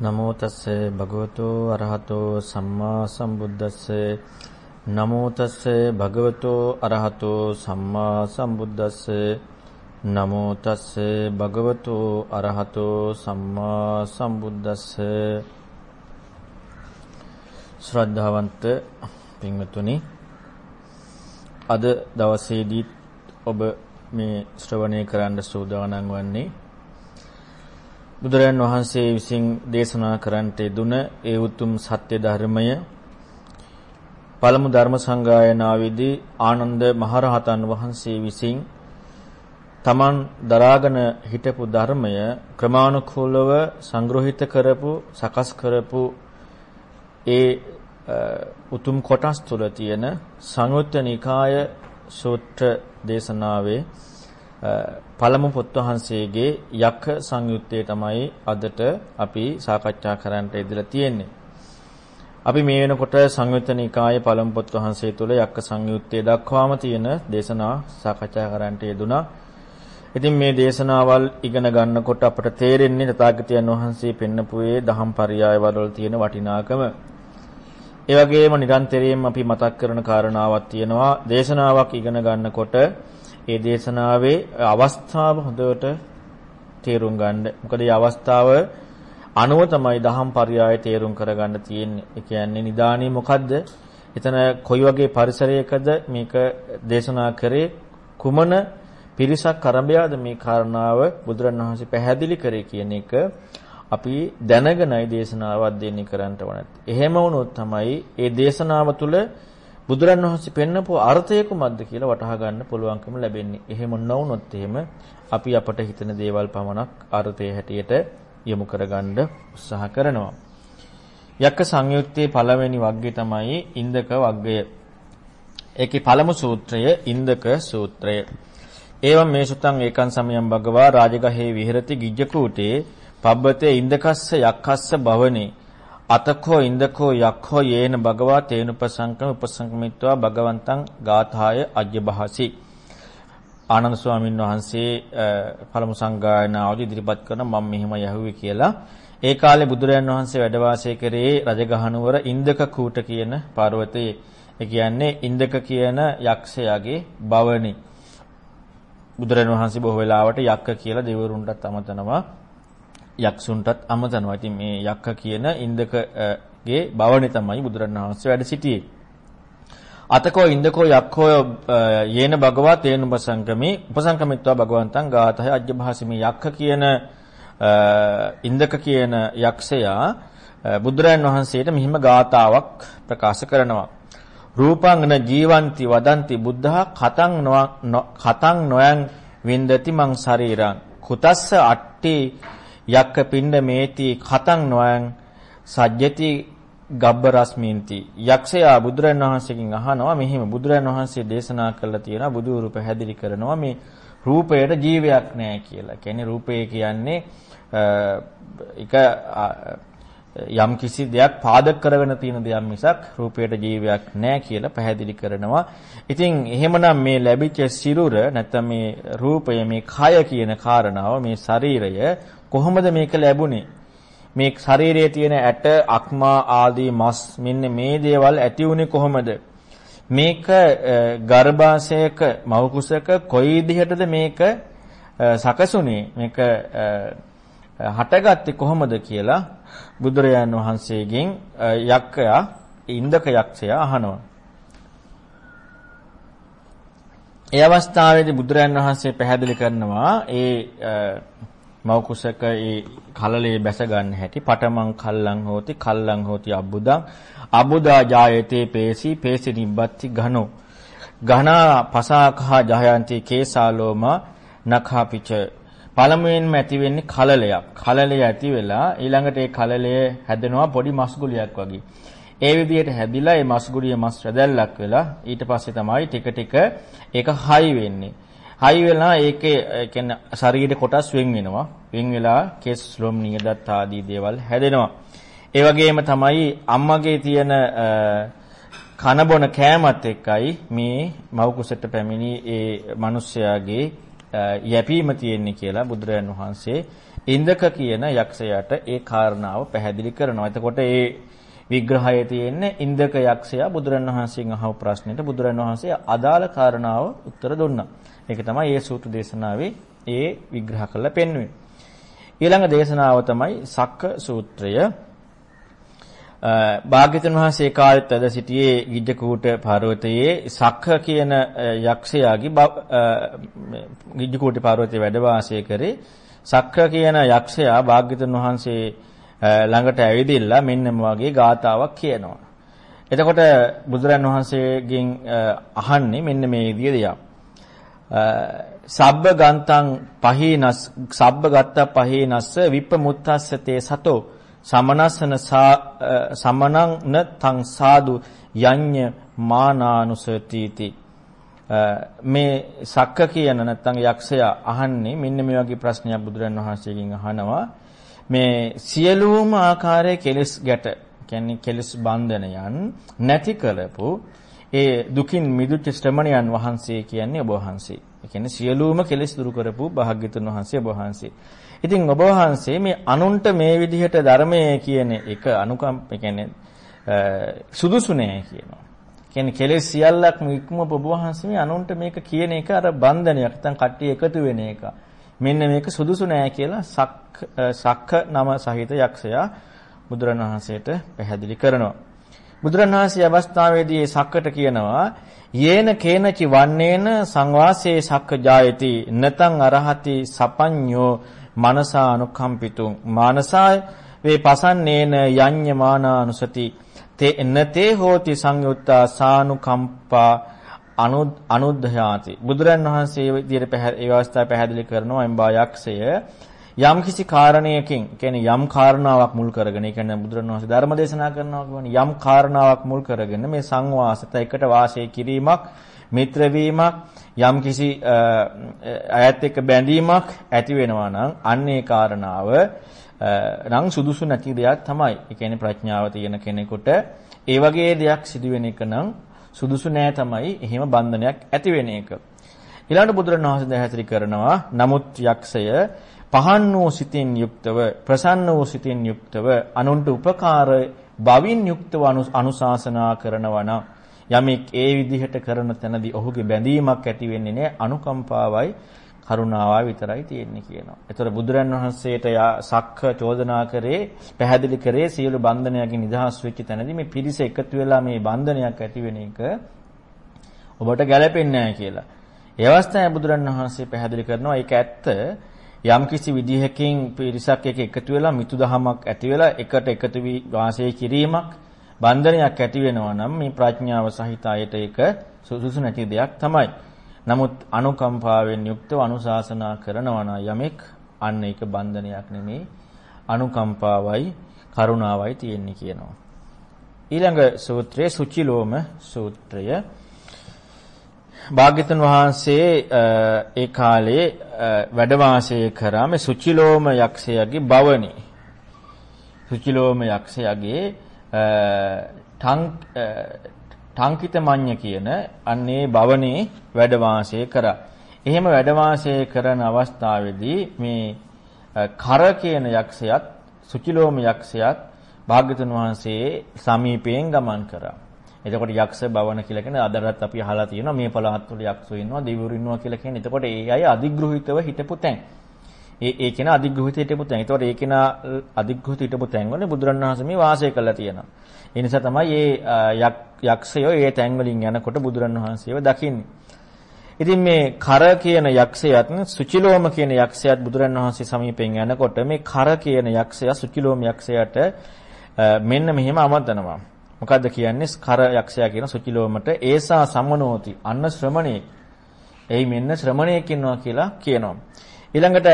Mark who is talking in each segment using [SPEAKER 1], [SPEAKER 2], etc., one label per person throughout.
[SPEAKER 1] නමෝ තස්සේ භගවතු අරහතෝ සම්මා සම්බුද්දස්සේ. නමෝ තස්සේ භගවතු අරහතෝ සම්මා සම්බුද්දස්සේ. නමෝ තස්සේ භගවතු අරහතෝ සම්මා සම්බුද්දස්සේ. ශ්‍රද්ධාවන්ත පින්වතුනි අද දවසේදී ඔබ මේ ශ්‍රවණය කරන්න සූදානම් වන්නේ බුදුරයන් වහන්සේ විසින් දේශනා කරන්නට දුන ඒ උතුම් සත්‍ය ධර්මය පළමු ධර්ම සංගායනාවේදී ආනන්ද මහරහතන් වහන්සේ විසින් තමන් දරාගෙන හිටපු ධර්මය ක්‍රමානුකූලව සංග්‍රහිත කරපු සකස් කරපු ඒ උතුම් කොටස් තුල තියෙන සංයුත්ත නිකාය සූත්‍ර දේශනාවේ පළමු පොත් වහන්සේගේ යක්ඛ සංයුත්තේ තමයි අදට අපි සාකච්ඡා කරන්නට ඉදලා තියෙන්නේ. අපි මේ වෙනකොට සංයුත්ත නිකායේ පළමු පොත් වහන්සේ තුල යක්ඛ සංයුත්තේ දක්වාම තියෙන දේශනා සාකච්ඡා කරන්නට යෙදුනා. ඉතින් මේ දේශනාවල් ඉගෙන ගන්නකොට අපට තේරෙන්නේ තථාගතයන් වහන්සේ පෙන්නපුවේ දහම් පරයය වල තියෙන වටිනාකම. ඒ වගේම නිරන්තරයෙන් අපි මතක් කරන කාරණාවක් තියෙනවා දේශනාවක් ඉගෙන ගන්නකොට ඒ දේශනාවේ අවස්ථාව හොඳට තේරුම් ගන්න. මොකද මේ අවස්ථාව අනුව තමයි දහම් පරයය තේරුම් කරගන්න තියෙන්නේ. ඒ කියන්නේ නිදානිය මොකද්ද? එතන කොයි වගේ පරිසරයකද මේක දේශනා කරේ කුමන පිරිසක් අරඹයාද මේ කාරණාව බුදුරණවහන්සේ පැහැදිලි කරේ කියන එක අපි දැනගෙනයි දේශනාව අධ්‍යයනය කරන්නට ඕනේ. එහෙම වුණොත් තමයි ඒ දේශනාව තුළ බුදුරන් වහන්සේ පෙන්නපු අර්ථය කුමක්ද කියලා වටහා ගන්න පුළුවන්කම ලැබෙන්නේ. එහෙම නොවුනොත් එහෙම අපි අපට හිතන දේවල් පමණක් අර්ථයේ හැටියට යොමු කරගන්න උත්සාහ කරනවා. යක්ක සංයුත්තේ පළවෙනි වග්ගය තමයි ඉන්දක වග්ගය. ඒකේ පළමු සූත්‍රය ඉන්දක සූත්‍රය. ඒවම් මේ සුතං ඒකං සමයං භගවා රාජගහේ විහෙරති ගිජ්ජකූටේ පබ්බතේ ඉන්දකස්ස යක්ඛස්ස භවනේ අතකෝ ඉන්දකෝ යක්ඛෝ යේන භගවා තේනුපසංකම උපසංකමිත්වා භගවන්තං ගාථාය අජ්ජභාසි ආනන්ද ස්වාමීන් වහන්සේ පළමු සංගායනාවදී ඉදිරිපත් කරන මම මෙහිම යහුවේ කියලා. ඒ කාලේ බුදුරයන් වහන්සේ වැඩ වාසය කරේ රජගහනුවර ඉන්දක කූට කියන පර්වතයේ. ඒ කියන්නේ ඉන්දක කියන යක්ෂයාගේ භවනි බුදුරයන් වහන්සේ බොහෝ වෙලාවට යක්ක කියලා දෙවිවරුන්ටත් අමතනවා. යක්ෂුන්ටත් අමතනවා. ඉතින් මේ යක්ක කියන ඉන්දකගේ භවනේ තමයි බුදුරණවහන්සේ වැඩ සිටියේ. අතකෝ ඉන්දකෝ යක්ඛෝ යේන භගවා තේන උපසංකමේ උපසංකමිත්වා භගවන්තං ගාතහ අජ්ජභාසිමේ යක්ඛ කියන ඉන්දක කියන යක්ෂයා බුදුරයන් වහන්සේට මෙහිම ගාතාවක් ප්‍රකාශ කරනවා. රූපංගන ජීවಂತಿ වදಂತಿ බුද්ධා කතං කතං නොයන් වින්දති මං ශරීරං කුතස්ස අට්ටි යක්ක පින්ඩ මේති කතං නොයන් සජ්ජති ගබ්බ රස්මින්ති යක්ෂයා බුදුරන් වහන්සේගෙන් අහනවා මෙහිම බුදුරන් වහන්සේ දේශනා කළා තියෙනවා බුදු රූප හැදිරි කරනවා මේ රූපයට ජීවයක් නැහැ කියලා. කියන්නේ රූපය කියන්නේ එක යම් කිසි දෙයක් පාදක කරගෙන තියෙන දෙයක් මිසක් රූපයට ජීවයක් නැහැ කියලා පැහැදිලි කරනවා. ඉතින් එහෙමනම් මේ ලැබිච්ච සිරුර නැත්නම් මේ රූපය මේ කය කියන කාරණාව මේ ශරීරය කොහොමද මේක ලැබුණේ? මේ ශරීරයේ තියෙන ඇට, අක්මා ආදී මස් මෙන්න මේ දේවල් ඇති වුණේ කොහොමද? මේක ගර්භාෂයක මව කුසක කොයි විදිහටද මේක සකසුනේ? මේක හටගත්තේ කොහොමද කියලා බුදුරජාන් වහන්සේගෙන් යක්කයා ඉන්දක යක්ෂයා අහනවා. ඒ අවස්ථාවේදී බුදුරජාන් වහන්සේ පැහැදිලි කරනවා ඒ මව කුසක ඒ කලලේ බැස ගන්න හැටි පටමං කල්ලං හෝති කල්ලං හෝති අබ්බුදං. අබ්බුදා ජායතේ පේසි පේසි නිබ්බත්ති ඝනෝ. ඝනා පසාකහ ජහයන්ති කේසාලෝම නඛාපිච. පළමුවෙන්ම ඇති වෙන්නේ කලලයක්. කලලය ඇති වෙලා ඊළඟට ඒ කලලය හැදෙනවා පොඩි මස්ගුලියක් වගේ. ඒ විදිහට හැදිලා ඒ මස්ගුලිය මස් රැදැල්ලක් වෙලා ඊට පස්සේ තමයි ටික ටික ඒක හයි වෙන්නේ. හයි වෙලා ඒකේ කියන්නේ ශරීර කොටස් වෙන් වෙනවා. වෙන් වෙලා කෙස් ලොම් නියදත් ආදී දේවල් හැදෙනවා. ඒ වගේම තමයි අම්මගේ තියෙන කන බොන කෑමත් එක්කයි මේ මව් කුසට පැමිණි ඒ මිනිස්යාගේ යැපීම තියෙන්නේ කියලා බුදුරජාන් වහන්සේ ඉන්දක කියන යක්ෂයාට ඒ කාරණාව පැහැදිලි කරනවා. එතකොට ඒ විග්‍රහයේ තියෙන්නේ ඉන්දක යක්ෂයා බුදුරණවහන්සේගෙන් අහපු ප්‍රශ්නෙට බුදුරණවහන්සේ අදාළ කාරණාව උත්තර දුන්නා. ඒක තමයි මේ සූත්‍ර දේශනාවේ ඒ විග්‍රහ කරලා පෙන්වන්නේ. ඊළඟ දේශනාව තමයි සක්ක සූත්‍රය. භාග්‍යතුන් වහන්සේ කාලෙත් වැඩ සිටියේ ගිජ්ජකූට පර්වතයේ සක්ක කියන යක්ෂයාගේ ගිජ්ජකූට පර්වතයේ වැඩ වාසය කරේ සක්‍ර කියන යක්ෂයා භාග්‍යතුන් වහන්සේ ළඟට ඇවිදිලා මෙන්න වගේ ගාතාවක් කියනවා. එතකොට බුදුරන් වහන්සේගෙන් අහන්නේ මෙන්න මේ විදිය දෙයක්. සබ්බ ගන්තං පහීනස් සබ්බ ගත්ත පහීනස්ස විප්පමුත්තස්සතේ සතෝ. සමනස්සන සමනං නතං සාදු යඤ්ඤ මානානුසතිති. මේ සක්ක කියන නැත්නම් යක්ෂයා අහන්නේ මෙන්න මේ වගේ ප්‍රශ්නයක් බුදුරන් වහන්සේගෙන් අහනවා. මේ සියලුම ආකාරයේ කෙලස් ගැට කියන්නේ කෙලස් බන්ධනයන් නැති කරපු ඒ දුකින් මිදුච්ච ශ්‍රමණයන් වහන්සේ කියන්නේ ඔබ වහන්සේ. ඒ කියන්නේ සියලුම කෙලස් දුරු කරපු භාග්‍යතුන් වහන්සේ ඔබ වහන්සේ. ඉතින් ඔබ වහන්සේ මේ අනුන්ට මේ විදිහට ධර්මයේ කියන එක අනුකම්ප කියන්නේ සුදුසු නෑ කියනවා. කියන්නේ කෙලෙස් සියල්ලක්ම ඉක්මව ඔබ වහන්සේ මේ අනුන්ට මේක කියන එක අර බන්ධනයක් නැත්නම් කට්ටිය එකතු වෙන එක. මෙන්න මේක සුදුසු නෑ කියලා සක් සක්ක නම සහිත යක්ෂයා බුදුරණවහන්සේට පැහැදිලි කරනවා. බුදුරණවහන්සේ අවස්ථාවේදී සක්කට කියනවා යේන කේනචි වන්නේන සංවාසේ සක්ක ජායති නතං අරහති සපඤ්ඤෝ මනසා අනුකම්පිතුං මානසාය වේ පසන්නේන යඤ්ඤ මානානුසති තේ එන්නතේ හෝති සංයුත්තා සානුකම්පා අනුද්ධයාති. බුදුරන් වහන්සේ මේ විදිහට ඒ අවස්ථාව පැහැදිලි කරනවා එම්බා යක්ෂය යම් කිසි කාරණයකින් කියන්නේ යම් කාරණාවක් මුල් කරගෙන ඒ කියන්නේ බුදුරන් වහන්සේ ධර්ම දේශනා කරනවා කියන්නේ යම් කාරණාවක් මුල් කරගෙන මේ සංවාසත එකට වාසය කිරීමක් මිත්‍ර වීමක් යම් කිසි අයත් එක්ක බැඳීමක් ඇති වෙනවා නම් අන්නේ කාරණාව නම් සුදුසු නැති දෙයක් තමයි. ඒ කියන්නේ ප්‍රඥාව තියෙන කෙනෙකුට ඒ වගේ දෙයක් සිදුවෙන එක නම් සුදුසු නෑ තමයි. එහෙම බන්ධනයක් ඇති වෙන එක. ඊළඟට බුදුරණවහන්සේ දැහැතිරි කරනවා නමුත් යක්ෂය පහන් වූ සිතින් යුක්තව ප්‍රසන්න වූ සිතින් යුක්තව අනුන්ට උපකාර බවින් යුක්තව අනුශාසනා කරනවා නම් යමෙක් ඒ විදිහට කරන තැනදී ඔහුගේ බැඳීමක් ඇති වෙන්නේ නැහැ අනුකම්පාවයි කරුණාවයි විතරයි තියෙන්නේ කියනවා. ඒතර බුදුරන් වහන්සේට සක්ක චෝදනා කරේ පැහැදිලි කරේ සියලු බන්ධනයකින් නිදහස් වෙච්ච තැනදී මේ පිරිස එකතු වෙලා මේ බන්ධනයක් ඇති වෙන එක ඔබට ගැළපෙන්නේ නැහැ කියලා. ඒ අවස්ථාවේ බුදුරන් වහන්සේ පැහැදිලි කරනවා ඒක ඇත්ත යම් කිසි විදිහකින් පිරිසක් එක එකතු වෙලා මිතුදහමක් ඇති වෙලා එකට එකතු වී වාසය කිරීමක් බන්ධනයක් ඇති වෙනවා නම් මේ ප්‍රඥාව සහිත අයට ඒක සුදුසු නැති දෙයක් තමයි. නමුත් අනුකම්පාවෙන් යුක්තව අනුශාසනා කරනවා නම් යමෙක් අන්න ඒක බන්ධනයක් නෙමේ අනුකම්පාවයි කරුණාවයි තියෙන්නේ කියනවා. ඊළඟ සූත්‍රයේ සුචිලෝම සූත්‍රය භාග්‍යතුන් වහන්සේ ඒ කාලේ වැඩ වාසය කරා මේ සුචිලෝම යක්ෂයාගේ බවනි. සුචිලෝම යක්ෂයාගේ ටංකිත මඤ්ඤ කියන අන්නේ භවනේ වැඩ වාසය කරා. එහෙම වැඩ වාසය කරන අවස්ථාවේදී මේ කර කියන යක්ෂයාත් සුචිලෝම යක්ෂයාත් භාග්‍යතුන් වහන්සේ සමීපයෙන් ගමන් කරා. එතකොට යක්ෂ භවන කියලා කියන්නේ අදටත් අපි අහලා තියෙනවා මේ පළාත් වල යක්ෂයෝ ඉන්නවා දෙවිවරු ඉන්නවා කියලා කියන්නේ. එතකොට ඒ අය අධිග්‍රහිතව හිටපු තැන්. ඒ ඒ කෙනා අධිග්‍රහිත හිටපු තැන්. එතකොට ඒ කෙනා අධිග්‍රහිත හිටපු තැන් වල බුදුරණවහන්සේ මේ වාසය කළා තියෙනවා. ඒ නිසා තමයි මේ යක්ෂයෝ ඒ තැන් වලින් යනකොට බුදුරණවහන්සේව දකින්නේ. ඉතින් මේ කර කියන යක්ෂයාත් සුචිලෝම කියන යක්ෂයාත් බුදුරණවහන්සේ සමීපයෙන් යනකොට මේ කර කියන යක්ෂයා සුචිලෝම යක්ෂයාට මෙන්න මෙහෙම අමතනවා. මොකද්ද කියන්නේ? කර යක්ෂයා කියන සුචිලෝමට ඒසා සමනෝති අන්න ශ්‍රමණේ. එයි මෙන්න ශ්‍රමණයෙක් ඉන්නවා කියලා කියනවා. ඊළඟට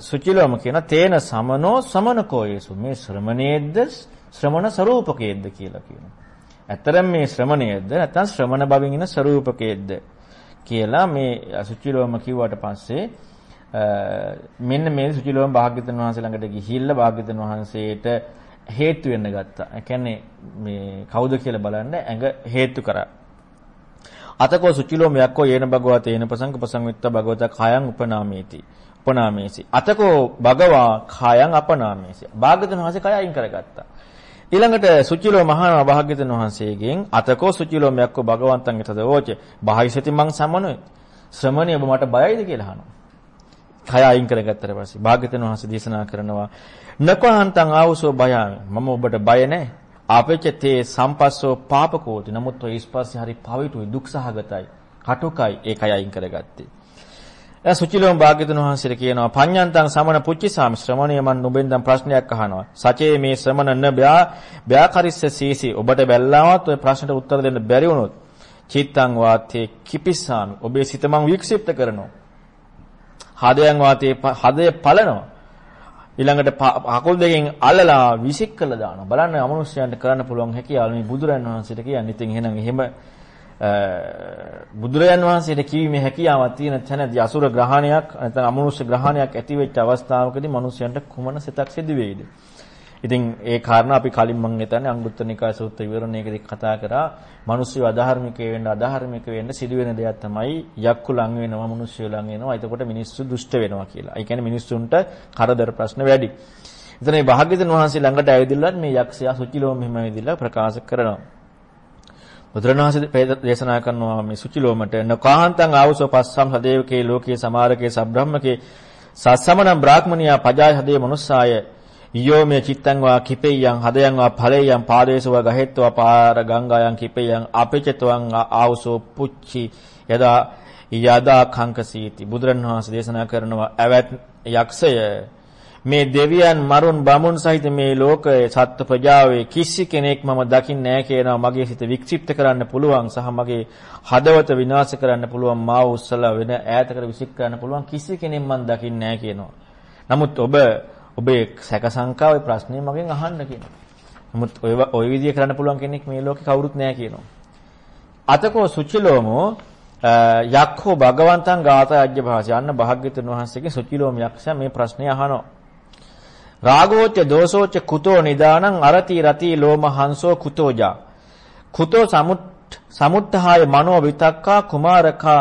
[SPEAKER 1] සුචිලෝම කියන තේන සමනෝ සමනකෝ යේසු මේ ශ්‍රමණේද්ද ශ්‍රමණ ස්වરૂපකයේද්ද කියලා කියනවා. ඇත්තරම් මේ ශ්‍රමණයේද්ද නැත්නම් ශ්‍රමණ භවෙන් ඉන ස්වરૂපකයේද්ද කියලා මේ සුචිලෝම කිව්වට පස්සේ මෙන්න මේ සුචිලෝම භාග්‍යවතුන් වහන්සේ ළඟට ගිහිල්ලා භාග්‍යවතුන් වහන්සේට හේතු වෙන්න ගත්තා. ඒ කියන්නේ මේ කවුද කියලා බලන්න ඇඟ හේතු කරා. අතකෝ සුචිලෝම යක්කෝ යේන භගවත යේන ප්‍රසංග ප්‍රසංවිත්ත භගවත කායං උපනාමේති. උපනාමේසි. අතකෝ භගවා කායං අපනාමේසි. භාග්‍යවතුන් වහන්සේ කය අයින් කරගත්තා. ඊළඟට සුචිලෝ මහා භාග්‍යවතුන් වහන්සේගෙන් අතකෝ සුචිලෝ මෙක්කෝ භගවන්තං ඊතදෝච බාහිසති මං සමනොයි. ශ්‍රමණේ ඔබ මට බයයිද කියලා අහනවා. කය අයින් කරගත්තට පස්සේ භාග්‍යවතුන් වහන්සේ දේශනා කරනවා නකහන්තං ආවසෝ බයමි. මම ඔබට බය නැහැ. ආපෙච්චතේ සම්පස්සෝ පාපකෝටි. නමුත් ඔය ස්පර්ශය හරි පවිතුයි දුක් සහගතයි. කටුකයි ඒකයි අයින් කරගත්තේ. දැන් සුචිලෝම භාග්‍යතුන් වහන්සේට කියනවා පඤ්ඤන්තං සමන පුච්චිසාම ශ්‍රමණිය මන් නුඹෙන්දන් ප්‍රශ්නයක් අහනවා. සචේ මේ ශ්‍රමණ න බ්‍යා බ්‍යාකරිස්ස සීසි ඔබට බැල්ලාවත් ඔය ප්‍රශ්නට උත්තර දෙන්න බැරි වුණොත් චිත්තං වාතේ කිපිසාමි ඔබේ සිත මං වික්ෂිප්ත කරනවා. හදයන් වාතේ හදය පලනවා. ඊළඟට කකුල් දෙකෙන් අල්ලලා විසික් කළා දානවා. බලන්න අමනුෂ්‍යයන්ට කරන්න පුළුවන් හැකියාව මේ බුදුරන් වහන්සේට කියන්නේ. ඉතින් එහෙනම් එහෙම බුදුරජාන් වහන්සේට කිවීමේ හැකියාවක් තියෙන තැනදී අසුර ග්‍රහණයක් නැත්නම් අමනුෂ්‍ය ග්‍රහණයක් ඇති වෙච්ච අවස්ථාවකදී මිනිසයන්ට කුමන සිතක් සිදු වෙයිද? ඉතින් ඒ කාරණා අපි කලින් මම හිතන්නේ අංගුත්තර නිකාය සූත්‍ර විවරණයකදී කතා කරා මිනිස්සු අධාර්මිකය වෙන්න අධාර්මික වෙන්න සිදුවෙන දෙයක් තමයි යක්කු ලං වෙනවා මිනිස්සු ලං වෙනවා එතකොට මිනිස්සු දුෂ්ට වෙනවා කියලා. ඒ කියන්නේ මිනිස්සුන්ට කරදර ප්‍රශ්න වැඩි. එතන මේ භාග්‍යවතුන් වහන්සේ ළඟට ඇවිදilla මේ යක්ෂයා සුචිලෝම මෙහෙම ඇවිදilla ප්‍රකාශ කරනවා. බුදුරණවහන්සේ දේශනා කරනවා මේ සුචිලෝමට නකාන්තං ආවසෝ පස්සම් හදේවකේ ලෝකේ සමාරකේ සබ්‍රහ්මකේ සස්සමනම් බ්‍රාහ්මනියා පජාය හදේ මනුස්සාය ඊයෝ මේ චිත්තං වා කිපෙය්‍යං හදයන් වා ඵලෙය්‍යං පාදේසව ගහෙත්වා පාර ගංගායන් කිපෙය්‍යං අපිචතවං ආවසෝ පුච්චි යදා යදා කංකසීති. බුදුරණවහන්සේ දේශනා කරනවා ඇවැත් යක්ෂය. මේ දෙවියන් මරුන් බමුන් සහිත මේ ලෝකයේ සත්ත්ව ප්‍රජාවේ කිසි කෙනෙක් මම දකින්නේ නැහැ කියනවා. මගේ සිත වික්ෂිප්ත කරන්න පුළුවන් සහ මගේ හදවත විනාශ කරන්න පුළුවන්. මාව උස්සලා වෙන ඈතකට විසික් කරන්න පුළුවන්. කිසි කෙනෙක් මම දකින්නේ නැහැ කියනවා. නමුත් ඔබ ඔබේ සැක සංකාවේ ප්‍රශ්නේ මගෙන් අහන්න කියනවා. නමුත් ඔය ඔය විදිය කරන්න පුළුවන් කෙනෙක් මේ ලෝකේ කවුරුත් නැහැ කියනවා. අතකෝ සුචිලෝමෝ යක්ඛෝ භගවන්තං ගාතයජ්‍ය භාෂය අන්න භාග්‍යතුන් වහන්සේගේ සුචිලෝම යක්ෂයා මේ ප්‍රශ්නේ අහනවා. රාගෝච්ච දෝසෝච්ච kuto නිදානං අරති රති ලෝම හංසෝ kutoja kuto samut සමුත්ථාය මනෝ විතක්කා කුමාරකා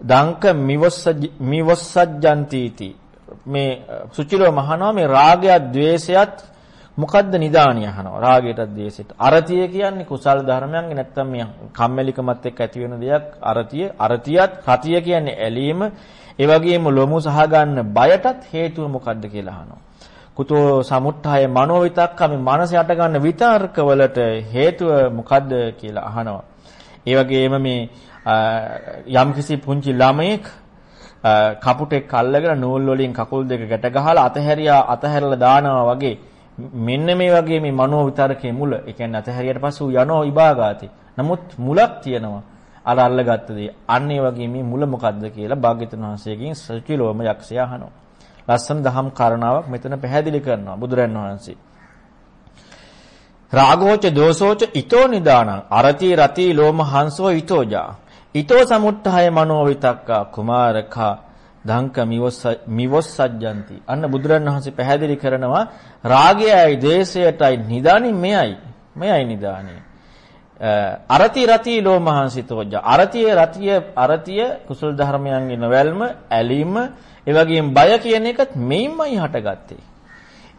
[SPEAKER 1] දංක මිවස්සජ්ජන්තිති මේ සුචිලෝ මහනවා මේ රාගයත් ද්වේෂයත් මොකද්ද නිදානිය අහනවා රාගයටත් ද්වේෂයට අරතිය කියන්නේ කුසල් ධර්මයන්ගේ නැත්තම් මේ කම්මැලිකමත් එක්ක ඇති වෙන දෙයක් අරතිය අරතියත් රතිය කියන්නේ ඇලීම ඒ වගේම ලොමු සහ ගන්න බයටත් හේතුව මොකද්ද කියලා අහනවා. කුතෝ සමුත්ථාය මනෝ විතක්ක මේ මනස යට ගන්න විතර්ක වලට හේතුව මොකද්ද කියලා අහනවා. ඒ වගේම මේ යම්කිසි පුංචි ළමයෙක් කපුටෙක් අල්ලගෙන නූල් වලින් කකුල් දෙක ගැට ගහලා අතහැරියා අතහැරලා දානවා වගේ මෙන්න මේ වගේ මේ මනෝ විතරකේ මුල. ඒ කියන්නේ අතහැරියට පස්සෙ යනෝ විභාගාති. නමුත් මුලක් තියෙනවා. අර අල්ලගත්ත දේ. අන්න ඒ වගේ මේ මුල මොකද්ද කියලා භාග්‍යතුන් වහන්සේගෙන් සචිලෝම යක්ෂයා අහනවා. ලස්සන දහම් කාරණාවක් මෙතන පැහැදිලි කරනවා බුදුරන් වහන්සේ. රාගෝච දෝසෝච ඊතෝ නිදානං අරති රති ලෝම හංසෝ ඊතෝජා ඊතෝ සමුත්ථය මනෝ විතක්කා කුමාරකා ධංක මිවොස්සජ්ජಂತಿ. අන්න බුදුරන් වහන්සේ පැහැදිලි කරනවා රාගයයි දේශයටයි නිදානි මෙයයි. මෙයයි නිදානේ. අරති රති ලෝමහංසිතෝජ අරතිය රතිය අරතිය කුසල ධර්මයන්ගේ නොවැල්ම ඇලීම ඒ වගේම බය කියන එකත් මෙයින්මයි හටගත්තේ.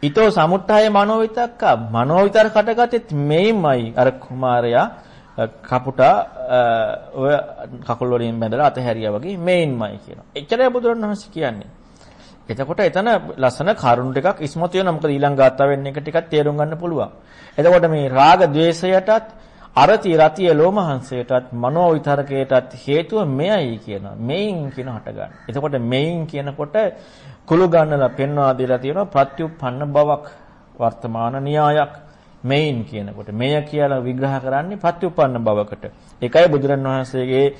[SPEAKER 1] ඊතෝ සමුත්ථාය මනෝවිතක්ක මනෝවිතර හටගත්තෙත් මෙයින්මයි අර කුමාරයා කපුටා ඔය කකුල් වලින් බැඳලා අතහැරියා වගේ මේන්මයි කියනවා. එච්චරයි බුදුරණවහන්සේ කියන්නේ. එතකොට එතන ලස්සන කරුණු ටිකක් ඉස්මතු වෙනවා. මොකද ඊළඟ ගාථාවෙන් එක ටිකක් තේරුම් ගන්න පුළුවන්. එතකොට මේ රාග ద్వේෂයටත් අරති රතිය ලෝමහංසයටත් මනෝ විතරකයටත් හේතුව මෙයයි කියනවා. මෙයින් කියන හට ගන්න. එතකොට මෙයින් කියනකොට කුළු ගන්නලා පෙන්වා දීලා තියෙනවා ප්‍රත්‍යুৎපන්න බවක් වර්තමාන න්‍යායක්. මෙයින් කියනකොට මෙය කියලා විග්‍රහ කරන්නේ පත්‍යුප්පන්න බවකට. ඒකයි බුදුරන් වහන්සේගේ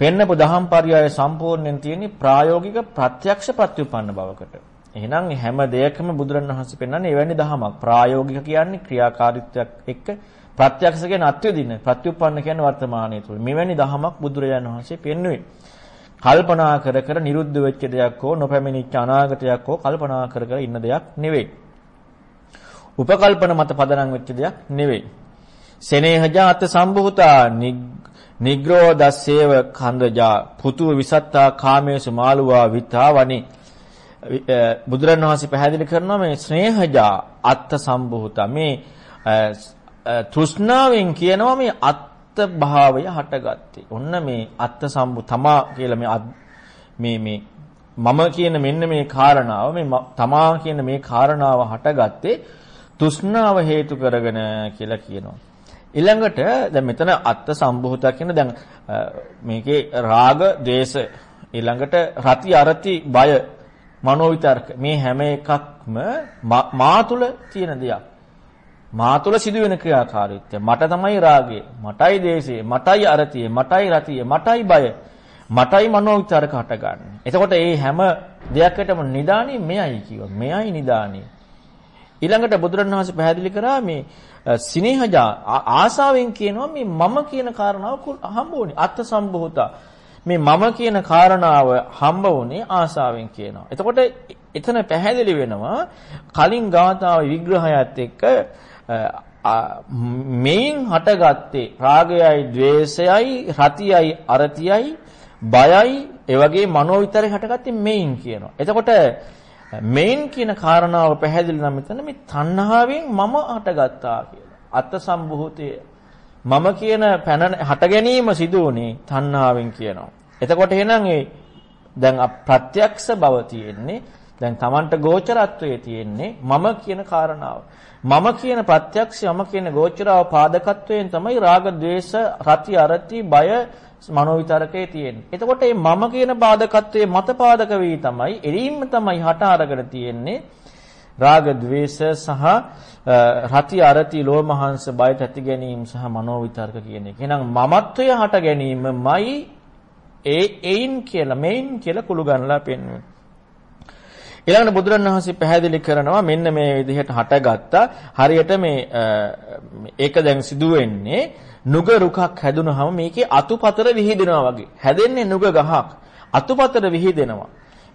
[SPEAKER 1] පෙන්නපු දහම් පරයය සම්පූර්ණයෙන් තියෙන ප්‍රායෝගික ප්‍රත්‍යක්ෂ පත්‍යුප්පන්න බවකට. එහෙනම් හැම දෙයකම බුදුරන් වහන්සේ පෙන්වන්නේ එවැනි දහමක්. ප්‍රායෝගික කියන්නේ ක්‍රියාකාරීත්වයක් එක්ක ප්‍රත්‍යක්ෂ කියන්නේ අත්‍යදින ප්‍රත්‍යুৎপন্ন කියන්නේ වර්තමානයේ තුල මෙවැනි දහමක් බුදුරජාණන් වහන්සේ පෙන්වුවේ කල්පනා කර කර නිරුද්ධ වෙච්ච දෙයක් හෝ නොපැමිණිච්ච අනාගතයක් හෝ කල්පනා කර කර ඉන්න දෙයක් නෙවෙයි උපකල්පන මත පදනම් වෙච්ච දෙයක් නෙවෙයි. සෙනේහජා අත්ථ සම්භූතා නිග්‍රෝදස්සේව කන්දජා පුතු විසත්තා කාමේසු මාළුවා විතා වනි බුදුරණවහන්සේ පැහැදිලි කරනවා මේ ස්නේහජා අත්ථ සම්භූතා මේ තෘෂ්ණාවෙන් කියනවා මේ අත්ත් භාවය හටගත්තේ. ඔන්න මේ අත්ත් සම්බු තමා කියලා මේ මේ මේ මම කියන මෙන්න මේ කාරණාව මේ තමා කියන මේ කාරණාව හටගත්තේ තෘෂ්ණාව හේතු කරගෙන කියලා කියනවා. ඊළඟට දැන් මෙතන අත්ත් සම්භූතක් කියන දැන් මේකේ රාග, ద్వේෂ ඊළඟට රති අරති බය මනෝවිතර්ක මේ හැම එකක්ම මා තුල තියෙන දෙයක්. මා තුළ සිදුවෙන ක්‍රියාකාරීත්වය. මට තමයි රාගය මටයි දේශය මටයි අරතිය මටයි රතිය මටයි බය මටයි මනෝවිචාරක හටගන්නේ. එතකොට මේ හැම දෙයකටම නිදානේ මෙයයි කියව. මෙයයි නිදානේ. ඊළඟට බුදුරණවහන්සේ පැහැදිලි කරා මේ සිනේහජා ආසාවෙන් කියනවා මේ මම කියන කාරණාව හම්බ වුණේ අත්ථ සම්භූතා මේ මම කියන කාරණාව හම්බ වුණේ ආසාවෙන් කියනවා එතකොට එතන පැහැදිලි වෙනවා කලින් ගාථාවේ විග්‍රහයත් එක්ක මේන් හටගත්තේ රාගයයි, ద్వේෂයයි, රතියයි, අරතියයි, බයයි, ඒ වගේ මනෝ විතරේ හටගත්තේ මේන් කියනවා. එතකොට මේන් කියන කාරණාව පැහැදිලි නම් මෙතන මේ තණ්හාවෙන් මම හටගත්තා කියලා. අත්ත සම්භූතය මම කියන පැන හට ගැනීම සිදු වුණේ තණ්හාවෙන් කියනවා. එතකොට එහෙනම් ඒ දැන් ප්‍රත්‍යක්ෂ බව තියෙන්නේ දැන් Tamanට ගෝචරත්වයේ තියෙන්නේ මම කියන කාරණාව. මම කියන ප්‍රත්‍යක්ෂය මම කියන ගෝචරාව පාදකත්වයෙන් තමයි රාග, ద్వේෂ, රති, අරති, බය, මනෝවිතරකේ තියෙන්නේ. එතකොට මේ මම කියන පාදකත්වයේ මත පාදක වී තමයි එරීම තමයි හට අරගෙන තියෙන්නේ. රාග, ద్వේෂ සහ රති, අරති, ලෝමහංශ, බය, ඇති ගැනීම සහ මනෝවිතරක කියන එක. එහෙනම් මමත්වය හට ගැනීමමයි ඒ එයින් කියලා මෙයින් කියලා කුළු ගන්නලා පෙන්වන්නේ. ඊළඟට බුදුරණවහන්සේ පැහැදිලි කරනවා මෙන්න මේ විදිහට හටගත්තා. හරියට මේ ඒක දැන් සිදු වෙන්නේ නුග රුකක් හැදුනහම මේකේ අතුපතර විහිදෙනවා වගේ. හැදෙන්නේ නුග ගහක්. අතුපතර විහිදෙනවා.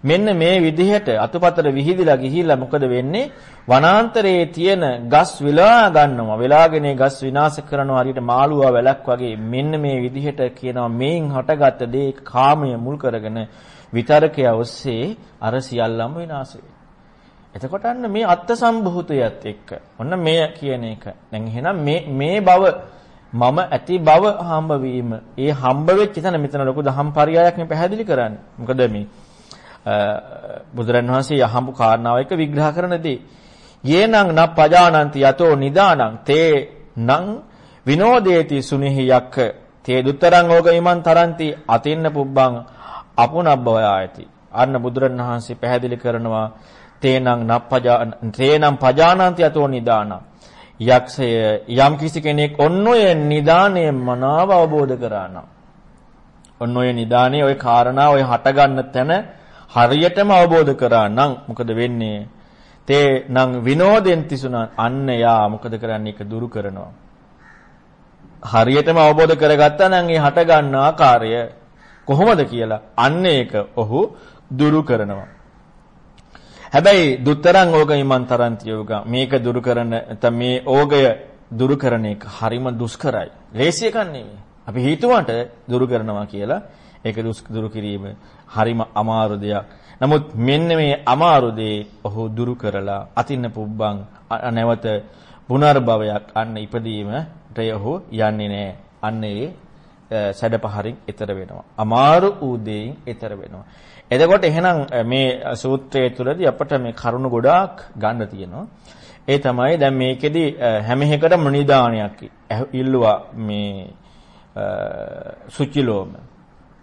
[SPEAKER 1] මෙන්න මේ විදිහට අතුපතර විහිදිලා ගිහිල්ලා මොකද වෙන්නේ? වනාන්තරයේ තියෙන ගස් විලා ගන්නවා. වෙලාගෙන ගස් විනාශ කරනවා හරියට මාළුවා වැලක් වගේ. මෙන්න මේ විදිහට කියනවා මේන් හටගත්ත දේ කාමය මුල් කරගෙන විතරකය ඔස්සේ අර සියල්ලම විනාශ එතකොට අන්න මේ අත්ත් සම්භූතයත් එක්ක ඔන්න මේ කියන එක. දැන් එහෙනම් මේ මේ බව මම ඇති බව හම්බ වීම. ඒ හම්බ වෙච්ච තැන මෙතන ලොකු දහම් පරයයක් නේ පැහැදිලි කරන්නේ. මොකද මේ බුදුරන් වහන්සේ යහඹු කාරණාව එක විග්‍රහ කරන දේ. යේනං න පජානන්ති යතෝ නිදානං තේ නං විනෝදේති සුනිහි යක්ඛ තේ දුතරං ඕගයිමන් තරන්ති අතින්න පුබ්බං අපුනබ්බවයායති. අන්න බුදුරණවහන්සේ පැහැදිලි කරනවා තේනං නප්පජා තේනං පජානන්ති අතෝ නිදාන. යක්ෂය යම් කිසි කෙනෙක් ඔන්න ඔය නිදානය මනාව අවබෝධ කරා නම් ඔන්න ඔය නිදානේ ඔය කාරණා ඔය හට ගන්න තැන හරියටම අවබෝධ කරා නම් මොකද වෙන්නේ? තේ නං විනෝදෙන් තිසුණා අන්න යා මොකද කරන්නේ? ඒක දුරු කරනවා. හරියටම අවබෝධ කරගත්තා නම් ඒ හට ගන්න ආකාරය කොහොමද කියලා අන්න ඒක ඔහු දුරු කරනවා. හැබැයි දුතරං ඕගයිමන් තරන්ති යෝග මේක දුරු කරන නැත්නම් මේ ඕගය දුරු කරන එක හරිම දුෂ්කරයි. ලේසි එකක් නෙමෙයි. අපි හිතුවට දුරු කරනවා කියලා ඒක දුරු කිරීම හරිම අමාරු දෙයක්. නමුත් මෙන්න මේ අමාරු දේ ඔහු දුරු කරලා අතින්න පුබ්බං නැවත පුනර්භවයක් අන්න ඉපදීමට ඔහු යන්නේ නැහැ. අන්න ඒ සැඩපහරින් එතර වෙනවා. අමාරු ඌ දෙයින් එතර වෙනවා. එතකොට එහෙනම් මේ සූත්‍රයේ තුලදී අපට මේ කරුණු ගොඩාක් ගන්න තියෙනවා. ඒ තමයි දැන් මේකෙදි හැම එකටම නිදානයක් ඉල්ලුවා මේ සුචිලෝම.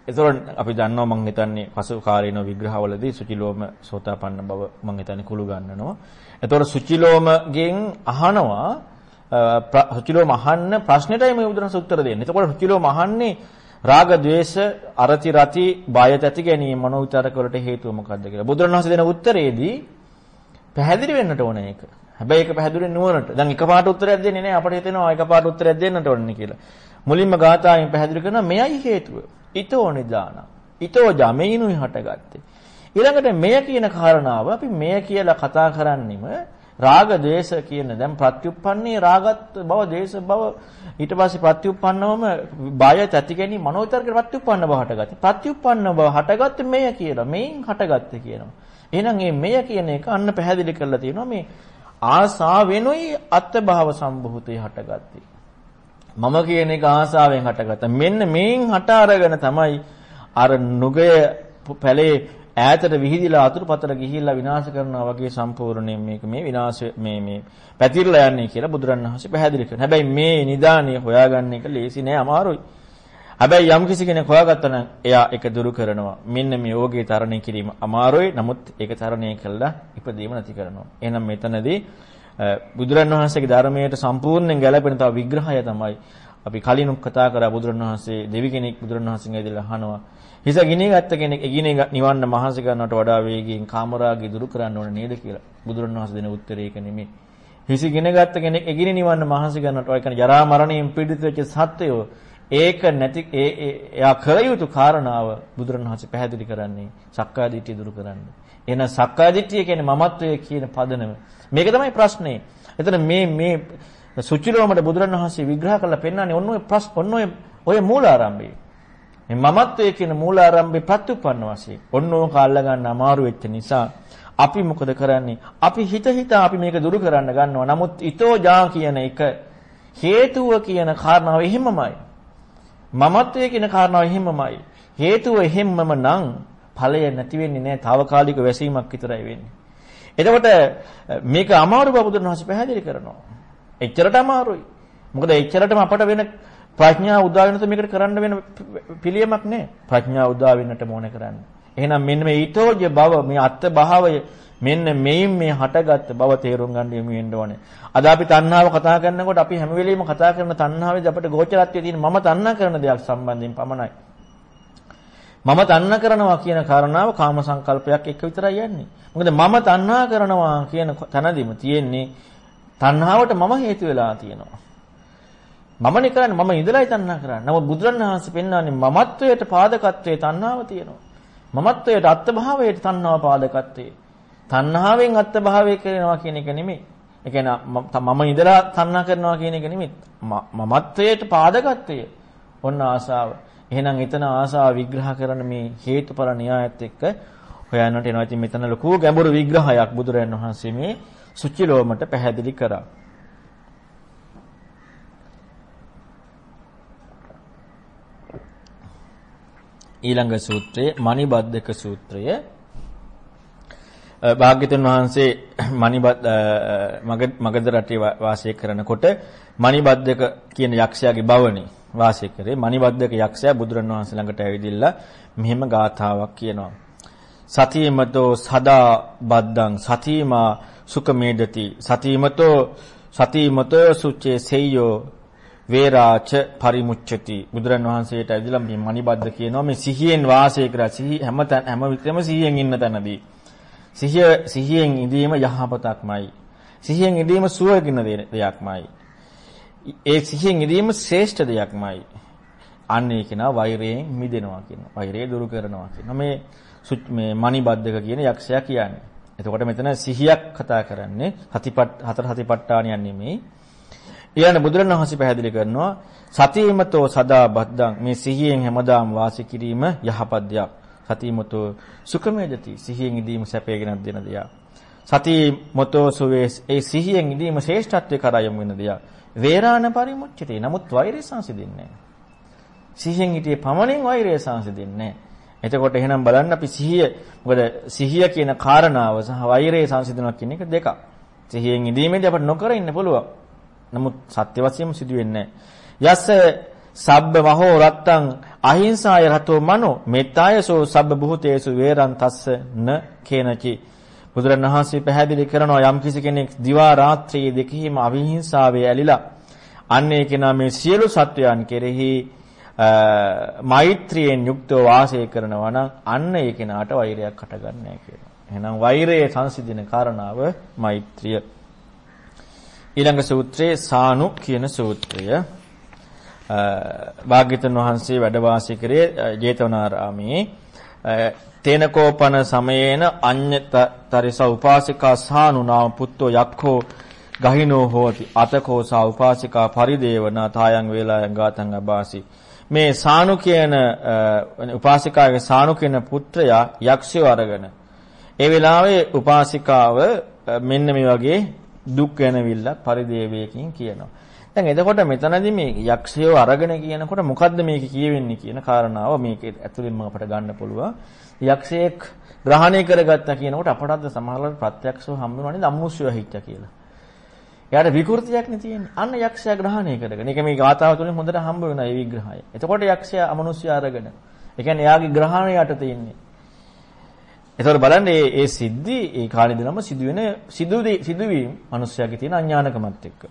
[SPEAKER 1] ඒතකොට අපි දන්නවා මම හිතන්නේ පසු කාලීන විග්‍රහවලදී සුචිලෝම සෝතාපන්න බව මම හිතන්නේ කුළු ගන්නනවා. ඒතකොට සුචිලෝමගෙන් අහනවා රුචිලෝ මහන්න ප්‍රශ්නෙටයි මේ බුදුරජාණන් උත්තර දෙන්නේ. එතකොට රුචිලෝ මහන්නේ රාග, ద్వේෂ, අරති, රති, බය ඇති ගැනීම මනෝවිතරක වලට හේතුව මොකක්ද කියලා. බුදුරජාණන් දෙන උත්තරේදී පැහැදිලි වෙන්නට ඕන ඒක. හැබැයි ඒක පැහැදිලි නුවරට. දැන් එකපාරට උත්තරයක් දෙන්නේ නැහැ. අපිට හිතෙනවා එකපාරට උත්තරයක් දෙන්නට ඕනේ කියලා. මුලින්ම ගාථාවෙන් පැහැදිලි කරනවා මෙයයි හේතුව. ඊතෝ නිදාන. ඊතෝ ජමයිනුයි හටගත්තේ. ඊළඟට මෙය කියන කාරණාව අපි මෙය කියලා කතා කරන්නෙම රාග ద్వේස කියන දැන් ප්‍රත්‍යুৎපන්නේ රාගත් බව දේශ බව ඊට පස්සේ ප්‍රත්‍යুৎපන්නවම බායත් ඇති ගැනීම මනෝවිතරකේ ප්‍රත්‍යুৎපන්න බව හටගatti ප්‍රත්‍යুৎපන්න බව හටගත්තේ මෙය කියලා මේන් හටගත්තේ කියනවා. එහෙනම් මේ මෙය කියන එක අන්න පැහැදිලි කරලා තියෙනවා මේ ආසාවෙනුයි අත්භව සම්භූතේ හටගatti මම කියන එක ආසාවෙන් හටගත්තා. මෙන්න මේන් හට අරගෙන තමයි අර නුගය පැලේ ඈතට විහිදිලා අතුරුපතර ගිහිල්ලා විනාශ කරනවා වගේ සම්පූර්ණයෙන් මේක මේ විනාශ මේ මේ පැතිරලා යන්නේ කියලා බුදුරණවහන්සේ පැහැදිලි කරනවා. හැබැයි මේ නිදානිය හොයාගන්න එක ලේසි නෑ අමාරුයි. හැබැයි යම් කිසි කෙනෙක් හොයාගත්තා නම් එයා ඒක දුරු කරනවා. මෙන්න මේ යෝගේ තරණය කිරීම අමාරුයි. නමුත් ඒක තරණය කළා ඉපදීම නැති කරනවා. එහෙනම් මෙතනදී බුදුරණවහන්සේගේ ධර්මයට සම්පූර්ණයෙන් ගැලපෙන තව විග්‍රහය තමයි අපි කලින් කතා කරා බුදුරණවහන්සේ දෙවි කෙනෙක් බුදුරණවහන්සේගෙන් ඇදලා අහනවා හිස ගිනි ගත්ත කෙනෙක් එගිනේ නිවන්න මහන්සි කරනවට වඩා වේගයෙන් කාමරාගය දුරු කරන්න ඕනේ නේද කියලා බුදුරණවහන්සේ දෙන උත්තරේ ඒක නෙමෙයි. හිස ගින ගත්ත කෙනෙක් එගිනේ නිවන්න මහන්සි කරනවට ඒ කියන්නේ ජරා මරණයෙන් පීඩිත වෙච්ච සත්වයෝ ඒක නැති ඒ එයා කළ යුතු කාරණාව බුදුරණවහන්සේ පැහැදිලි කරන්නේ සක්කාය දිට්ඨිය දුරු කරන්න. එහෙනම් සක්කාය දිට්ඨිය කියන්නේ මමත්වයේ කියන පදනම. මේක තමයි ප්‍රශ්නේ. එතන මේ මේ සුචිලෝමඩ බුදුරණවහන්සේ විග්‍රහ කරලා පෙන්නන්නේ ඔන්න ඔය ප්‍රශ්න ඔන්න ඔය ඔය මූලාරම්භය. මේ මමත්වයේ කියන මූලාරම්භේ ප්‍රත්‍යুৎපන්න වශයෙන් ඔන්න ඕක අල්ල ගන්න අමාරු වෙච්ච නිසා අපි මොකද කරන්නේ? අපි හිත හිත අපි මේක දුරු කරන්න ගන්නවා. නමුත් ඊතෝජා කියන එක හේතුව කියන කාරණාව එහෙමමයි. මමත්වයේ කියන කාරණාව එහෙමමයි. හේතුව එහෙම්මම නම් ඵලය නැති වෙන්නේ නැහැ. తాවකාලික වැසීමක් විතරයි වෙන්නේ. එතකොට මේක අමාරු බව බුදුන් වහන්සේ පැහැදිලි කරනවා. එච්චරට අමාරුයි. මොකද එච්චරටම අපට වෙන ප්‍රඥාව උදා වෙනත මේකට කරන්න වෙන පිළියමක් නැහැ. ප්‍රඥාව උදා වෙන්නට ඕනේ කරන්න. එහෙනම් මෙන්න මේ ඊතෝජ බව මේ අත්ත් භාවය මෙන්න මේන් මේ හටගත්ත බව තේරුම් ගන්න යමු වෙන්න ඕනේ. අද අපි තණ්හාව කතා කරනකොට අපි හැම වෙලෙම කතා කරන තණ්හාවේදී අපිට ගෝචරත්වයේ තියෙන මම තණ්හා කරන දෙයක් සම්බන්ධයෙන් පමණයි. මම තණ්හා කරනවා කියන කාරණාව කාම සංකල්පයක් එක්ක විතරයි යන්නේ. මොකද මම තණ්හා කරනවා කියන තැනදීම තියෙන්නේ තණ්හාවට මම හේතු වෙලා තියෙනවා. මමනේ කරන්නේ මම ඉඳලායි තණ්හා කරන්නේ. නමුත් බුදුරණවහන්සේ පෙන්වන්නේ මමත්වයට පාදකත්වයේ තණ්හාව තියෙනවා. මමත්වයට අත්භාවයට තණ්හාව පාදකත්වයේ. තණ්හාවෙන් අත්භාවය කරනවා කියන එක නෙමෙයි. ඒ කියන්නේ මම ඉඳලා තණ්හා කරනවා කියන එක නෙමෙයි. මමත්වයට පාදකත්වය. ඔන්න ආසාව. එහෙනම් එතන ආසාව විග්‍රහ කරන මේ හේතුඵල න්‍යායත් එක්ක හොයන්නට එනවා. ඉතින් මෙතන ලොකු ගැඹුරු විග්‍රහයක් බුදුරයන් වහන්සේ මේ සුචිලෝමට පැහැදිලි කරා. ඊළඟ සූත්‍රය මණිබද්දක සූත්‍රය. භාග්‍යතුන් වහන්සේ මණිබද්ද මගධ රටේ වාසය කරනකොට මණිබද්දක කියන යක්ෂයාගේ භවනේ වාසය කරේ. මණිබද්දක යක්ෂයා බුදුරන් වහන්සේ ළඟට ඇවිදිලා මෙහෙම ගාථාවක් කියනවා. සතියමතෝ සදා බද්දං සතිමා සුකමේදති සතියමතෝ සතියමතෝ සුච්චේ සෙය්‍යෝ වේරාච පරිමුච්ඡති. බුදුරන් වහන්සේට ඇවිදලා මේ මණිබද්ද කියනවා මේ සිහියෙන් වාසය කරලා සිහි හැම හැම විටම සිහියෙන් ඉන්න තැනදී. සිහිය සිහියෙන් ඉඳීම යහපතක්මයි. සිහියෙන් ඉඳීම සුවකින දෙයක්මයි. ඒ සිහියෙන් ඉඳීම ශ්‍රේෂ්ඨ දෙයක්මයි. අන්න ඒක නා වෛරයෙන් මිදෙනවා කියනවා. වෛරය දුරු කරනවා කියනවා. මේ මේ මණිබද්දක කියන යක්ෂයා කියන්නේ. එතකොට මෙතන සිහියක් කතා කරන්නේ හතිපත් හතර හතිපට්ඨානියන් නෙමෙයි. ඊළඟ බුදුරණවහන්සේ පැහැදිලි කරනවා සතියමතෝ සදා බද්දං මේ සිහියෙන් හැමදාම වාසය කිරීම යහපත් දෙයක්. සතියමතෝ සුඛමේදති සිහියෙන් ඉදීම සැපේගෙනක් දෙන දෙයක්. සතියමතෝ සුවේස් ඒ සිහියෙන් ඉදීම ශ්‍රේෂ්ඨත්වයේ කරා යමු වෙන දෙයක්. වේරාණ පරිමුච්චති. නමුත් වෛරය සංසිඳෙන්නේ සිහියෙන් හිටියේ පමණින් වෛරය සංසිඳෙන්නේ එතකොට එහෙනම් බලන්න අපි සිහිය මොකද සිහිය කියන කාරණාව සහ වෛරය සංසිඳනවා කියන එක දෙකක්. සිහියෙන් ඉදීමේදී අපිට නොකර ඉන්න පුළුවන්. නමුත් සත්‍ය වශයෙන්ම සිදු වෙන්නේ යස්ස සබ්බ මහෝ රත්තං අහිංසාය රතෝ මනෝ මෙත්තායසෝ සබ්බ බුතේසු වේරං තස්ස න කේනචි බුදුරණවහන්සේ පැහැදිලි කරනවා යම් කිසි කෙනෙක් දිවා රාත්‍රියේ දෙකෙහිම අවිහිංසාවේ ඇලිලා අන්න ඒ කෙනා මේ සියලු සත්වයන් කෙරෙහි මෛත්‍රියෙන් යුක්තව වාසය කරනවා නම් අන්න ඒ කෙනාට වෛරයක් හටගන්නේ නැහැ කියලා. එහෙනම් වෛරයේ සංසිඳන කාරණාව මෛත්‍රිය. ඊළඟ සූත්‍රයේ සානු කියන සූත්‍රය. භාග්‍යතුන් වහන්සේ වැඩ වාසය කරේ ජේතවනාරාමේ තේනකෝපන සමයේන අඤ්ඤතරිස උපාසිකා සානුනාම පුත්තෝ යක්ඛෝ ගහිනෝ හෝති අතකෝ සා උපාසිකා පරිදේවන තායන් වේලායන් ගාතං අබාසි. මේ සානු කියන උපාසිකාගේ සානු කියන පුත්‍රයා යක්ෂයව අරගෙන ඒ වෙලාවේ උපාසිකාව මෙන්න මේ වගේ දුක් වෙනවිල්ල පරිදේවයකින් කියනවා. දැන් එතකොට මෙතනදී මේ යක්ෂයව අරගෙන කියනකොට මොකද්ද මේක කියවෙන්නේ කියන කාරණාව මේක ඇතුළෙන්ම අපට ගන්න පුළුවන්. යක්ෂයෙක් ග්‍රහණය කරගත්තා කියනකොට අපටත් සමහරවල් ප්‍රත්‍යක්ෂව හම්බුනනේ ධම්මුස්සය හිච්චා කියලා. එයාට විකෘතියක් නේ තියෙන්නේ. අන්න යක්ෂයා ග්‍රහණය කරගෙන. ඒක මේ ගාථාව තුළින් හොඳට හම්බ වෙනවා මේ විග්‍රහය. එතකොට යක්ෂයා අමනුෂ්‍ය අරගෙන. ඒ කියන්නේ එයාගේ ග්‍රහණය යට තියෙන්නේ. එතකොට බලන්න මේ මේ සිද්ධි ඒ කාලේ දිනම සිදුවෙන සිදුවීම් මිනිස්යාගේ තියෙන අඥානකමත් එක්ක.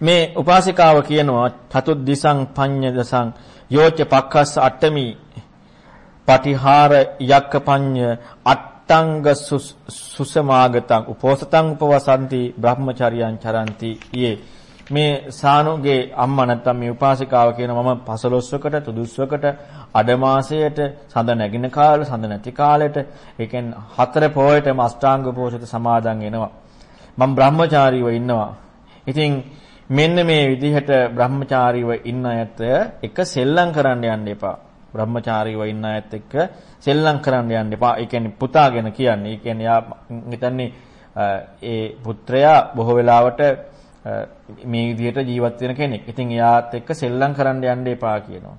[SPEAKER 1] මේ උපාසිකාව කියනවා චතුද්දිසං පඤ්ඤ දසං යෝච පක්ඛස් අට්ඨමි පටිහාර යක්ක පඤ්ඤ අට්ටංග සුසමාගතං උපෝසතං උපවසන්ති බ්‍රහ්මචර්යං චරಂತಿ යේ මේ සානුගේ අම්මා නැත්තම් මේ උපාසිකාව කියන මම 15කට තුදුස්වකට අඩ මාසයට සඳ නැගින කාලෙ සඳ නැති කාලෙට ඒ කියන්නේ හතර පොයටම අෂ්ටාංග පෝෂිත සමාදන් වෙනවා මම බ්‍රහ්මචාරීව ඉන්නවා ඉතින් මෙන්න මේ විදිහට බ්‍රහ්මචාරීව ඉන්න අයට එක සෙල්ලම් කරන්න යන්න එපා බ්‍රහ්මචාරීව ඉන්න අයත් එක්ක සෙල්ලම් කරන්න යන්න එපා. ඒ කියන්නේ පුතාගෙන කියන්නේ. ඒ කියන්නේ යා හිතන්නේ ඒ පුත්‍රයා බොහෝ වෙලාවට මේ විදිහට ජීවත් වෙන කෙනෙක්. ඉතින් එයාත් එක්ක සෙල්ලම් කරන්න යන්න එපා කියනවා.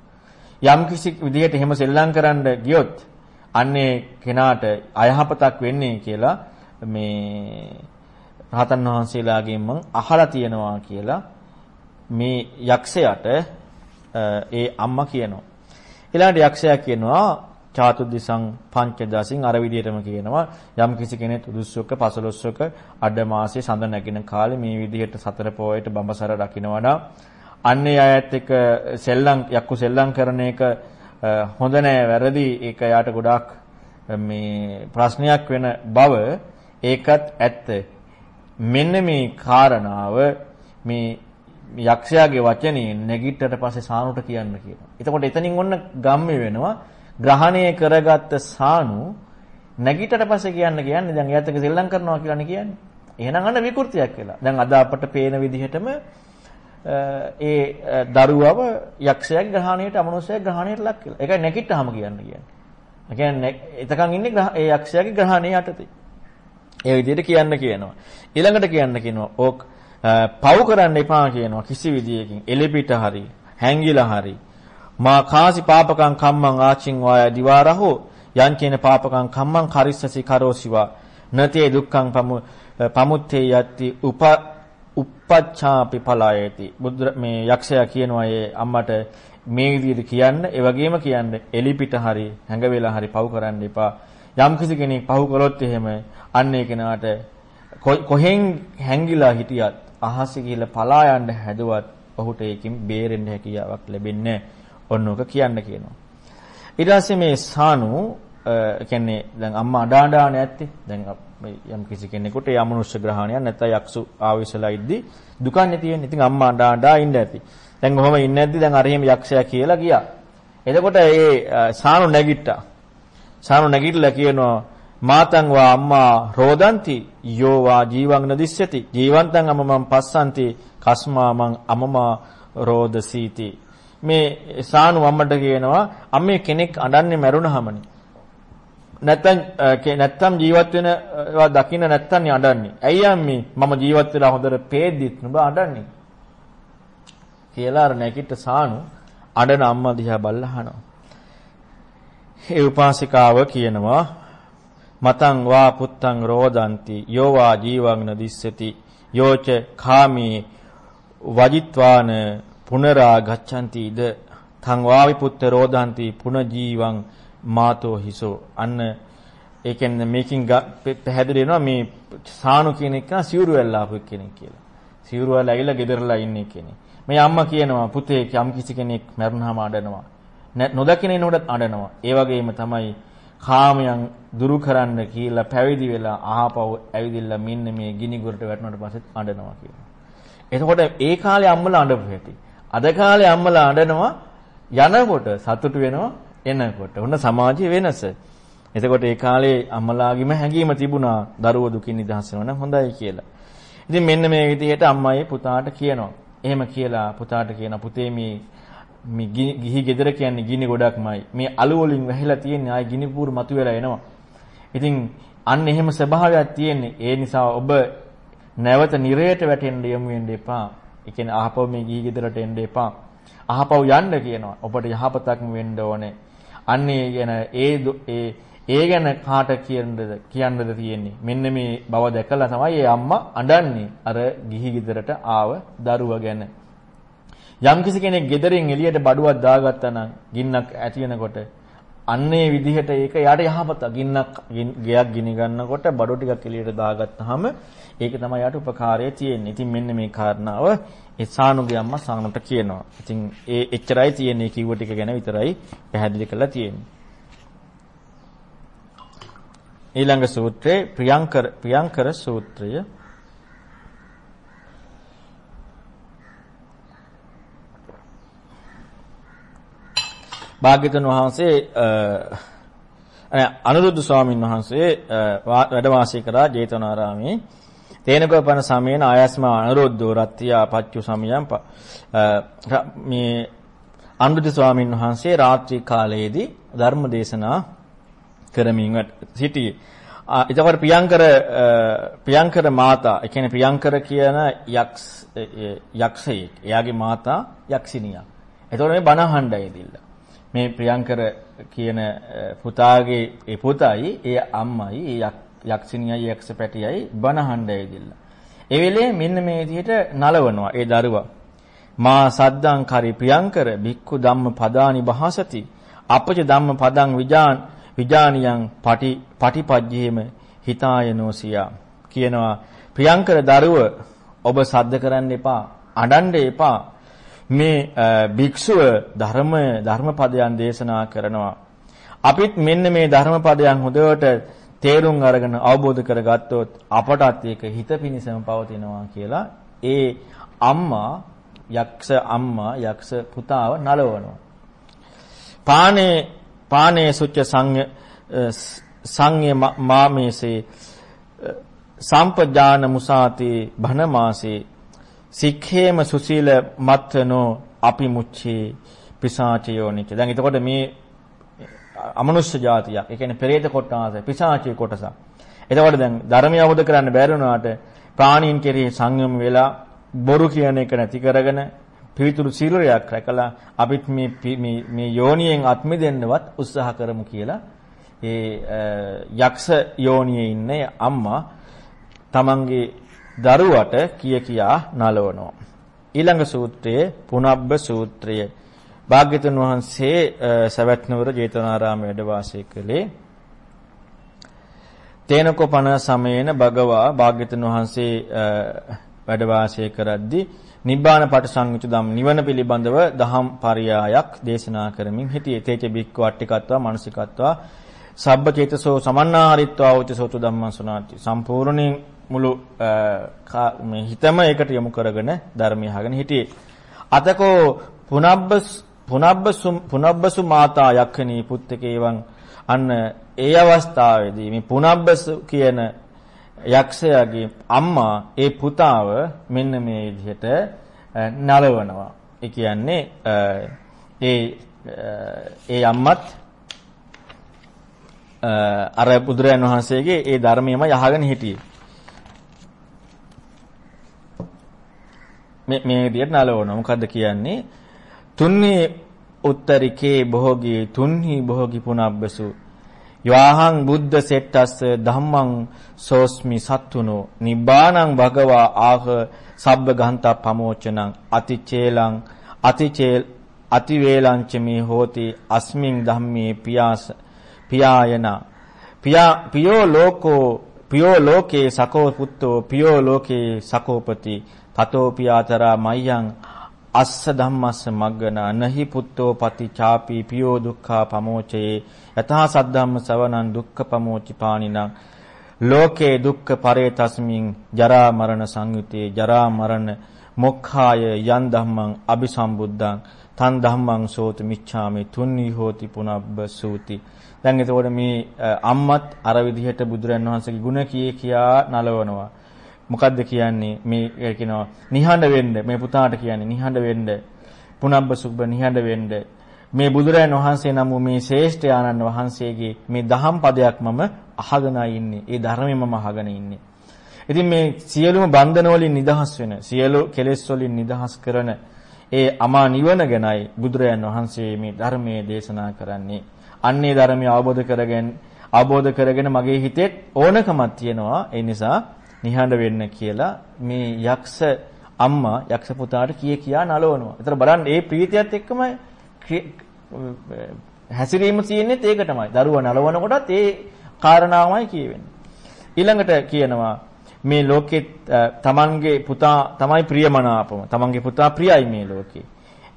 [SPEAKER 1] යම් කිසි විදිහට එහෙම සෙල්ලම් කරන්න ගියොත් අන්නේ කෙනාට අයහපතක් වෙන්නේ කියලා මේ රහතන් වහන්සේලාගෙන් මම අහලා තියෙනවා කියලා මේ යක්ෂයාට ඒ අම්මා කියනවා. ඊළඟට යක්ෂයා කියනවා චාතුද්දිසං පංචදසින් අර විදිහටම කියනවා. යම් කිසි කෙනෙක් උදුස්සක පසළොස්වක අඩ මාසේ සඳ නැගින කාලේ මේ විදිහට සතර පොයට බඹසර රකින්නවා නම් අන්නේ අයත් එක්ක සෙල්ලම් යක්කු සෙල්ලම් කරන එක හොඳ නෑ වැරදි. ඒක යාට ගොඩාක් මේ ප්‍රශ්නයක් වෙන බව ඒකත් ඇත්ත. මෙන්න මේ කාරණාව මේ යක්ෂයාගේ වචනේ නැගිට්ටට පස්සේ සානුට කියන්න කියනවා. එතකොට එතනින් ඔන්න ගම්මේ වෙනවා. ග්‍රහණය කරගත්ත සානු නැගිටට පස්සේ කියන්න කියන්නේ දැන් එයාත් එක්ක සෙල්ලම් කරනවා කියලානේ කියන්නේ. එහෙනම් අන්න විකෘතියක් වෙලා. දැන් අද අපට පේන විදිහටම ඒ දරුවව යක්ෂයාගේ ග්‍රහණයට අමනුෂ්‍යයාගේ ග්‍රහණයට ලක් කියලා. ඒකයි නැගිට්ටාම කියන්න කියන්නේ. ඒ කියන්නේ එතකන් ඉන්නේ ඒ යක්ෂයාගේ ග්‍රහණය යටතේ. ඒ විදිහට කියන්න කියනවා. ඊළඟට කියන්න කියනවා ඕක පව් කරන්න එපා කියනවා කිසි විදියකින් එලෙපිට හරි හැංගිලා හරි මා කාසි පාපකං කම්මං ආචින් වාය දිවාරහෝ යං කියන පාපකං කම්මං කරිස්සසි කරෝසිවා නතේ දුක්ඛං පමු පමුත්තේ යති උප uppacchāpi palayati බුදු මේ යක්ෂයා කියනවා ඒ අම්මට මේ විදිහට කියන්න ඒ වගේම කියන්න. එලිපිට හරි හැඟ වෙලා හරි පව් කරන්න එපා. යම් කිසි කෙනෙක් පව් කළොත් එහෙම අන්න ඒ කෙනාට කොහෙන් හැංගිලා හිටියත් අහසේ ගිහිල්ලා පලා යන්න හැදුවත් ඔහුට ඒකෙන් බේරෙන්න හැකියාවක් ලැබෙන්නේ ඔන්නෝක කියන්න කියනවා. ඊට පස්සේ මේ සානු කියන්නේ දැන් අම්මා අඬා අඬා නැත්තේ. දැන් යම් කිසි කෙනෙකුට ඒ අමනුෂ්‍ය ග්‍රහණයක් නැත්නම් යක්සු ආවිසලා ඉද්දි දුක නැති වෙන්නේ. ඉතින් අම්මා අඬා අඬා ඉන්න ඇති. දැන් කොහොම ඉන්නේ නැද්දි දැන් අර එහෙම යක්ෂයා කියලා ගියා. එතකොට ඒ සානු නැගිට්ටා. සානු නැගිටලා කියනවා මාතං වා අම්මා රෝදಂತಿ යෝ වා ජීවං නදිස්සති ජීවන්තං අමමං පස්සන්ති කස්මා මං අමමා රෝදසීති මේ සානු අම්මට කියනවා අම්මේ කෙනෙක් අඬන්නේ මැරුණාමනේ. නැත්තම් නැත්තම් ජීවත් වෙනවා දකින්න නැත්තම් අඬන්නේ. ඇයි අම්මේ? මම ජීවත් වෙලා හොඳට පේද්දිත් නුඹ අඬන්නේ? කියලා අර නැකිට සානු අඬන අම්මා දිහා බලලා අහනවා ඒ උපාසිකාව කියනවා මතං වා පුත්තං රෝදಂತಿ යෝවා ජීවං නදිස්සති යෝච කාමී වජිත්වාන පුනරා ගච්ඡanti ඉද තං වාවි පුත්ත රෝදಂತಿ පුනජීවං මාතෝ හිසෝ අන්න ඒ කියන්නේ මේකින් පැහැදිලි වෙනවා මේ සානු කියන එක සිවුරු ඇල්ලාපු කෙනෙක් කියලා. සිවුරු ඇල්ල ඇවිල්ලා ගෙදරලා ඉන්නේ කෙනෙක්. මේ අම්මා කියනවා පුතේ යම් කිසි කෙනෙක් මරණාම අඬනවා. නොදකින එනකොට අඬනවා. ඒ වගේම තමයි කාමයන් දුරු කරන්න කියලා පැවිදි වෙලා ආපහු ඇවිදින්න මෙන්න මේ ගිනි ගොරට වැටුණාට පස්සේ අඬනවා කියනවා. එතකොට ඒ කාලේ අම්මලා අඬපු හැටි. අද කාලේ අම්මලා අඬනවා යනකොට සතුටු වෙනවා එනකොට ඔන්න සමාජයේ වෙනස. එතකොට ඒ කාලේ අම්මලාගේම හැඟීම තිබුණා දරුවෝ දුකින් නිදහස් වෙනවා නම් හොඳයි කියලා. ඉතින් මෙන්න මේ විදිහට අම්මයි පුතාට කියනවා. එහෙම කියලා පුතාට කියන පුතේ මේ මේ ගිහි ගෙදර කියන්නේ ගිනි ගොඩක්මයි. මේ අලු වලින් වැහිලා තියෙන්නේ ආයි ගිනි පුරු මතුවෙලා එනවා. ඉතින් අන්න එහෙම ස්වභාවයක් තියෙන්නේ. ඒ නිසා ඔබ නැවත නිරයට වැටෙන්න යමු වෙන්න එපා. ඒ කියන්නේ අහපව මේ ගිහි ගෙදරට එන්න එපා. අහපව යන්න කියනවා. ඔබට යහපතක්ම වෙන්න ඕනේ. අන්නේ ගැන ඒ ඒ ඒ ගැන කාට කියන්නද කියන්නද තියෙන්නේ මෙන්න මේ බව දැකලා තමයි ඒ අම්මා අඬන්නේ අර ගිහි ගෙදරට ආව දරුවා ගැන යම් කිසි කෙනෙක් ගෙදරින් එළියට බඩුවක් දාගත්තා නම් ගින්නක් ඇති වෙනකොට අන්නේ විදිහට ඒක යාට යහපත ගින්නක් ගෙයක් ගිනි ගන්නකොට බඩු ටිකක් එළියට දාගත්තාම ඒක තමයි යාට උපකාරය තියෙන්නේ. ඉතින් මෙන්න මේ කාරණාව ඒ සානුගේ අම්මා සානුට කියනවා. ඉතින් ඒ එච්චරයි තියෙන්නේ කිව්ව ටික ගැන විතරයි පැහැදිලි කරලා තියෙන්නේ. ඊළඟ සූත්‍රයේ ප්‍රියංකර ප්‍රියංකර සූත්‍රය භාග්‍යතුන් වහන්සේ අනුරුද්ධ ස්වාමීන් වහන්සේ වැඩ වාසය කරා ජේතවනාරාමේ තේනකෝපන සමයේන ආයස්ම අනුරුද්ධෝ රත්ත්‍යා පච්චු සමයන් මේ අනුරුද්ධ ස්වාමීන් වහන්සේ රාත්‍රී කාලයේදී ධර්ම දේශනා කරමින් සිටියේ. එතකොට ප්‍රියංකර ප්‍රියංකර මාතා, ඒ කියන්නේ ප්‍රියංකර කියන යක්ෂ යක්ෂයෙක්. එයාගේ මාතා යක්ෂිනියක්. එතකොට මේ බණ අහණ්ඩයි දිල්ලා. මේ ප්‍රියංකර කියන පුතාගේ ඒ පුතයි ඒ අම්මයි ඒ යක්ෂිනියයි යක්ෂ පැටියයි බණ අහණ්ඩයි දිල්ලා. ඒ වෙලේ මෙන්න මේ විදිහට නලවනවා ඒ දරුවා. මා සද්දං කරි ප්‍රියංකර භික්ඛු ධම්ම පදානි භාසති අපච ධම්ම පදං විජාන් විජානියං පටි පටිපජ්ජේම හිතායනෝසියා කියනවා ප්‍රියංකර දරුව ඔබ සද්ද කරන්න එපා අඬන්න එපා මේ භික්ෂුව ධර්ම ධර්මපදයන් දේශනා කරනවා අපිත් මෙන්න මේ ධර්මපදයන් හොඳට තේරුම් අරගෙන අවබෝධ කරගත්තොත් අපටත් ඒක හිත පිනිසම පවතිනවා කියලා ඒ අම්මා යක්ෂ අම්මා යක්ෂ පුතාව නලවනවා. පානේ පානේ සුච්ච සංය සංය මාමේසේ සම්පජාන මුසාති භනමාසේ සික්ඛේම සුසීල මත්තනෝ අපි මුච්චේ පිසාචයෝනිච දැන් එතකොට මේ අමනුෂ්‍ය జాතියක් ඒ කියන්නේ පෙරේත කොටස පිසාචය කොටස එතකොට දැන් ධර්මය අවබෝධ කරන්න බැරි වුණාට ප්‍රාණීන් කෙරෙහි සංයම වෙලා බොරු කියන එක නැති කරගෙන පිවිතුරු සීලයක් රැකලා අපිත් මේ මේ යෝනියෙන් අත්මිදෙන්නවත් උත්සාහ කරමු කියලා ඒ යක්ෂ යෝනියේ ඉන්න අම්මා තමන්ගේ දරුවට කිය කියා නලවනවා. ඊළඟ සූත්‍රයේ පුනබ්බ සූත්‍රය. භාග්‍යතුන් වහන්සේ සවැත් නුවර ජේතවනාරාම වැඩ වාසය කළේ. තේනකෝපන සමයේන භගවා භාග්‍යතුන් වහන්සේ වැඩ වාසය කරද්දී නිබ්බාන පටිසංයුත ධම් නිවන පිළිබඳව දහම් පරයායක් දේශනා කරමින් හිටියේ තේච බික්ක වට්ටිකත්වා මානසිකත්වා සබ්බ චේතසෝ සමන්නාරිත්වා උචසෝතු ධම්මං සුනාති සම්පූර්ණයෙන් මුළු මේ හිතම ඒකට යොමු කරගෙන ධර්මය අහගෙන හිටියේ අතකෝ පුනබ්බස් පුනබ්බසු පුනබ්බසු මාතා යක්ඛනී පුත්තකේවං අන්න ඒ අවස්ථාවේදී මේ පුනබ්බසු කියන යක්ෂයාගේ අම්මා ඒ පුතාව මෙන්න මේ විදිහට නලවනවා. ඒ කියන්නේ ඒ ඒ අම්මත් අර බුදුරයන් වහන්සේගේ ඒ ධර්මයම යහගෙන හිටියේ. මේ මේ විදිහට නලවනවා. මොකද්ද කියන්නේ? තුන්හි උත්තරිකේ භෝගී තුන්හි භෝගී පුනබ්බසු. යවාහං බුද්ධ සෙට්ටස්ස ධම්මං සෝස්මි සත්තුනෝ. නිබ්බානං භගවා ආහ සබ්බ ගහන්තා පමෝචනං. අතිචේලං අතිචේල් අතිවේලංච මේ හෝති අස්මින් ධම්මේ පියාස පියායන. පියා පියෝ ලෝකෝ පියෝ ලෝකේ සකෝ පුත්තෝ පියෝ ලෝකේ සකෝපති. තතෝ පියාතරා මයං අස්ස ධම්මස්ස මග්ගන නහි පුත්තෝ පති ചാපි පියෝ දුක්ඛා පමෝචේ යතහා සද්ධම්ම සවනං දුක්ඛ පමෝචි පානිනං ලෝකේ දුක්ඛ පරේතස්මින් ජරා මරණ සංයුතේ ජරා මරණ මොක්ඛාය යන් ධම්මං අபிසම්බුද්ධං තන් ධම්මං සෝති මිච්ඡාමි තුන්හි හෝති පුනබ්බ සූති. දැන් එතකොට මේ අම්මත් අර විදිහට බුදුරන් වහන්සේගේ ගුණ කී කියා නලවනවා. මොකද්ද කියන්නේ මේ කියනවා නිහඬ වෙන්න මේ පුතාට කියන්නේ නිහඬ වෙන්න පුනබ්බ සුබ්බ නිහඬ වෙන්න මේ බුදුරයන් වහන්සේ නම් මේ ශ්‍රේෂ්ඨ ආනන්ද වහන්සේගේ මේ දහම් පදයක් මම අහගෙන ඉන්නේ. ඒ ධර්මය මම අහගෙන ඉන්නේ. ඉතින් මේ සියලුම බන්ධන වලින් නිදහස් වෙන, සියලු කෙලෙස් වලින් නිදහස් කරන ඒ අමා නිවන ගැනයි බුදුරයන් වහන්සේ මේ ධර්මයේ දේශනා කරන්නේ. අන්නේ ධර්මය අවබෝධ කරගෙන අවබෝධ කරගෙන මගේ හිතේ ඕනකමක් තියෙනවා. ඒ නිසා නිහඬ වෙන්න කියලා මේ යක්ෂ අම්මා යක්ෂ පුතාට කිය කියා නලවනවා. ඒතර බලන්න මේ ප්‍රීතියත් එක්කම හැසිරීම තියෙන්නේ ඒක තමයි. දරුවා නලවනකොටත් ඒ කාරණාවමයි කියවෙන්නේ. ඊළඟට කියනවා මේ ලෝකෙත් තමන්ගේ පුතා තමයි ප්‍රියමනාපම. තමන්ගේ පුතා ප්‍රියයි මේ ලෝකේ.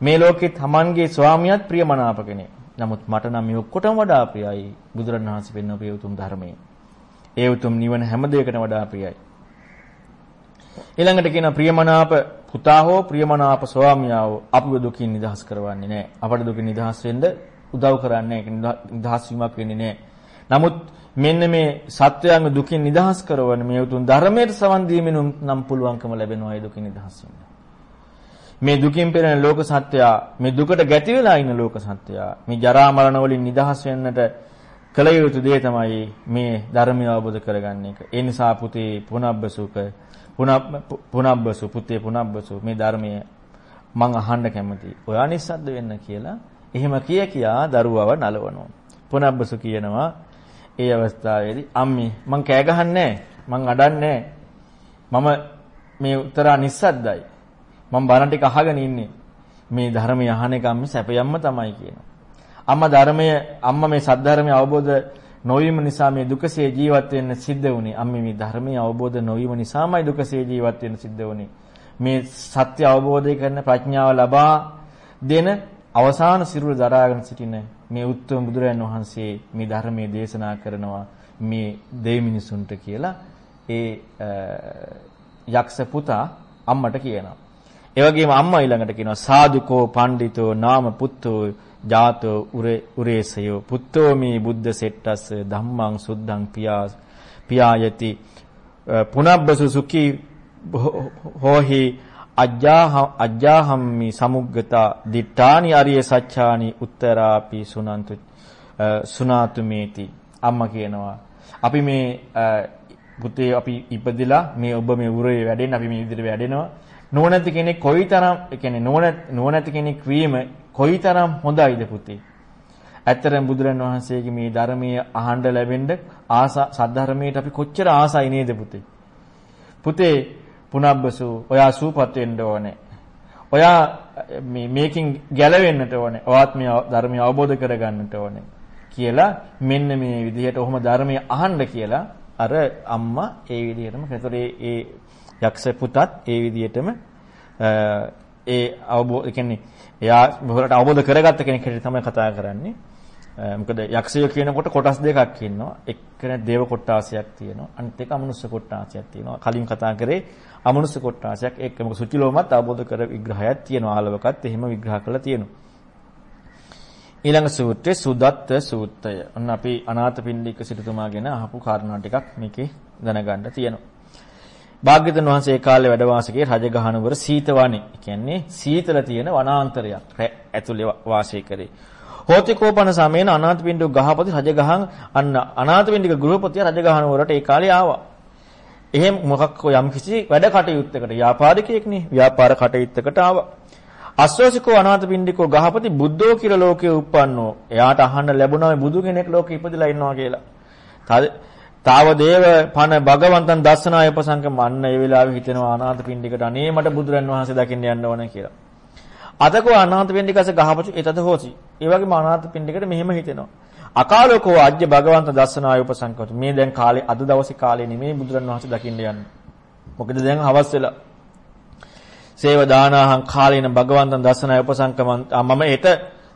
[SPEAKER 1] මේ ලෝකේ තමන්ගේ ස්වාමියාත් ප්‍රියමනාප කෙනෙක්. නමුත් මට නම් මේ ඔක්කොටම වඩා ප්‍රියයි බුදුරණවහන්සේ පෙන්වපු මේ උතුම් ධර්මයේ. ඒ උතුම් නිවන හැම දෙයකටම වඩා ප්‍රියයි. ඊළඟට කියන ප්‍රියමනාප පුතා හෝ ප්‍රියමනාප ස්වාමියාව අපිව දුකින් නිදහස් කරවන්නේ නැහැ. අපට දුකින් නිදහස් වෙන්න උදව් කරන්නේ නැහැ. නිදහස් වීමක් වෙන්නේ නැහැ. නමුත් මෙන්න මේ සත්වයන්ව දුකින් නිදහස් කරවන මේ උතුම් ධර්මයට සවන් දීමෙන් නම් පුළුවන්කම ලැබෙනවා ඒ දුකින් නිදහස් වෙන්න. මේ දුකින් පෙළෙන ලෝක සත්‍යය මේ දුකට ගැති වෙලා ඉන්න ලෝක සත්‍යය මේ ජරා මරණ වලින් නිදහස් වෙන්නට කල යුතු දේ තමයි මේ ධර්මය අවබෝධ කරගන්න එක. ඒ නිසා පුතේ පුනබ්බසුක පුනබ්බසු පුතේ පුනබ්බසු මේ ධර්මයේ මං අහන්න කැමතියි. ඔයා නිස්සද්ද වෙන්න කියලා එහෙම කිය කියා දරුවව නලවනවා. පුනබ්බසු කියනවා ඒ අවස්ථාවේදී අම්මි මං කෑ ගහන්නේ මං අඩන්නේ මම මේ උත්තරා නිස්සද්දයි. මම බණ ටික අහගෙන ඉන්නේ. මේ ධර්මය අහන එක අම්මි සැපයම්ම තමයි කියනවා. අම්මා ධර්මයේ අම්මා මේ සද්ධර්මය අවබෝධ නොවීම නිසා මේ දුකසේ ජීවත් වෙන්න සිද්ධ වුනේ. අම්මේ මේ ධර්මයේ අවබෝධ නොවීම නිසාමයි දුකසේ ජීවත් වෙන්න සිද්ධ වුනේ. මේ සත්‍ය අවබෝධය කරන ප්‍රඥාව ලබා දෙන අවසාන සිරුර දරාගෙන සිටින මේ උත්තම බුදුරයන් වහන්සේ මේ ධර්මයේ දේශනා කරනවා මේ දෙවි මිනිසුන්ට කියලා ඒ යක්ෂ පුතා අම්මට කියනවා. ඒ වගේම අම්මා ඊළඟට කියනවා සාදුකෝ පණ්ඩිතෝ නාම පුත්තෝ ජාතෝ උරේ උරේසයෝ පුත්තෝමි බුද්ධ සෙට්ටස් ධම්මං සුද්ධං පියා පියායති. පුනබ්බසු සුඛී හෝහි අජ්ජාහ අජ්ජාහම්මි සමුග්ගතා දිට්ඨානි අරිය සච්ඡානි උත්තරාපි සුනන්තු සුනාතුමේති අම්මා කියනවා අපි මේ පුතේ අපි ඉපදිලා මේ ඔබ මේ උරේ වැඩෙන්න අපි මේ විදිහට වැඩෙනවා. නුවණැති කෙනෙක් කොයිතරම් කියන්නේ නුවණැති කෙනෙක් වීම කොයිතරම් හොඳයිද පුතේ. ඇත්තරම් බුදුරන් වහන්සේගේ මේ ධර්මයේ අහන්න ලැබෙන්න ආසා සද්ධර්මයට අපි කොච්චර ආසයි නේද පුතේ. පුතේ පුනබ්බසු ඔයා සූපත් වෙන්න ඕනේ. ඔයා මේ මේකින් ගැලවෙන්නට ඕනේ. ඔයාත් මේ ධර්මය අවබෝධ කරගන්නට ඕනේ. කියලා මෙන්න මේ විදිහට ඔහොම ධර්මය අහන්න කියලා අර අම්මා ඒ විදිහටම ඒතොරේ ඒ යක්ෂ පුතත් ඒ විදිහටම ඒ අවබෝධ කියන්නේ එයා මොහොතට අවබෝධ කරගත්ත කෙනෙක් හැටියට තමයි කතා කරන්නේ. මොකද යක්ෂය කියනකොට කොටස් දෙකක් ඉන්නවා. එක්කෙනෙක් දේව කොටාසයක් තියෙනවා. අනිත් එක අමනුෂ්‍ය කොටාසයක් තියෙනවා. කලින් කතා කරේ අමනුෂ්‍ය කොටාසයක් එක්ක මොකද සුචිලෝමත් අවබෝධ කර විග්‍රහයක් තියෙනවා. ආලවකත් එහෙම විග්‍රහ කරලා තියෙනවා. ඊළඟ සූත්‍රයේ සුදත්ත සූත්‍රය. ඔන්න අපි අනාථපිණ්ඩික සිටුතුමා ගැන අහපු කාරණා ටිකක් මේකේ දැනගන්න තියෙනවා. භාග්‍යවතුන් වහන්සේ කාලේ වැඩ වාසකේ රජගහනුවර සීතවනේ කියන්නේ සීතල තියෙන වනාන්තරයක් ඇතුලේ වාසය කරේ. හෝතිකෝපන සමයන අනාථපිණ්ඩික ගහපති රජගහන් අන්න අනාථපිණ්ඩික ගෘහපතිය රජගහනුවරට ඒ කාලේ ආවා. එහෙම මොකක් යම් කිසි වැඩ කටයුත්තකට ව්‍යාපාරිකයෙක්නේ ව්‍යාපාර කටයුත්තකට ආවා. අස්සෝසිකෝ අනාථපිණ්ඩිකෝ ගහපති බුද්ධෝ කියලා ලෝකයේ උප්පන්නෝ. එයාට අහන්න ලැබුණා බුදු කෙනෙක් ලෝකෙ ඉපදිලා ඉන්නවා කියලා. තාව දේව පන භගවන්තන් දස්සනාය උපසංකම අන්න ඒ වෙලාවේ හිතෙනවා අනාථ පිණ්ඩිකට අනේ මට බුදුරන් වහන්සේ දකින්න යන්න ඕන කියලා. අතකෝ අනාථ පිණ්ඩිකස ගහපතු එතද හොසි. ඒ වගේම අනාථ පිණ්ඩිකට මෙහෙම හිතෙනවා. අකාලෝකෝ අජ්ජ භගවන්ත දස්සනාය උපසංකමතු. මේ දැන් කාලේ අද දවසේ කාලේ නෙමෙයි බුදුරන් වහන්සේ දකින්න යන්නේ. මොකද දැන් හවස් වෙලා. සේව දානාහං කාලේන භගවන්තන් දස්සනාය උපසංකමන් මම හෙට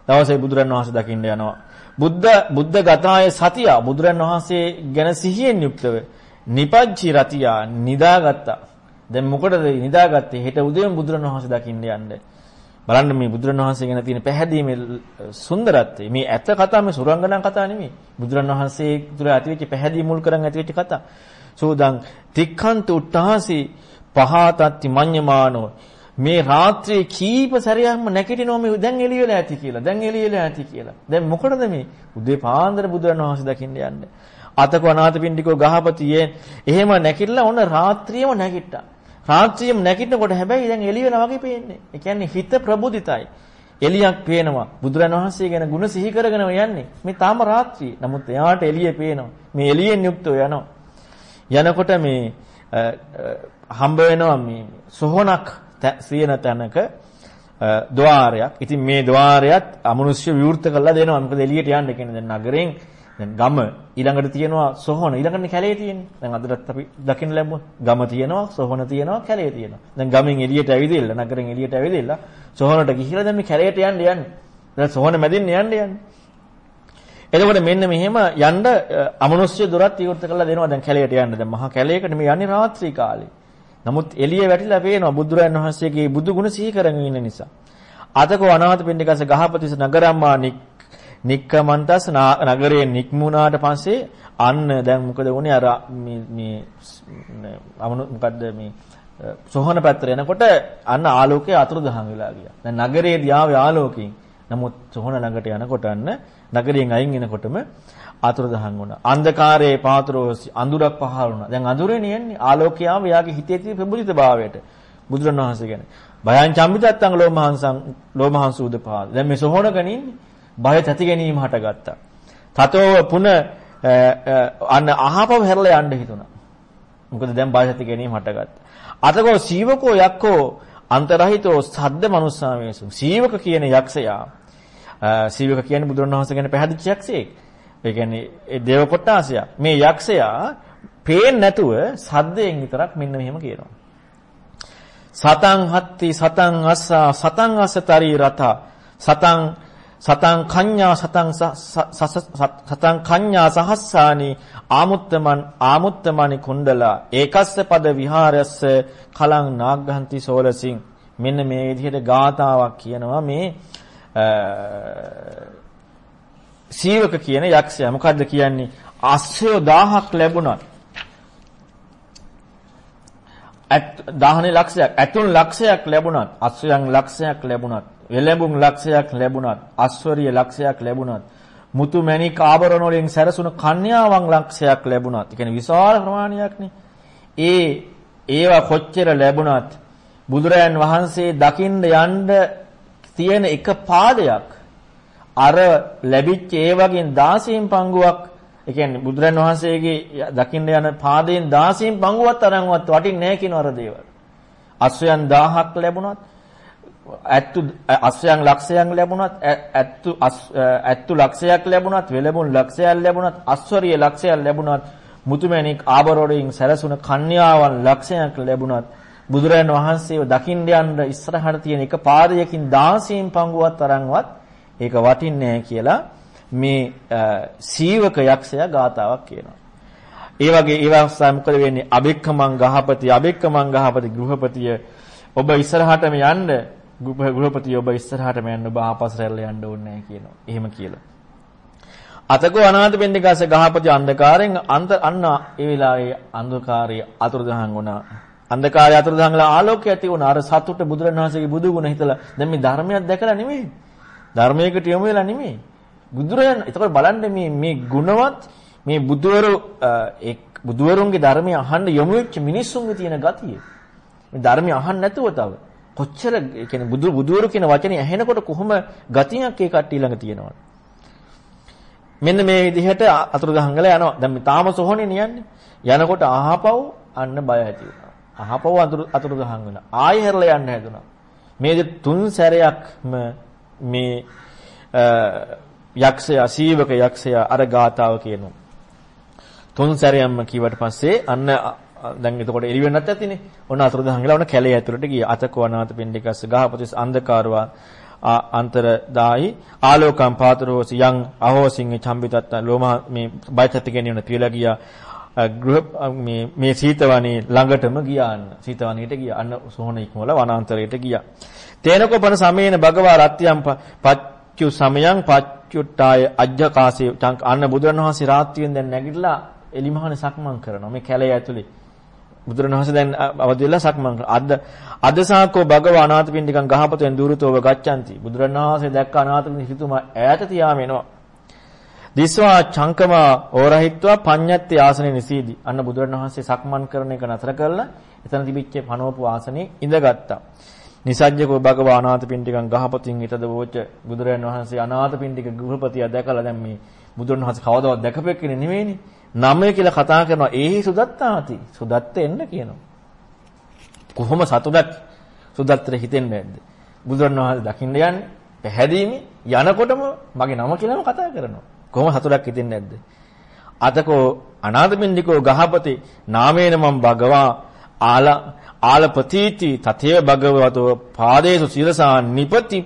[SPEAKER 1] දවසේ බුදුරන් වහන්සේ දකින්න යනවා. බුද්ධ බුද්ධ ගතාය සතිය බුදුරන් වහන්සේ ගැන සිහියෙන් යුක්තව නිපජ්ජි රතියා නිදාගත්තා. දැන් මොකටද නිදාගත්තේ? හෙට උදේම බුදුරන් වහන්සේ දකින්න යන්නේ. බලන්න මේ බුදුරණවහන්සේ ගැන තියෙන පැහැදීමේ සුන්දරත්වය. මේ ඇත්ත කතා මේ සුරංගනා කතා නෙමෙයි. බුදුරණවහන්සේ තුළ ඇතිවෙච්ච පැහැදීම මුල් කරන් ඇතිවෙච්ච කතා. සෝදං තික්ඛන්ත උට්ටාසි පහතත්ති මඤ්ඤමානෝ මේ රාත්‍රියේ කීප සැරයක්ම නැගිටිනවා මේ දැන් එළිය වෙලා ඇති කියලා. දැන් එළිය වෙලා ඇති කියලා. දැන් මොකටද මේ? උදේ පාන්දර බුදුන් වහන්සේ දකින්න යන්නේ. අතකෝ අනාථපිණ්ඩිකෝ ගහපතියේ එහෙම නැගිටලා ඔන්න රාත්‍රියේම නැගිට්ටා. රාත්‍රියේම නැගිටිනකොට හැබැයි දැන් එළිය වෙලා වගේ පේන්නේ. ඒ කියන්නේ හිත ප්‍රබුදිතයි. එළියක් පේනවා. බුදුරන් වහන්සේ ගැන ಗುಣ සිහි කරගෙන යන්නේ. මේ තාම රාත්‍රිය. නමුත් එයාට එළිය පේනවා. මේ එළියෙන් යුක්තව යනවා. යනකොට මේ හම්බ වෙනවා මේ සොහොනක් සියන තැනක ద్వාරයක්. ඉතින් මේ ద్వාරයත් අමනුෂ්‍ය විවෘත කරලා දෙනවා. මොකද එළියට යන්න කියන්නේ දැන් නගරෙන් දැන් ගම ඊළඟට තියෙනවා සොහොන ඊළඟට කැලේ තියෙන්නේ. දැන් අදටත් අපි දකින්න ලැබුවා. ගම තියෙනවා, සොහොන තියෙනවා, කැලේ තියෙනවා. දැන් ගමෙන් එළියට ඇවිදෙilla, නගරෙන් එළියට ඇවිදෙilla සොහොනට ගිහිලා දැන් මේ කැලේට යන්න යන්නේ. දැන් සොහොන මැදින් යන්න යන්නේ. එතකොට මෙන්න මෙහෙම යන්න අමනුෂ්‍ය දොරත් විවෘත කරලා දෙනවා. දැන් කැලේට යන්න. දැන් මහා කැලේකට මේ යන්නේ රාත්‍රී කාලේ. නමුත් එළිය වැටිලා පේනවා බුදුරයන් වහන්සේගේ බුදු ගුණ සිහි කරගෙන ඉන්න නිසා. අතකෝ අනාථ පින්ඩිකස ගහපතිස නගරම්මා නික්කමන්තස් නගරයේ නික්මුණාට පස්සේ අන්න දැන් මොකද වුනේ අර මේ මේ මොකද්ද මේ සොහන පැත්තට යනකොට අන්න ආලෝකයේ අතුරුදහන් වෙලා ගියා. දැන් නගරයේ දියාවේ ආලෝකයෙන්. නමුත් සොහන ළඟට යනකොට අන්න නගරයෙන් අයින් වෙනකොටම අතුරුදහන් වුණා. අන්ධකාරයේ පාතරෝ අඳුරක් පහළ වුණා. දැන් අඳුරේ නියන්නේ ආලෝකයාව යාගේ හිතේ තියෙන ප්‍රබුද්ධ භාවයට. බුදුරණවහන්සේ කියන්නේ බයං චම්බිතත්තං ලෝමහංසං ලෝමහංසූද පාද. දැන් මේ සොහනක නින්නේ බය තැති ගැනීම හටගත්තා. තතෝ පුන අන්න අහපව හැරලා යන්න හිතුණා. මොකද දැන් බය තැති ගැනීම හටගත්තා. අතකෝ සීවකෝ යක්කෝ අන්තරහිතෝ සද්ද මනුස්සාමේසු. සීවක කියන යක්ෂයා සීවක කියන්නේ බුදුරණවහන්සේ ගැන පැහැදිච්ච යක්ෂයෙක්. ඒ කියන්නේ ඒ දේව කොටාසය. මේ යක්ෂයා පේන්නේ නැතුව සද්දයෙන් විතරක් මෙන්න මෙහෙම කියනවා. සතං හත්ති සතං අස්සා සතං අසතරි රත සතං සතං කඤ්ඤා සතං සතං කඤ්ඤා සහස්සානි ආමුත්තමන් ආමුත්තමනි කුණ්ඩලා ඒකස්ස පද විහාරස්ස කලං නාග්ගන්ති සෝලසින් මෙන්න මේ විදිහට ගාතාවක් කියනවා මේ සීවක කියන යක්ෂයා. මොකද්ද කියන්නේ? අස්සය 1000ක් ලැබුණා. අත් දහනේ ලක්ෂයක් ඇතුන් ලක්ෂයක් ලැබුණත් අස්සයන් ලක්ෂයක් ලැබුණත් එළඹුන් ලක්ෂයක් ලැබුණත් අස්වරිය ලක්ෂයක් ලැබුණත් මුතු මැණික් ආභරණ වලින් සැරසුණු කන්‍යාවන් ලක්ෂයක් ලැබුණත් ඒ කියන්නේ විශාල ප්‍රමාණයක්නේ. ඒ ඒවා කොච්චර ලැබුණත් බුදුරයන් වහන්සේ දකින්න යන්න තියෙන එක පාදයක්. අර ලැබිච්ච ඒ වගේ 16 පංගුවක් ඒ කියන්නේ බුදුරන් වහන්සේගේ දකින්න යන පාදයෙන් 16 පංගුවක් තරම්වත් වටින්නේ නැහැ කියන අර දේවල්. අස්වැයන් 1000ක් ලැබුණත් ඇත්තු අස්වැයන් ලක්ෂයක් ලැබුණත් ඇත්තු ඇත්තු ලක්ෂයක් ලැබුණත් වෙලමුන් ලක්ෂයක් ලැබුණත් අස්වරිය ලක්ෂයක් ලැබුණත් මුතුමැණික් ආභරණයෙන් සැරසුණ කන්‍යාවන් ලක්ෂයක් ලැබුණත් බුදුරන් වහන්සේව දකින්න යන්න ඉස්සරහට තියෙන එක පාදයකින් 16 පංගුවක් තරම්වත් ඒක වටින්නේ කියලා මේ සීවක යක්ෂයා ගාතාවක් කියනවා. ඒ වගේ ඒ අවස්ථාවේ මොකද වෙන්නේ? අබෙක්කමං ගහපති අබෙක්කමං ගහපති ගෘහපතිය ඔබ ඉස්සරහටම යන්න ගෘහපතිය ඔබ ඉස්සරහටම යන්න ඔබ ආපස්සට යන්න ඕනේ කියනවා. එහෙම කියලා. අතකෝ අනාථ පෙන්නිකාස ගහපති අන්ධකාරයෙන් අන්ත අන්න ඒ වෙලාවේ අන්ධකාරයේ අතුරුදහන් වුණා. අන්ධකාරය අතුරුදහන් වෙලා ආලෝකය ඇති වුණා. අර සතුට බුදුරණවහන්සේගේ බුදු ගුණ හිතලා දැන් මේ ධර්මයක් දැකලා නෙමෙයි. ධර්මයකට යොමු වෙලා නෙමෙයි. බුදුරයන් එතකොට බලන්න මේ මේ ගුණවත් මේ බුදුවරු එක් බුදුවරුන්ගේ ධර්මය අහන්න යොමු වෙච්ච මිනිස්සුන්ගේ තියෙන ගතිය. මේ ධර්මය අහන්න නැතුව තව කොච්චර කියන්නේ බුදු බුදුවරු කියන වචනේ ඇහෙනකොට කොහොම ගතියක් ඒ කට්ටිය ළඟ තියෙනවද? මෙන්න මේ විදිහට අතුරුදහන් වෙලා යනවා. දැන් මේ තාම සොහොනේ නියන්නේ. යනකොට අහපව් අන්න බය ඇති වුණා. අහපව් අතුරු අතුරුදහන් වෙනවා. ආයෙ හැරලා යන්න හැදුනා. මේ තුන් සැරයක්ම මේ යක්ෂයා සීවක යක්ෂයා අර ගාතාව කියනවා. තුන් සැරයක්ම කිව්වට පස්සේ අන්න දැන් එතකොට එළි වෙන්නත් ඇතිනේ. ඔන්න අතුරුදහන් ගිලා ඔන්න කැලේ ඇතුළට ගියා. අතකෝ අනාථ පින්ඩිකස්ස ගහපතිස් අන්ධකාරවා අන්තර දායි ආලෝකම් පාතරෝසි යං අහෝසින් චම්බිතත්ත ලෝම මේ බයිතත් ගෙනියන තියලා ගියා. ගෘහ මේ මේ සීතවනේ ළඟටම ගියාන්න. සීතවනේට ගියා. අන්න සෝහන ඉක්මවල වනාන්තරයට ගියා. තේනකොපන සමේන භගවා රත්යම් පච්චු සමයං පච්චුට්ටාය අජ්ජකාසේ අන්න බුදුරණවහන්සේ රාත්‍රියෙන් දැන් නැගිටලා එලිමහනේ සක්මන් කරනවා. මේ කැලේ ඇතුලේ. බුදුරණවහන්සේ දැන් අවදි වෙලා සක්මන් කරනවා. අද අදසාකෝ භගව අනාථපිණ්ඩිකං ගහපතෙන් දුරතෝව ගච්ඡanti. බුදුරණවහන්සේ දැක්ක අනාථපිණ්ඩික සිටුමා ඈත තියාම එනවා. දිස්වා චංකමා ඕරහිත්වා පඤ්ඤත්ති ආසනේ නිසීදි. අන්න බුදුරණවහන්සේ සක්මන් කරන එක නතර කරලා එතන තිබිච්ච පනෝපු ආසනේ ඉඳගත්තා. නිසජ්ජකෝ භගව අනාථපිණ්ඩිකං ගහපතින් ඊටද වෝච බුදුරජාණන් වහන්සේ අනාථපිණ්ඩික ගෘහපතිය දැකලා දැන් මේ බුදුන් වහන්සේ කවදාවත් දැකපෙන්නේ නෙවෙයිනේ. නමය කියලා කතා කරනවා ඒහි සුදත්තාති. සුදත්ත එන්න කියනවා. කොහොම සතුටක් සුදත්තට හිතෙන්නේ නැද්ද? බුදුරණන් වහන්සේ දකින්න යන්නේ පැහැදීමේ යනකොටම මගේ නම කියලාම කතා කරනවා. කොහොම සතුටක් හිතෙන්නේ නැද්ද? අතකෝ අනාථපිණ්ඩිකෝ ගහපති නාමේන මම් භගවා ආලා ආලපතීති තතේ භගවතෝ පාදේසු සිරසා නිපති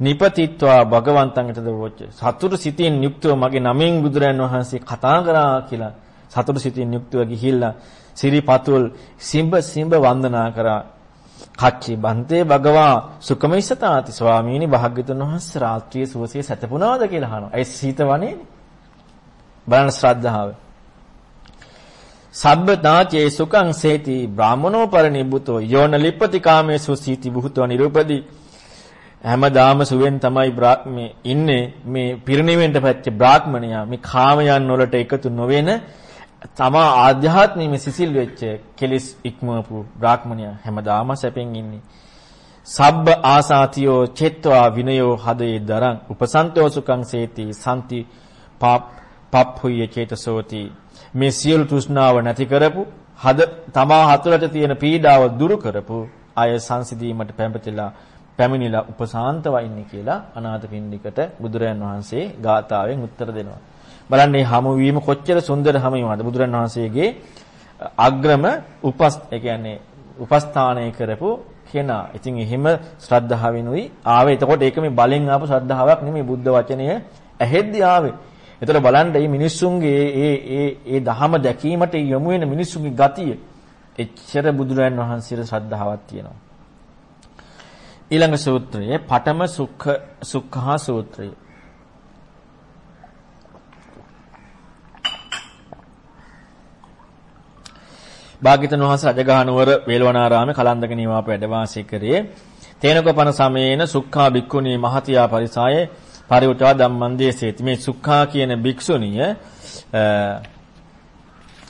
[SPEAKER 1] නිපතිත්වා භගවන්තං ඊටද වොච්ච සතුරු සිතින් යුක්තව මගේ නමින් බුදුරයන් වහන්සේ කතා කරා කියලා සතුරු සිතින් යුක්තව ගිහිල්ලා සිරිපතුල් සිඹ සිඹ වන්දනා කරා කච්චි බන්තේ භගවා සුකමිස්සතාති ස්වාමීනි භාග්‍යතුන් වහන්සේ රාත්‍රියේ සුවසේ සැතපුණාද කියලා අහනවා. ඒ සීතවනේනේ. බලන්න ශ්‍රද්ධාව. සබ්බදාචේ සුඛං සේති බ්‍රාහමනෝ පරිනිබ්බුතෝ යෝන ලිප්පති කාමේසු සීති බුහතෝ නිරූපදී හැමදාම සුවෙන් තමයි මේ ඉන්නේ. මේ පිරිණිවෙන්ට පැච්ච බ්‍රාහ්මණයා මේ කාමයන් වලට එකතු නොවෙන තමා ආධ්‍යාත්මීය සිසිල් වෙච්ච කෙලිස් ඉක්මවපු බ්‍රාහ්මණයා හැමදාම සැපෙන් ඉන්නේ. සබ්බ ආසාතියෝ චෙත්වා විනයෝ හදේ දරං. උපසන්තෝ සුඛං සේති සම්ති පප්පුය චේතසෝති. මේ සියලු තෘෂ්ණාව නැති කරපු හද තමා හතුරට තියෙන පීඩාව දුරු කරපු අය සංසිඳීමට පැමිණිලා පැමිණිලා උපසාන්තව ඉන්නේ කියලා අනාථපිණ්ඩිකට බුදුරයන් වහන්සේ ගාථාවෙන් උත්තර දෙනවා. බලන්න මේ හමු වීම කොච්චර සුන්දර හමුවීමද බුදුරන් වහන්සේගේ අග්‍රම උපස් ඒ කියන්නේ උපස්ථානය කරපු කෙනා. ඉතින් එහෙම ශ්‍රද්ධාවෙනුයි ආවේ. එතකොට ඒක මේ බලෙන් ආපු ශ්‍රද්ධාවක් නෙමෙයි බුද්ධ වචනය ඇහෙද්දී ආවේ. එතකොට බලන්න මේ මිනිස්සුන්ගේ ඒ ඒ ඒ දහම දැකීමට යොමු වෙන මිනිස්සුන්ගේ ගතිය එච්චර බුදුරයන් වහන්සේට ශ්‍රද්ධාවක් තියෙනවා. ඊළඟ සූත්‍රය පඨම සුඛ සුඛා සූත්‍රය. භාග්‍යතුන් වහන්සේ රජගහනුවර වේලවනාරාමේ කලන්දක නිවාප වැඩ වාසය කරේ. තේනකපන සමයේන සුඛා භික්ඛුනී මහතියා පරිසායේ පරිවටා ධම්මං දේශේති. මේ සුඛා කියන භික්ෂුණිය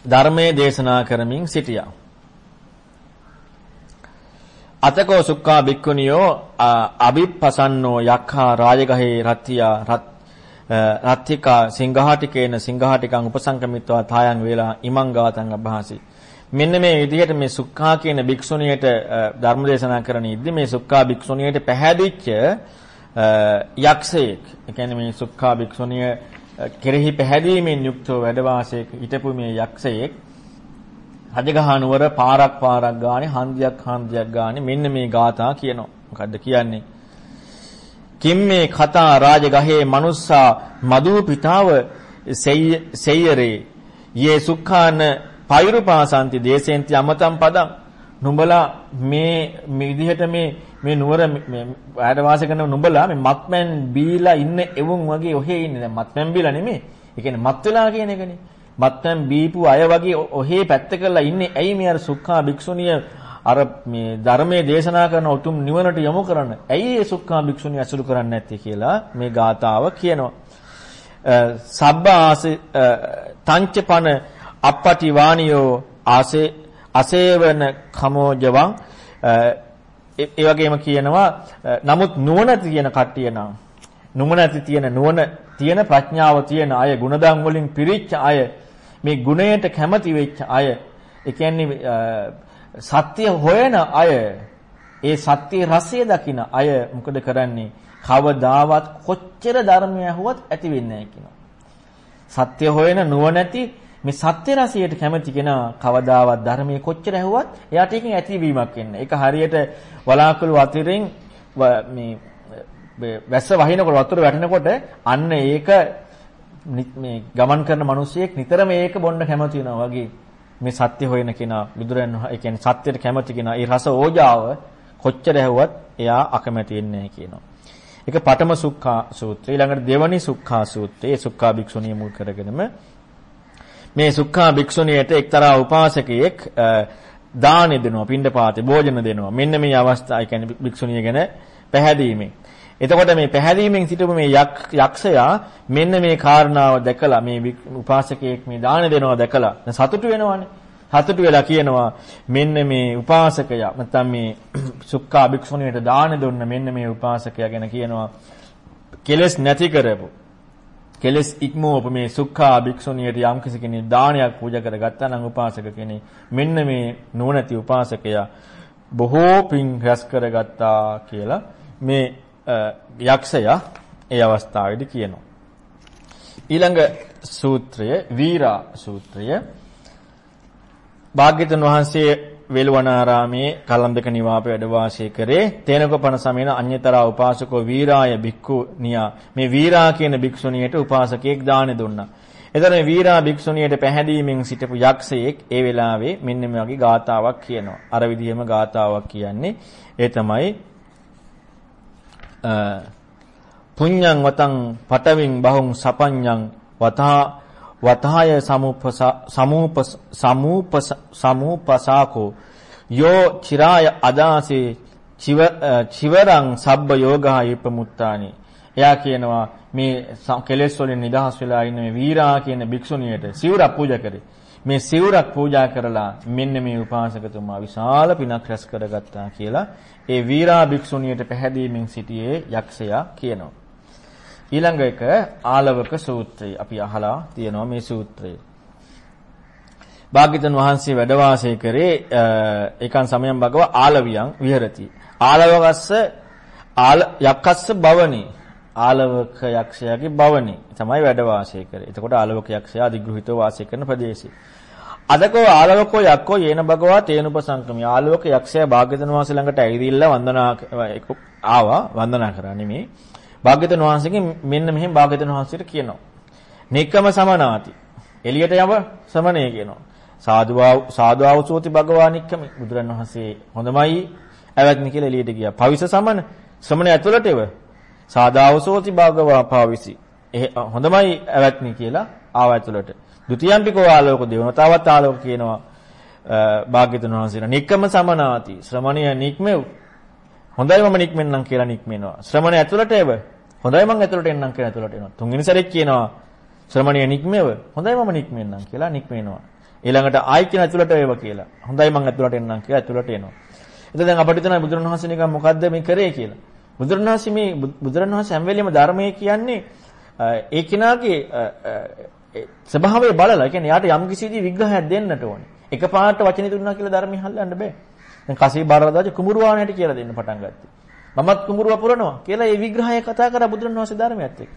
[SPEAKER 1] ධර්මයේ දේශනා කරමින් සිටියා. අතකෝ සුක්ඛා භික්ඛුනියෝ අභිප්පසන්නෝ යක්ඛා රාජගහේ රත්තියා රත්තිකා සිංහාටිකේන සිංහාටිකං උපසංකමිත්වා තායන් වේලා ඉමං ගාතං අභාසි මෙන්න මේ විදිහට මේ සුක්ඛා කියන භික්ෂුණියට ධර්ම දේශනා කරන ඉද්දි මේ සුක්ඛා භික්ෂුණියට පැහැදිච්ච යක්ෂයෙක් ඒ කියන්නේ මේ සුක්ඛා භික්ෂුණිය කෙරෙහි පැහැදීමෙන් යුක්තව වැඩ වාසයක හිටපු මේ යක්ෂයෙක් රජගහනුවර පාරක් පාරක් ගානේ හන්දියක් හන්දියක් ගානේ මෙන්න මේ ගාථා කියනවා. මොකද්ද කියන්නේ? කිම්මේ කතා රාජගහේ මනුස්සා මදූ පිතාව සෙය්‍යරේ යේ සුඛාන පෛරුපාසන්ති දේශෙන්ති අමතම් පදං නුඹලා මේ මේ විදිහට මේ මේ නුවර වැඩ වාසය කරන නුඹලා මේ මත්මැන් බීලා ඉන්න එවුන් වගේ ඔහේ ඉන්නේ දැන් මත්මැන් බීලා නෙමෙයි. ඒ කියන්නේ මත් වෙලා කියන එකනේ. මත්පැන් බීපු අය වගේ ඔහේ පැත්ත කරලා ඉන්නේ ඇයි මේ අර සුඛා භික්ෂුණිය අර මේ ධර්මයේ දේශනා කරන උතුම් නිවනට යොමු කරන්න. ඇයි ඒ සුඛා භික්ෂුණිය අසුරු කරන්නේ නැත්තේ කියලා මේ ගාතාව කියනවා. සබ්බ ආසේ තංචපන අපපටි වාණියෝ ආසේ අසේවන කමෝජවං ඒ වගේම කියනවා නමුත් නුවණ තියෙන කට්ටිය නම් නුවණ ඇති තියෙන නුවණ තියෙන ප්‍රඥාව තියෙන අය ಗುಣදම් වලින් පිරිච්ච අය මේ ගුණයට කැමති වෙච්ච අය ඒ කියන්නේ සත්‍ය හොයන අය ඒ සත්‍ය රසය දකින අය මොකද කරන්නේ? කවදාවත් කොච්චර ධර්මය ඇහුවත් ඇති වෙන්නේ නැහැ කියනවා. සත්‍ය හොයන නුවණැති මේ සත්‍ය රසයට කැමති කෙනා කවදාවත් ධර්මයේ කොච්චර ඇහුවත් එයාට ඒකෙන් ඇතිවීමක් එන්නේ ඒක හරියට වලාකුළු වතුරෙන් මේ වැස්ස වහිනකොට වතුර වැටෙනකොට අන්න ඒක මේ ගමන් කරන මිනිසියෙක් නිතරම ඒක බොන්න කැමති වෙනවා වගේ මේ සත්‍ය හොයන කෙනා බුදුරන් ඒ කියන්නේ සත්‍යයට කැමති කෙනා ඒ රස ඕජාව කොච්චර ඇහුවත් එයා අකමැති වෙන්නේ නැහැ කියනවා. ඒක පඨම සුක්ඛා සූත්‍රය. ඊළඟට දෙවනි සුක්ඛා සූත්‍රය. ඒ සුක්ඛා භික්ෂුණිය මුල් කරගෙනම මේ සුක්ඛා භික්ෂුණියට එක්තරා උපාසකයෙක් දානෙ දෙනවා, පින්ඩපාතේ භෝජන දෙනවා. මෙන්න මේ අවස්ථාව, කියන්නේ භික්ෂුණිය ගැන පැහැදීමෙන්. එතකොට මේ පැහැදීමෙන් සිටපු මේ යක්ෂයා මෙන්න මේ කාරණාව දැකලා මේ උපාසකයෙක් මේ දාන දෙනවා දැකලා සතුටු වෙනවානේ. සතුටු වෙලා කියනවා මෙන්න මේ උපාසකයා නැත්නම් මේ සුක්ඛා භික්ෂුණියට දාන දුන්න මෙන්න මේ උපාසකයා ගැන කියනවා කෙලස් නැති කරපු කෙලස් ඉක්මවපු මේ සුක්ඛා භික්ෂුණියට යම් කිසි කෙනෙක් දානයක් පූජා කරගත්තා නම් උපාසක කෙනෙක් මෙන්න මේ නුවණැති උපාසකයා බොහෝ පින් රැස් කරගත්තා කියලා මේ යක්ෂයා ඒ අවස්ථාවේදී කියනවා. ඊළඟ සූත්‍රය වීරා සූත්‍රය භාග්‍යතුන් වහන්සේ වේලවනාරාමේ කලම්බක නිවාපේ වැඩ වාසය කරේ තේනකපන සමේන අඤ්‍යතරා උපාසකෝ වීරාය භික්ඛුනියා මේ වීරා කියන භික්ෂුණියට උපාසකයෙක් දාන දුන්නා. එතන මේ වීරා භික්ෂුණියට පැහැදීමෙන් සිටපු යක්ෂයෙක් ඒ වෙලාවේ මෙන්න මේ වගේ ගාතාවක් කියනවා. අර විදිහම ගාතාවක් කියන්නේ ඒ තමයි පුඤ්ඤං වතං පටවින් බහුං සපඤ්ඤං වතා වතාය සමුපස සමූප සමූප සමූපසාකෝ. යෝ චිරාය අදාසේ චිව චිවරං සබ්බ යෝගා යපමුත්තානි. එයා කියනවා මේ කෙලෙස් වලින් නිදහස් වෙලා ඉන්න මේ වීරා කියන භික්ෂුණියට සිවුරක් පූජා කරේ. මේ සිවුරක් පූජා කරලා මෙන්න මේ උපාසකතුමා විශාල පිනක් රැස් කරගත්තා කියලා ඒ වීරා භික්ෂුණියට පැහැදීමෙන් සිටියේ යක්ෂයා කියනවා. ඊළඟ එක ආලවක සූත්‍රය. අපි අහලා තියෙනවා මේ සූත්‍රය. භාග්‍යතුන් වහන්සේ වැඩ වාසය කරේ ඒකන් සමයන් භගව ආලවියන් විහෙරති. ආලවකස්ස ආල යක්කස්ස බවනි. ආලවක යක්ෂයාගේ බවනි තමයි වැඩ වාසය කරේ. එතකොට ආලවක යක්ෂයා අධිග්‍රහිතව වාසය කරන ප්‍රදේශය. අදකෝ ආලවකෝ යක්කෝ යේන භගවා තේනුපසංකමී ආලවක යක්ෂයා භාග්‍යතුන් වහන්සේ ළඟට ඇවිදින්න වන්දනා ආවා වන්දනා කරා නෙමෙයි භාග්‍යතුන් වහන්සේගෙන් මෙන්න මෙහෙම භාග්‍යතුන් වහන්සේට කියනවා. නික්කම සමනාති. එළියට යව සමනය කියනවා. සාදුවා සාදුආවසෝති භගවානික්කම බුදුරන් වහන්සේ හොඳමයි ඇවැත්නි කියලා එළියට ගියා. පවිස සමන ශ්‍රමණ ඇතුළට එව. සාදාවසෝති භගවා පාවිසි. හොඳමයි ඇවැත්නි කියලා ආව ඇතුළට. ဒ ුතියම්පිකෝ ආලෝක දෙවනතාවත් ආලෝක කියනවා භාග්‍යතුන් වහන්සේලා නික්කම සමනාති ශ්‍රමණිය නික්මෙව් හොඳයි මම නික්මෙන්නම් කියලා නික්මෙනවා. ශ්‍රමණ ඇතුළට එව. හොඳයි මං ඇතුළට එන්නම් කියලා ඇතුළට එනවා. තුන්වෙනි සැරේ කියනවා ශ්‍රමණිය නික්මෙව. හොඳයි මම නික්මෙන්නම් කියලා නික්මෙනවා. ඊළඟට ආයි කියන ඇතුළට එව කියලා. හොඳයි මං ඇතුළට එන්නම් කියලා ඇතුළට එනවා. එතකොට දැන් අපිට හිතනවා බුදුරණවහන්සේ නිකන් මොකද්ද මේ කරේ කියලා. බුදුරණවහන්සේ මේ බුදුරණවහන්සේ හැම වෙලෙම ධර්මයේ කියන්නේ ඒ කෙනාගේ ස්වභාවය බලලා, ඒ කියන්නේ යාට යම් කිසි විග්‍රහයක් දෙන්නට ඕනේ. එකපාරට වචනේ දුන්නා කියලා ධර්මය හල්ලන්න බෑ. දැන් කසී බාරදාජ කුඹුරු වාහනයට කියලා දෙන්න පටන් ගත්තා. මමත් කුඹුරුව පුරනවා කියලා ඒ විග්‍රහය කතා කරා බුදුරණවහන්සේ ධර්මයත් එක්ක.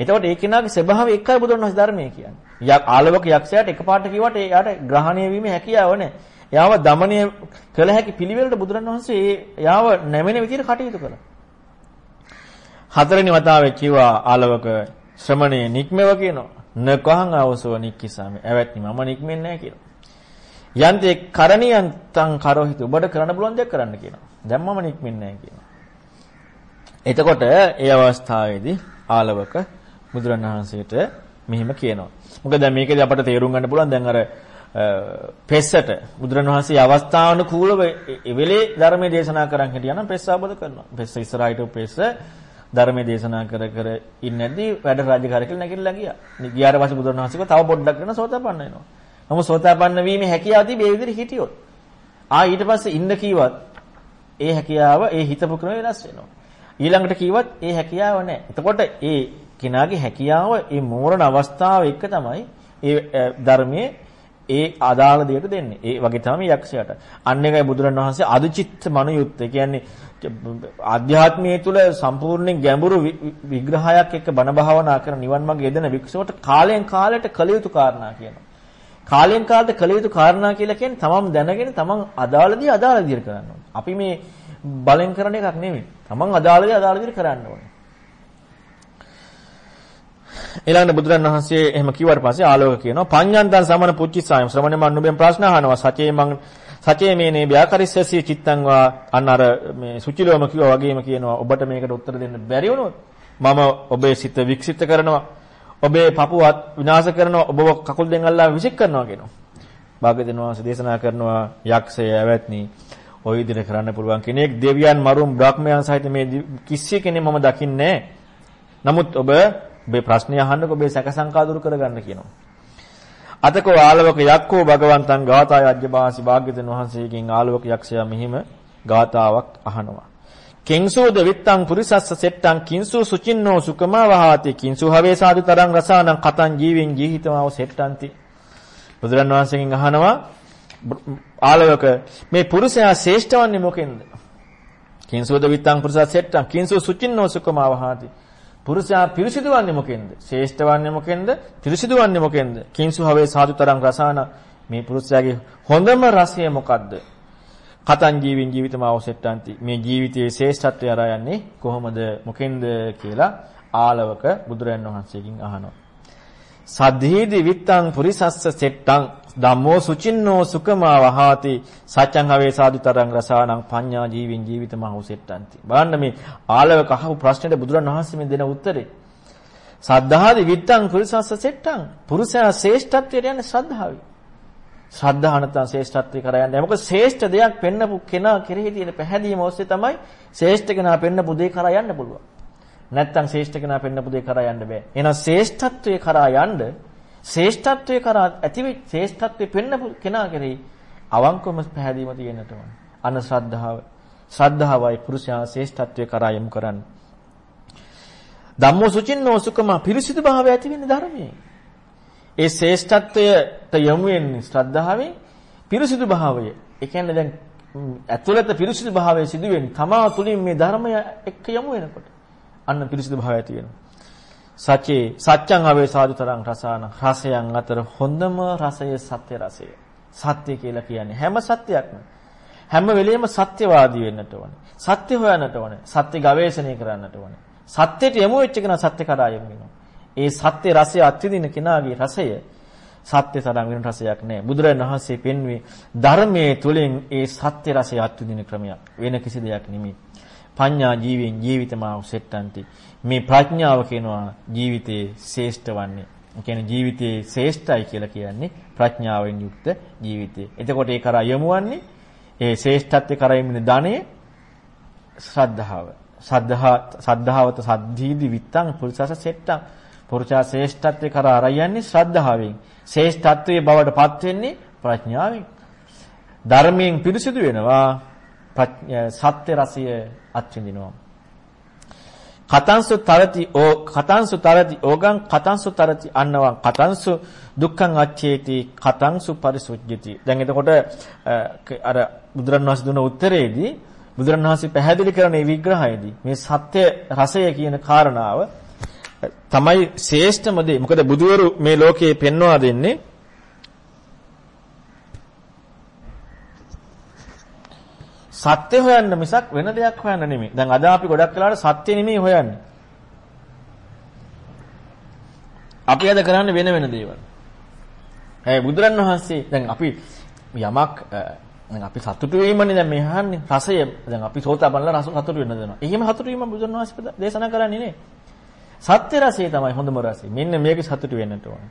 [SPEAKER 1] එතකොට ඒ කෙනාගේ ස්වභාවය එකයි බුදුරණවහන්සේ ධර්මයේ කියන්නේ. යක් ආලවක යක්ෂයාට එකපාරට කිව්වට එයාට ග්‍රහණය වීමේ හැකියාව නැහැ. යාව দমনය කළ හැකි පිළිවෙලට බුදුරණවහන්සේ ඒ යාව නැමෙන විදිහට කටයුතු කළා. හතරවෙනි වතාවේ කිව්වා ආලවක ශ්‍රමණේ නික්මෙව කියනවා. නකහං අවසව නික්කිසාමි. ඇවැත්නි මම නික්මෙන්නේ නැහැ කියලා. යන්තේ කරණියන් තං කරෝහිත ඔබට කරන්න පුළුවන් දෙයක් කරන්න කියනවා. දැන් මම නික්මෙන්නේ නැහැ කියනවා. එතකොට ඒ අවස්ථාවේදී ආලවක බුදුරණවහන්සේට මෙහිම කියනවා. මොකද දැන් මේකදී අපට තේරුම් ගන්න පුළුවන් දැන් අර පෙස්සට බුදුරණවහන්සේ අවස්ථානුකූලව එවෙලේ ධර්මයේ දේශනා කරන් හිටියනම් පෙස්ස ආબોධ කරනවා. පෙස්ස ඉස්සරහට පෙස්ස ධර්මයේ දේශනා කර කර ඉන්නේදී වැඩ රාජකාරී කියලා නැගිටලා ගියා. ගියාට පස්සේ බුදුරණවහන්සේක තව පොඩ්ඩක් කරන සෝතපන්න වෙනවා. නමුත් සෝතාපන්න වීමේ හැකියාව තිබේ විදිහට හිටියොත්. ආ ඊට පස්සේ ඉන්න කීවත් ඒ හැකියාව ඒ හිතපු ක්‍රම වෙනස් වෙනවා. ඊළඟට කීවත් ඒ හැකියාව නැහැ. එතකොට ඒ කෙනාගේ හැකියාව ඒ මෝරණ අවස්ථාව එක තමයි ඒ ධර්මයේ ඒ අදාළ දෙයට දෙන්නේ. ඒ වගේ තමයි යක්ෂයාට. අන්න එකයි බුදුරණවහන්සේ අදුචිත්ත මනුයුත්. ඒ කියන්නේ ආධ්‍යාත්මයේ තුල සම්පූර්ණයෙන් ගැඹුරු විග්‍රහයක් එක්ක බණ භාවනා කරන නිවන් මාර්ගය යෙදෙන වික්ෂවට කාලයෙන් කාලයට කළ යුතු කාරණා කියනවා. කාලෙන් කාලට කළ යුතු කාරණා කියලා කියන්නේ තමන් දැනගෙන තමන් අදාළදී අදාළ විදිහට කරන්න ඕනේ. අපි මේ බලෙන් කරන එකක් නෙමෙයි. තමන් අදාළදී අදාළ විදිහට කරන්න ඕනේ. ඊළඟට බුදුරන් වහන්සේ එහෙම කිව්වට පස්සේ ආලෝක කියනවා පඤ්ඤන්තං සමන පුච්චිසායම් ශ්‍රමණේ මන්නුබෙන් ප්‍රශ්න අහනවා. සචේ මං සචේ මේනේ ව්‍යාකරිස්සසී චිත්තං වා අන්න අර මේ සුචිලෝම කිව්වා වගේම කියනවා. ඔබට මේකට උත්තර දෙන්න බැරි වුණොත් මම ඔබේ සිත වික්සිත කරනවා. ඔබේ පපුවත් විනාශ කරනවා. ඔබව කකුල් දෙන් අල්ලා විසික් කරනවා කියනවා. භාග්‍යවතුන් වහන්සේ දේශනා කරනවා යක්ෂය ඇවැත්නි කොයි දින කරන්න පුළුවන් කෙනෙක් දෙවියන් මරුන් බ්‍රහ්මයන් සහිත මේ කිසි කෙනෙක් මම දකින්නේ නමුත් ඔබ ඔබේ ප්‍රශ්නේ අහන්නකො ඔබේ සැක සංකා දුරු කරගන්න කියනවා. අතකෝ ආලවක යක්කෝ භගවන්තං ගාථා යජ්ජභාසි භාග්‍යතුන් වහන්සේගෙන් ආලවක යක්ෂයා මෙහිම ගාතාවක් අහනවා. කිංසෝද විත්තං පුරිසස්ස සෙට්ටං කිංසෝ සුචින්නෝ සුකමා වහාති කිංසෝ හවේ සාදු තරං රසානං කතං ජීවෙන් ජීහිතමාව සෙට්ටන්ති. බුදුරන් වහන්සේගෙන් අහනවා ආලවක මේ පුරුෂයා ශ්‍රේෂ්ඨ වන්නේ මොකෙන්ද? කිංසෝද විත්තං පුරුෂා සෙට්ටං කිංසෝ සුචින්නෝ සුකමා වහාති පුරුෂයා පිරිසිදු වන්නේ මොකෙන්ද? ශ්‍රේෂ්ඨ වන්නේ මොකෙන්ද? පිරිසිදු වන්නේ මොකෙන්ද? කිංසු හවේ සාදු තරං රසාන මේ පුරුෂයාගේ හොඳම රසය මොකද්ද? කතං ජීවින් ජීවිතම අවසෙට්ටන්ති. මේ ජීවිතයේ ශ්‍රේෂ්ඨත්වය අරා යන්නේ කොහොමද? මොකෙන්ද කියලා ආලවක බුදුරයන් වහන්සේගෙන් අහනවා. සද්ධීදි විත්තං පුරිසස්ස සෙට්ටං ධම්මෝ සුචින්නෝ සුකමා වහාති සත්‍යං හවේ සාදුතරං රසානං පඤ්ඤා ජීවින් ජීවිතමහු සෙට්ටಂತಿ බලන්න මේ ආලවක අහපු ප්‍රශ්නෙට බුදුරන් වහන්සේ මේ දෙන උත්තරේ. සද්ධාදි විත්තං පුරිසස්ස සෙට්ටං. පුරුෂයා ශ්‍රේෂ්ඨත්වයට යන්නේ ශ්‍රද්ධාවයි ශ්‍රද්ධාව නැත්නම් ශ්‍රේෂ්ඨත්වය කරා යන්නේ. මොකද ශ්‍රේෂ්ඨ දෙයක් පෙන්නපු කෙනා කෙරෙහි තියෙන පැහැදීම ඔස්සේ තමයි ශ්‍රේෂ්ඨ කෙනා පෙන්නපු දේ කරා යන්න පුළුවන්. නැත්තම් ශ්‍රේෂ්ඨ කෙනා පෙන්නපු දේ කරා යන්න බෑ. එහෙනම් ශ්‍රේෂ්ඨත්වයේ කරා යන්න ශ්‍රේෂ්ඨත්වයේ කරා ඇතිවෙච්ච ශ්‍රේෂ්ඨත්වයේ පෙන්නපු කෙනා කෙරෙහි අවංකවම පැහැදීම තියෙන්නට ඕන. අන ශ්‍රද්ධාව. ශ්‍රද්ධාවයි පුරුෂයා ශ්‍රේෂ්ඨත්වයේ කරා යමු කරන්නේ. ධම්මෝ සුචින්නෝ සුකම පිරිසිදු භාවය ඇති වෙන්නේ ධර්මයේ. ඒ ශ්‍රේෂ්ඨත්වයට යොමු වෙන්නේ ශ්‍රද්ධාවෙන් පිරිසිදු භාවය. ඒ කියන්නේ දැන් ඇතුළත පිරිසිදු භාවය සිදු වෙන්නේ තමා තුලින් මේ ධර්මය එක්ක යොමු වෙනකොට. අන්න පිරිසිදු භාවය ඇති වෙනවා. සචේ සත්‍යං අවේ සාදුතරං රසාන රසයන් අතර හොඳම රසය සත්‍ය රසය. සත්‍ය කියලා කියන්නේ හැම සත්‍යයක්ම හැම වෙලෙම සත්‍යවාදී වෙන්නට ඕනේ. සත්‍ය හොයන්නට ඕනේ. සත්‍ය ගවේෂණය කරන්නට ඕනේ. සත්‍යයට යමු වෙච්ච කෙනා සත්‍ය කරා යමු වෙනවා. ඒ සත්‍ය රසය අත්විඳින කෙනාගේ රසය සත්‍ය තරම් වෙන රසයක් නෑ. බුදුරජාණන් වහන්සේ පෙන්වුවේ ධර්මයේ තුලින් ඒ සත්‍ය රසය අත්විඳින ක්‍රමයක්. වෙන කිසි දෙයක් නෙමෙයි. පඤ්ඤා ජීවෙන් ජීවිතමාව සෙට්ටන්ති. මේ ප්‍රඥාව කියනවා ජීවිතයේ ශ්‍රේෂ්ඨ වන්නේ. ඒ කියන්නේ ජීවිතයේ ශ්‍රේෂ්ඨයි කියලා කියන්නේ ප්‍රඥාවෙන් යුක්ත ජීවිතය. එතකොට ඒ කරා යමුවන්නේ ඒ ශ්‍රේෂ්ඨත්වයේ කරා යමින ධනෙ ශ්‍රද්ධාව. සද්ධා සද්ධාවත සද්ධීදි විත්තං පුරුෂස සෙට්ටං පුරුෂා ශ්‍රේෂ්ඨත්වයේ කරා අරයන්නේ ශ්‍රද්ධාවෙන්. ශ්‍රේෂ්ඨත්වයේ බවට පත් වෙන්නේ ප්‍රඥාවෙන්. ධර්මයෙන් පිරිසිදු වෙනවා සත්‍ය රසය අත්විඳිනවා. කතංසු තරති ඕ කතංසු තරති ඕගං කතංසු තරති අන්නවං. කතංසු දුක්ඛං අච්චේති කතංසු පරිසුජ්ජති. දැන් එතකොට අර බුදුරණවහන්සේ දුන්න උත්තරේදී බුදුරණවහන්සේ පැහැදිලි කරන මේ විග්‍රහයේදී මේ සත්‍ය රසය කියන කාරණාව තමයි ශ්‍රේෂ්ඨම දේ. මොකද බුදුවරු මේ ලෝකේ පෙන්වා දෙන්නේ සත්‍ය හොයන්න මිසක් වෙන දෙයක් හොයන්න නෙමෙයි. දැන් අද අපි ගොඩක් වෙලාවට සත්‍ය නෙමෙයි හොයන්නේ. අපි අද කරන්නේ වෙන වෙන දේවල්. ඒ බුදුරන් වහන්සේ දැන් අපි යමක් දැන් අපි සතුටු වීමනේ දැන් මේ අහන්නේ රසය දැන් අපි සෝතාපන්නලා රස සතුටු වෙන්න දෙනවා. එහෙම සතුටු වීම බුදුරන් වහන්සේ දේශනා කරන්නේ නේ. සත්‍ය රසය තමයි හොඳම රසය. මෙන්න මේක සතුටු වෙන්නට ඕන.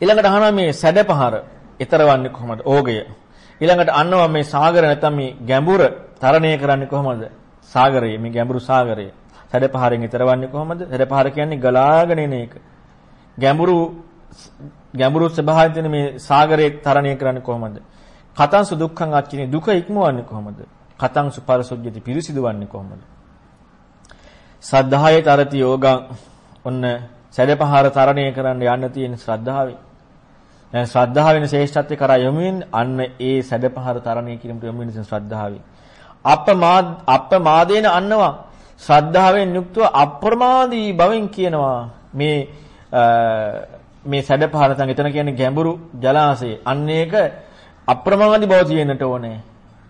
[SPEAKER 1] ඊළඟට අහනවා මේ සැඩපහර ඊතරවන්නේ කොහොමද? ඕගය. ඊළඟට අන්නවා මේ සාගර නැත්නම් මේ ගැඹුර තරණය කරන්නේ කොහොමද? සාගරයේ මේ ගැඹුරු සාගරය. සැඩපහරෙන් ඊතරවන්නේ කොහොමද? සැඩපහර කියන්නේ ගලාගෙන එන එක. ගැඹුරු ගැඹුරු ස්වභාවයෙන් තියෙන මේ සාගරයේ තරණය කරන්නේ කොහොමද? කතංසු දුක්ඛං අච්චිනේ දුක ඉක්මවන්නේ කොහොමද? කතංසු පරසොජ්ජති පිරිසිදුවන්නේ කොහොමද? සද්ධායේ තරති යෝගං ඔන්න සැඩපහර තරණය කරන්න යන්න තියෙන ශ්‍රද්ධාවෙන් දැන් ශ්‍රද්ධාව වෙන ශ්‍රේෂ්ඨත්වය කරා යොමු වෙන්නේ අන්න ඒ සැඩපහර තරණය කිරීමට යොමු වෙන ශ්‍රද්ධාවෙන්. අප්‍රමාද අප්‍රමාදේන අන්නවා ශ්‍රද්ධාවෙන් යුක්තව අප්‍රමාදී බවෙන් කියනවා මේ මේ සැඩපහර තන් එතන කියන්නේ ගැඹුරු ජලාශය. අන්න ඒක අප්‍රමාදී බව තියෙන්නට ඕනේ.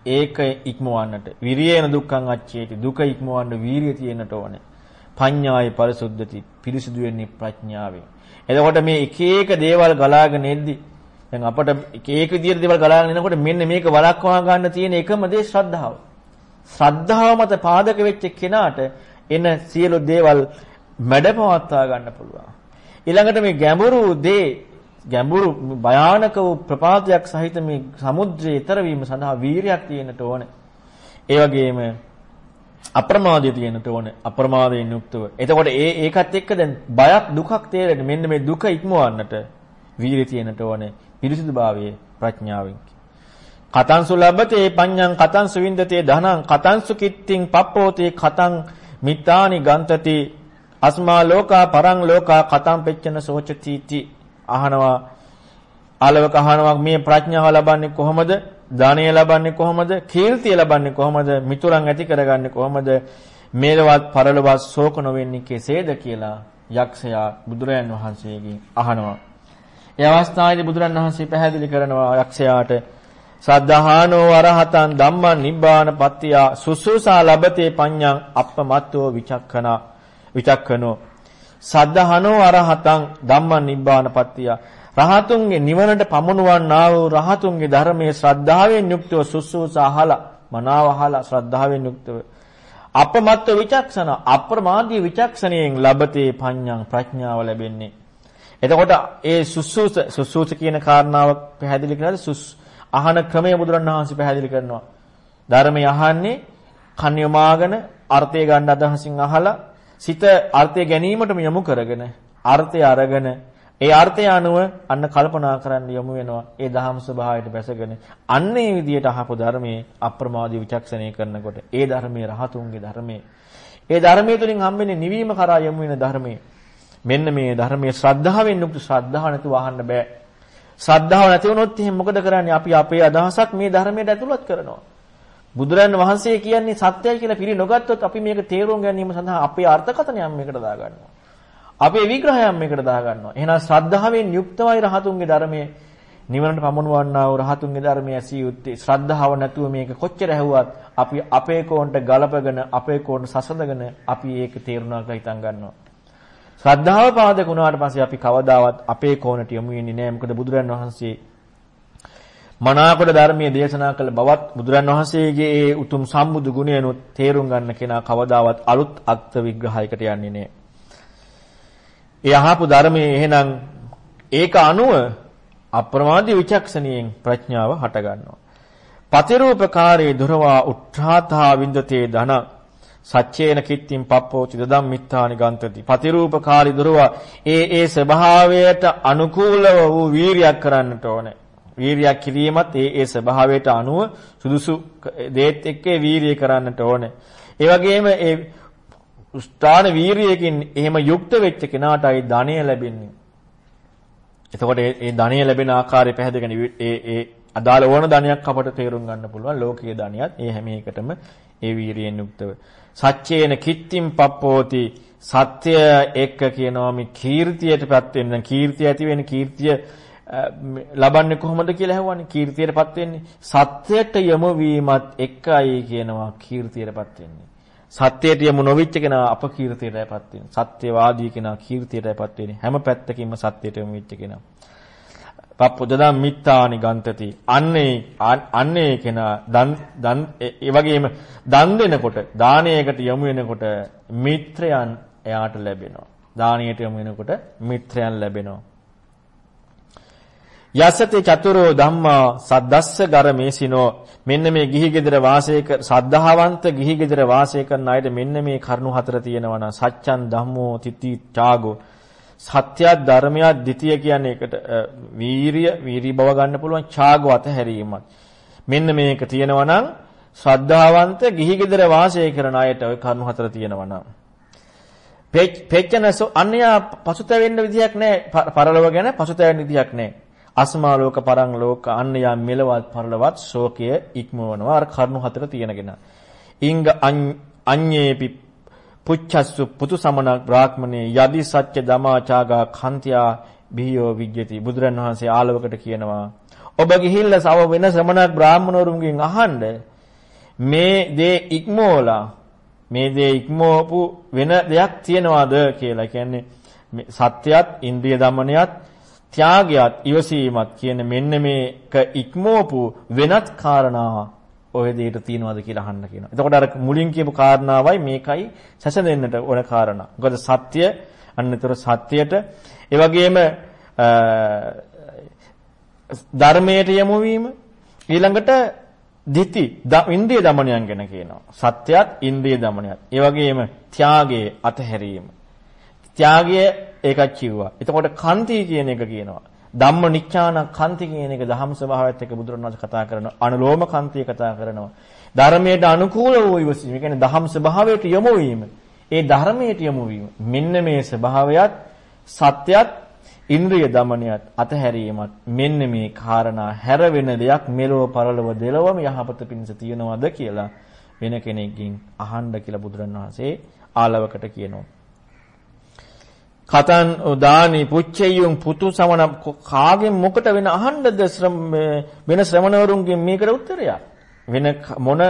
[SPEAKER 1] ඒක ඉක්මවන්නට. විරියේන දුක්ඛං අච්චේති. දුක ඉක්මවන්න වීරිය තියෙන්නට ඕනේ. පඤ්ඤාය පරිසුද්ධති. පිරිසුදු වෙන්නේ ප්‍රඥාවෙන්. එතකොට මේ එක එක දේවල් ගලාගෙන එද්දි දැන් අපට එක එක විදියට දේවල් ගලාගෙන එනකොට මෙන්න මේක වළක්වා ගන්න තියෙන එකම දේ ශ්‍රද්ධාව. ශ්‍රද්ධාව මත පාදක වෙච්ච කෙනාට එන සියලු දේවල් මැඩපවත්වා ගන්න පුළුවන්. ඊළඟට මේ ගැඹුරු දේ ගැඹුරු භයානක වූ ප්‍රපාතයක් සහිත මේ සමුද්‍රයේ ඊතර වීම සඳහා වීරියක් තියෙන්නට ඕනේ. ඒ වගේම අප්‍රමාදය තියෙන්නට ඕනේ. අප්‍රමාදයෙන් යුක්තව. එතකොට ඒ ඒකත් එක්ක දැන් බයක් දුකක් තේරෙන්නේ මෙන්න මේ දුක ඉක්මවන්නට වීරිය තියෙන්නට ඕනේ. පිරිසිදුභාවයේ ප්‍රඥාවෙන්. කතංසු ලබතේ පඤ්ඤං කතංසු වින්දතේ ධනං කතංසු කිත්තිං පප්පෝතේ කතං මිත්තානි ගන්තති අස්මා ලෝකා පරං ලෝකා කතං පෙච්චන සෝචති අහනවා ආලවක අහනවා මේ ප්‍රඥාව ලබන්නේ කොහොමද? ධානය ලබන්නේ කොහොමද? කීර්තිය ලබන්නේ කොහොමද? මිතුරන් ඇති කරගන්නේ කොහොමද? මේලවත් පරලවත් ශෝක නොවෙන්නේ කෙසේද කියලා යක්ෂයා බුදුරයන් වහන්සේගෙන් අහනවා. ඒ අවස්ථාවේදී බුදුරන් වහන්සේ පැහැදිලි කරනවා යක්ෂයාට සද්ධාහනෝ අරහතං ධම්මං නිබ්බාන පත්තිය සුසුසා ලබතේ පඤ්ඤං අප්පමත්තෝ විචක්කනා විචක්කනෝ සද්ධාහනෝ අරහතං ධම්මං නිබ්බාන පත්තිය රහතුන්ගේ නිවනට පමුණුවන්නා වූ රහතුන්ගේ ධර්මයේ ශ්‍රද්ධාවෙන් යුක්තව සුසුසා අහලා මනාව අහලා ශ්‍රද්ධාවෙන් යුක්තව අපමත්ව විචක්ෂණ අප්‍රමාදී විචක්ෂණයෙන් ලබතේ පඤ්ඤං ප්‍රඥාව ලැබෙන්නේ එතකොට ඒ සුසුස සුසුස කියන කාරණාව පැහැදිලි කරලා සුස් අහන ක්‍රමය බුදුරණවහන්සේ පැහැදිලි කරනවා. ධර්මය අහන්නේ කන් යොමාගෙන අර්ථය ගන්න අදහසින් අහලා සිත අර්ථය ගැනීමටම යොමු කරගෙන අර්ථය අරගෙන ඒ අර්ථය අනුව අන්න කල්පනා කරන්න යොමු වෙනවා. ඒ දහම් ස්වභාවයට බැසගෙන අන්නේ විදියට අහපු ධර්මයේ අප්‍රමාදී විචක්ෂණය කරනකොට ඒ ධර්මයේ රහතුන්ගේ ධර්මයේ ඒ ධර්මයේ තුලින් හම්බෙන්නේ නිවීම කරා යොමු වෙන ධර්මයේ මෙන්න මේ ධර්මයේ ශ්‍රද්ධාවෙන් යුක්ත ශ්‍රද්ධාව නැතුව අහන්න බෑ. ශ්‍රද්ධාව නැති වුණොත් එහෙනම් මොකද කරන්නේ? අපි අපේ අදහසක් මේ ධර්මයට ඇතුළත් කරනවා. බුදුරන් වහන්සේ කියන්නේ සත්‍යයි කියලා පිළි නොගත්තොත් අපි මේක තේරුම් ගැනීම සඳහා අපේ අර්ථකථනයක් මේකට දාගන්නවා. අපේ විග්‍රහයක් මේකට දාගන්නවා. එහෙනම් ශ්‍රද්ධාවෙන් යුක්තවයි රහතුන්ගේ ධර්මයේ නිවනට පමුණවන්නා වූ රහතුන්ගේ ධර්මයේ ඇසිය යුත්තේ ශ්‍රද්ධාව නැතුව මේක කොච්චර ඇහුවත් අපි අපේ කෝණට ගලපගෙන අපේ කෝණට සසඳගෙන අපි ඒක තේරුණා කියලා හිතන් ගන්නවා. ශ්‍රද්ධාව පාදක වුණාට පස්සේ අපි කවදාවත් අපේ කෝණට යමු වෙන්නේ නැහැ. මොකද බුදුරන් වහන්සේ මනාකොට ධර්මයේ දේශනා කළ බවත් බුදුරන් වහන්සේගේ ඒ උතුම් සම්බුදු ගුණයනොත් තේරුම් ගන්න කෙනා කවදාවත් අලුත් අර්ථ විග්‍රහයකට යන්නේ නැහැ. ඒ අහපු ධර්මයේ එහෙනම් ඒක අනුව අප්‍රමාදී විචක්ෂණියෙන් ප්‍රඥාව හට ගන්නවා. පතිරූපකාරී දුරවා උත්‍රාතා වින්දතේ ධන සච්චේන කිත්තිම් පප්පෝචි දදම් මිත්තානි ගන්තති. පතිරූපකාරී දුරවා ඒ ඒ ස්වභාවයට අනුකූලව වූ වීරියක් කරන්නට ඕනේ. වීරියක් කිරීමත් ඒ ඒ ස්වභාවයට අනුව සුදුසු දේත් එක්ක වීරිය කරන්නට ඕනේ. ඒ වගේම ඒ උස්තාන වීරියකින් එහෙම යුක්ත වෙච්ච කෙනාටයි ධනය ලැබෙන්නේ. එතකොට ඒ ධනය ලැබෙන ආකාරය පැහැදගෙන ඒ ඒ අදාළ ඕන ධනයක් අපට තේරුම් ගන්න පුළුවන්. ලෝකීය ධනියත් ඒ හැම එකටම ඒ වීරියෙන් යුක්තව. සච්චේන කිත්තිම් පප්පෝති. සත්‍ය එක්ක කියනවා මේ කීර්තියටපත් වෙන දැන් කීර්තිය ඇති වෙන කීර්තිය ලබන්නේ කොහොමද කියලා අහුවානේ කීර්තියටපත් වෙන්නේ සත්‍යයට යොමු වීමත් එක්කයි කියනවා කීර්තියටපත් වෙන්නේ. සත්‍යයට යොමු නොවිච්ච කෙනා අපකීර්තියටපත් වෙන්නේ සත්‍යවාදී කෙනා කීර්තියටපත් වෙන්නේ හැම පැත්තකින්ම සත්‍යයට යොමු වෙච්ච කෙනා පප්පුදදම් මිත්තානි ගන්තති. අන්නේ අන්නේ කෙනා දන් දන් ඒ වගේම දන් දෙනකොට දානයකට යොමු වෙනකොට මිත්‍රයන් එයාට ලැබෙනවා. දානයට යොමු වෙනකොට මිත්‍රයන් ලැබෙනවා. යසති චතුරෝ ධම්මා සද්දස්ස ගරමේසිනෝ මෙන්න මේ ගිහි ගෙදර වාසය කර සද්ධාවන්ත ගිහි ගෙදර වාසය කරන අයට මෙන්න මේ කරුණු හතර තියෙනවා නම් සච්ඡන් ධම්මෝ තිති ඡාගෝ සත්‍ය ධර්මයක් ද්විතීය කියන්නේ ඒකට වීරිය වීරි බව ගන්න පුළුවන් ඡාගව අතහැරීමක්. මෙන්න මේක තියෙනවා නම් ශ්‍රද්ධාවන්ත ගිහි ගෙදර වාසය කරන අයට ওই කරුණු හතර තියෙනවා නම්. පෙච්චනස අන්‍යයා පසුතැවෙන්න විදියක් නැහැ පරලොව ගැන පසුතැවෙන්න විදියක් නැහැ අස්මාලෝක පරංලෝක අන්න යා මෙලවත් පරලවත් ශෝකය ඉක්මවනවා. අර කරුණු හතර තියෙනගෙන. ඉංග අඤ්ඤේපි පුච්ඡස්සු පුතු සමන බ්‍රාහ්මණේ යදි සත්‍ය දමාචාගා කන්තියා බිහියෝ විජ්ජති. බුදුරන් වහන්සේ ආලවකට කියනවා ඔබ ගිහිල්ලා සව වෙන ශ්‍රමණක් බ්‍රාහ්මණවරුන්ගෙන් අහන්න. මේ දේ ඉක්මෝලා මේ දේ ඉක්මෝපු වෙන දෙයක් තියනවාද? කියලා කියන්නේ සත්‍යයත් ඉන්ද්‍රිය দমনයත් ත්‍යාගයත් ඉවසීමත් කියන මෙන්න මේක ඉක්මෝපු වෙනත් කාරණා ඔය දෙයට තියනවාද කියලා අහන්න කියනවා. එතකොට අර මුලින් කියපු කාරණාවයි මේකයි සැසඳෙන්නට ඕන කාරණා. මොකද සත්‍ය අන්නතර සත්‍යයට ඒ වගේම ධර්මයට යොමු වීම ඊළඟට දිති ඉන්ද්‍රිය দমনයන් ගැන කියනවා. සත්‍යයත් ඉන්ද්‍රිය দমনයත්. ඒ වගේම ත්‍යාගයේ අතහැරීම. ත්‍යාගයේ ඒකත් කිව්වා. එතකොට කන්ති කියන එක කියනවා. ධම්ම නිච්ඡාන කන්ති කියන එක ධම්ම ස්වභාවයත් එක්ක බුදුරණවහන්සේ කතා කරනවා. අනුලෝම කන්තිය කතා කරනවා. ධර්මයට අනුකූල වූ ඉවසීම. ඒ කියන්නේ ධම්ම ස්වභාවයට යොමු වීම. ඒ ධර්මයට යොමු වීම. මෙන්න මේ ස්වභාවයත් සත්‍යයත් ඉන්ද්‍රිය দমনයත් අතහැරීමත් මෙන්න මේ කාරණා හැර වෙන දෙයක් මෙලොව පරලොව දෙලොවම යහපත පිණිස තියනවාද කියලා වෙන කෙනෙක්ගෙන් අහන්න කියලා බුදුරණවහන්සේ ආලවකට කියනවා. කතන් උදානි පුච්චෙයුම් පුතු සමන කාගෙන් මොකට වෙන අහන්නද වෙන ශ්‍රමණවරුන්ගෙන් මේකට උත්තරයක්? වෙන මොන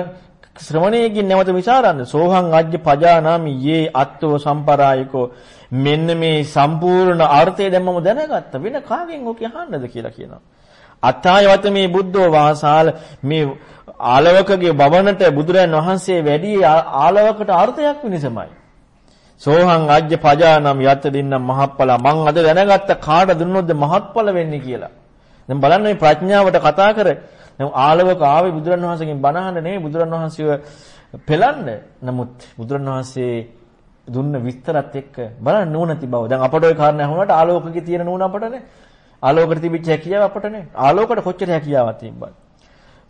[SPEAKER 1] ශ්‍රමණයෙක්ගෙන් නැවත විචාරන්න? සෝහං අජ්ජ පජානාමි යේ අත්තෝ සම්පරායකෝ. මෙන්න මේ සම්පූර්ණ අර්ථය දැන් මම දැනගත්ත. වෙන කාගෙන් ඔක අහන්නද කියලා කියනවා. අත්තායවත මේ බුද්ධෝ වාසාල මේ ආලවකගේ භවනට බුදුරයන් වහන්සේ වැඩි ආලවකට අර්ථයක් විනිසමයි. සෝහං අජ්ජ පජානම් යත් දින්නම් මහප්පල මං අද දැනගත්ත කාට දුන්නොත්ද මහත්ඵල වෙන්නේ කියලා. දැන් බලන්න මේ ප්‍රඥාවට කතා කර දැන් ආලවක ආවේ බුදුරණවහන්සේගෙන් බණහන්න නෙවෙයි බුදුරණවහන්සේව පෙළන්න. නමුත් බුදුරණවහන්සේ දුන්න විස්තරත් එක්ක බලන්න නුවණති බව. දැන් අපට ওই කාරණා අහුනට ආලෝකකේ තියෙන නුවණ අපටනේ. ආලෝකයට තිබිච්ච හැකියාව අපටනේ. ආලෝකයට කොච්චර හැකියාවක් තිබ්බද?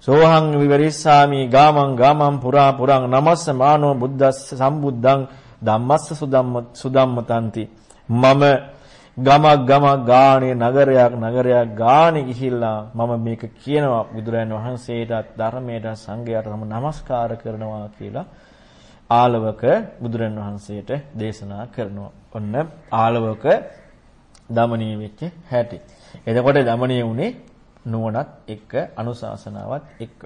[SPEAKER 1] සෝහං විවරිස්සාමි ගාමං ගාමං පුරා පුරං නමස්ස මානෝ බුද්දස්ස සම්බුද්ධං ධම්මස්ස සුදම්ම සුදම්මතන්ති මම ගමක් ගමක් ගානේ නගරයක් නගරයක් ගානේ ගිහිල්ලා මම මේක කියනවා බුදුරයන් වහන්සේටත් ධර්මයට සංඝයාට මම নমස්කාර කරනවා කියලා ආලවක බුදුරන් වහන්සේට දේශනා කරනවා. ඔන්න ආලවක දමණීය වෙච්ච හැටි. එතකොට දමණීය උනේ නුවණත් එක්ක අනුශාසනාවත් එක්ක.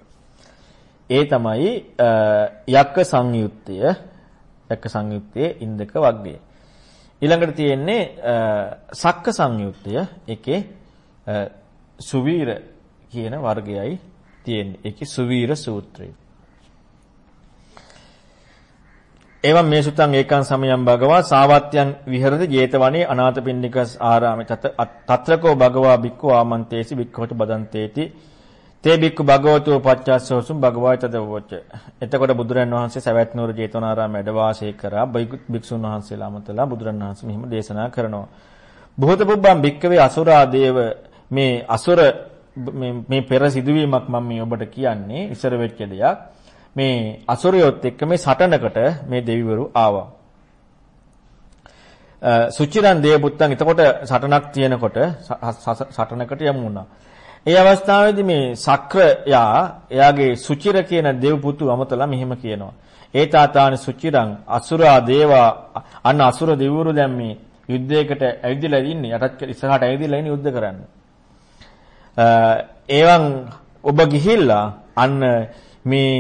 [SPEAKER 1] ඒ තමයි යක්ක සංයුත්තය යක්ක සංයුත්තේ ඉන්දක වග්ගය. ඊළඟට තියෙන්නේ සක්ක සංයුත්තය එකේ සුවීර කියන වර්ගයයි තියෙන්නේ. ඒකේ සුවීර සූත්‍රය. එවම් මේ සුතං ඒකං සමයං භගවා සාවත්‍යං විහෙරති 제තවනේ අනාථපිණ්ඩික ආරාමේ තත්‍රකෝ භගවා බික්ඛු ආමන්තේසි බික්ඛවට බදන්තේති තේ බික්ඛු භගවතෝ පච්චස්සෝසුම් භගවාය තදවොච්ච එතකොට බුදුරන් වහන්සේ සවැත් නුවර 제තවනාරාම වැඩ වාසය කරා බික්ෂුන් වහන්සේලා අමතලා බුදුරන් වහන්සේ මෙහිම දේශනා කරනවා බොහෝත පුබ්බම් බික්කවේ අසුරා දේව මේ අසුර මේ පෙර සිදුවීමක් මම මේ ඔබට කියන්නේ ඉස්සර වෙච්ච දෙයක් මේ අසුරයොත් එක්ක මේ සටනකට මේ දෙවිවරු ආවා. සුචිරන් දේවපුත්තන් එතකොට සටනක් තියෙනකොට සටනකට යමු වුණා. ඒ අවස්ථාවේදී මේ සක්‍රයා එයාගේ සුචිර කියන දෙව්පුතු අමතලා මෙහෙම කියනවා. ඒ තාතානි සුචිරං අසුරා දේවා අන්න අසුර දෙවිවරු දැන් මේ යුද්ධයකට ඇවිදලා ඉන්නේ යටත් ඉස්සරහට ඇවිදලා ඉන්නේ යුද්ධ කරන්න. ඒවන් ඔබ ගිහිල්ලා අන්න මේ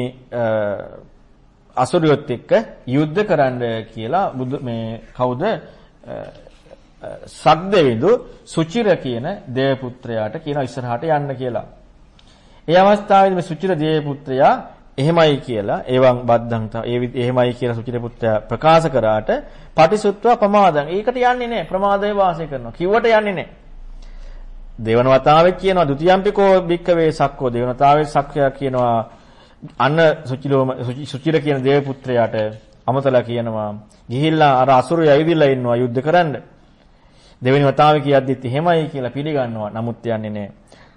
[SPEAKER 1] අසුරියොත් එක්ක යුද්ධ කරන්න කියලා බුදු මේ කවුද සද්දෙවිඳු සුචිර කියන දේවපුත්‍රයාට කියන ඉස්සරහට යන්න කියලා. ඒ අවස්ථාවේදී මේ සුචිර දේවපුත්‍රයා එහෙමයි කියලා එවං බද්දං ඒ එහෙමයි කියලා සුචිර පුත්‍රයා ප්‍රකාශ කරාට පටිසුත්ව ප්‍රමාදං. ඒකට යන්නේ නැහැ. ප්‍රමාදයේ වාසය කරනවා. කිව්වට යන්නේ නැහැ. දේවනවතාවෙක් කියනවා ဒ ුතියම්පිකෝ භික්කවේ සක්කෝ දේවනතාවේ සක්කයා කියනවා අන්න සුචිලෝම සුචිර කියන දේව පුත්‍රයාට අමතලා කියනවා ගිහිල්ලා අර අසුරය ඇවිදලා ඉන්නවා යුද්ධ කරන්න. දෙවෙනි වතාවේ කියද්දිත් එහෙමයි කියලා පිළිගන්නවා. නමුත් යන්නේ නැහැ.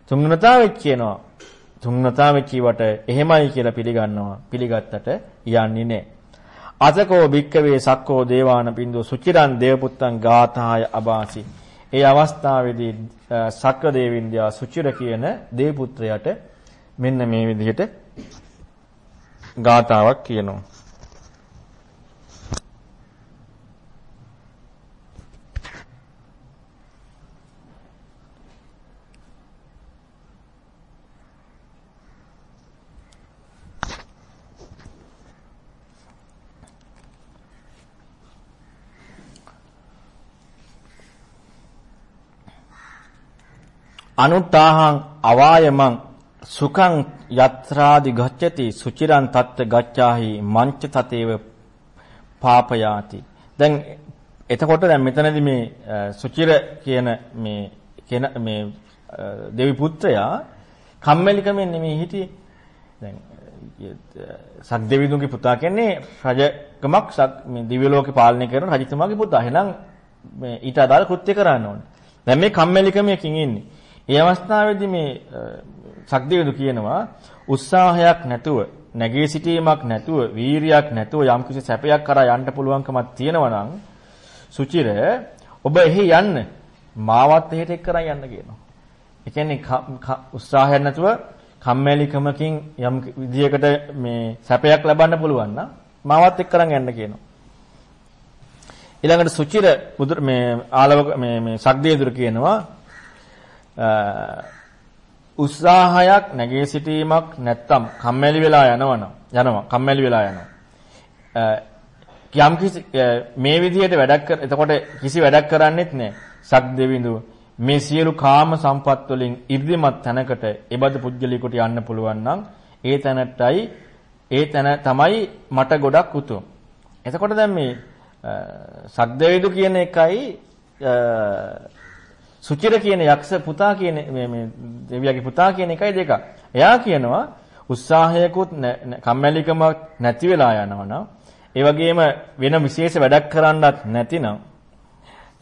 [SPEAKER 1] තුන්වෙනි වතාවෙත් කියනවා. තුන්වෙනි වතාවෙත් කියවට එහෙමයි කියලා පිළිගන්නවා. පිළිගත්තට යන්නේ නැහැ. අසකෝ භික්කවේ සක්කෝ දේවාන පින්දු සුචිරන් දේවපුත්තන් ගාථාය අබාසි. ඒ අවස්ථාවේදී සක්‍ර දේවින්දියා සුචිර කියන දේවපුත්‍රයාට මෙන්න මේ විදිහට ගාතාවක් කියනවා. අනුත්තාහං අවායමං සුඛං යත්‍රාදි ගච්ඡති සුචිරං තත්ත ගච්ඡාහි මංච තතේව පාපයාති දැන් එතකොට දැන් මෙතනදී මේ සුචිර කියන මේ කියන මේ දෙවි පුත්‍රයා කම්මැලිකමෙන් නෙමෙයි හිටියේ දැන් සක්දෙවිඳුන්ගේ පුතා කියන්නේ රජකමක් මේ දිව්‍ය ලෝකේ පාලනය කරන රජතුමාගේ පුතා. එහෙනම් මේ ඊට අදාළ කෘත්‍ය කරන්න ඕනේ. දැන් මේ කම්මැලිකමකින් ඉන්නේ. ඒ අවස්ථාවේදී මේ සක්දෙවිඳු කියනවා උත්සාහයක් නැතුව නැගී සිටීමක් නැතුව වීරියක් නැතුව යම්කිසි සැපයක් කරා යන්න පුළුවන්කමක් තියෙනවා නම් සුචිර ඔබ එහි යන්න මාවත් එහෙට එක්ක කරන් යන්න කියනවා. ඒ කියන්නේ උත්සාහයක් නැතුව කම්මැලිකමකින් යම් විදියකට මේ සැපයක් ලබන්න පුළුවන් නම් මාවත් එක්ක කරන් යන්න කියනවා. ඊළඟට සුචිර මේ ආලවක මේ මේ සග්දේදුර කියනවා උත්සාහයක් නැගී සිටීමක් නැත්තම් කම්මැලි වෙලා යනවනම් යනවා කම්මැලි වෙලා යනවා. යම් කිසි මේ විදිහට වැඩක් කර එතකොට කිසි වැඩක් කරන්නෙත් නැහැ. සග්දේවිඳු මේ සියලු කාම සම්පත් වලින් 이르දිමත් තැනකට එබඳු පුජ්‍යලිකට යන්න පුළුවන් නම් ඒ තැනටයි ඒ තැන තමයි මට ගොඩක් උතුම්. එතකොට දැන් මේ සද්දවේදු කියන එකයි සුචිර කියන යක්ෂ පුතා කියන මේ මේ දෙවියගේ පුතා කියන එකයි දෙක. එයා කියනවා උත්සාහයකුත් කම්මැලිකම නැති වෙලා යනවා නම් ඒ වගේම වෙන විශේෂ වැඩක් කරන්නත් නැතිනම්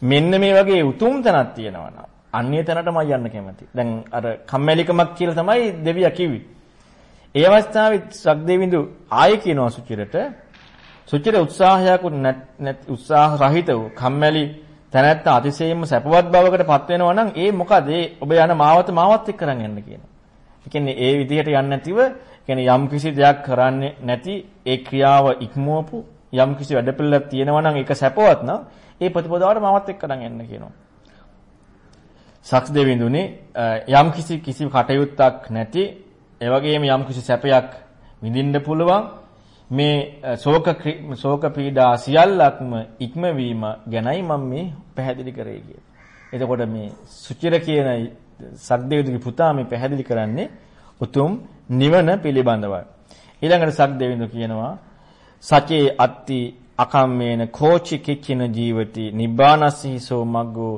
[SPEAKER 1] මෙන්න මේ වගේ උතුම් තැනක් තියෙනවා නම් අන්‍ය තැනටමයි යන්න කැමති. දැන් අර කම්මැලිකමක් කියලා තමයි දෙවියා කිව්වේ. ඒ අවස්ථාවේ සක්දේවිඳු ආයෙ කියනවා සුචිරට සුචිර උත්සාහයකුත් නැත් උත්සාහ රහිත වූ කම්මැලි තැනැත්ත අතිශයින්ම සැපවත් බවකට පත් වෙනවා නම් ඒ මොකද ඒ ඔබ යන මාවත මාවත් එක්ක කරන් යන්න කියනවා. ඒ කියන්නේ ඒ විදිහට යන්නේ නැතිව කියන්නේ යම් කිසි දෙයක් කරන්නේ නැති ඒ ක්‍රියාව ඉක්මවපු යම් කිසි වැඩපිළිවෙලක් තියෙනවා නම් ඒක සැපවත් නම් ඒ ප්‍රතිපදාවට මාවත් එක්ක කරන් යන්න කියනවා. සක්ස් දෙවිඳුනේ යම් කිසි කිසි කටයුත්තක් නැති ඒ වගේම යම් කිසි සැපයක් විඳින්න පුළුවන් මේ ශෝක ශෝක පීඩා සියල්ලක්ම ඉක්මවීම ගැනයි මම මේ පැහැදිලි කරේ කියලා. එතකොට මේ සුචිර කියන සක්දේවිඳුගේ පුතා මේ පැහැදිලි කරන්නේ උතුම් නිවන පිළිබඳවයි. ඊළඟට සක්දේවිඳු කියනවා සචේ අත්ති අකම්මේන කෝචි කිච්චින ජීවති නිබ්බානස්සීසෝ මග්ගෝ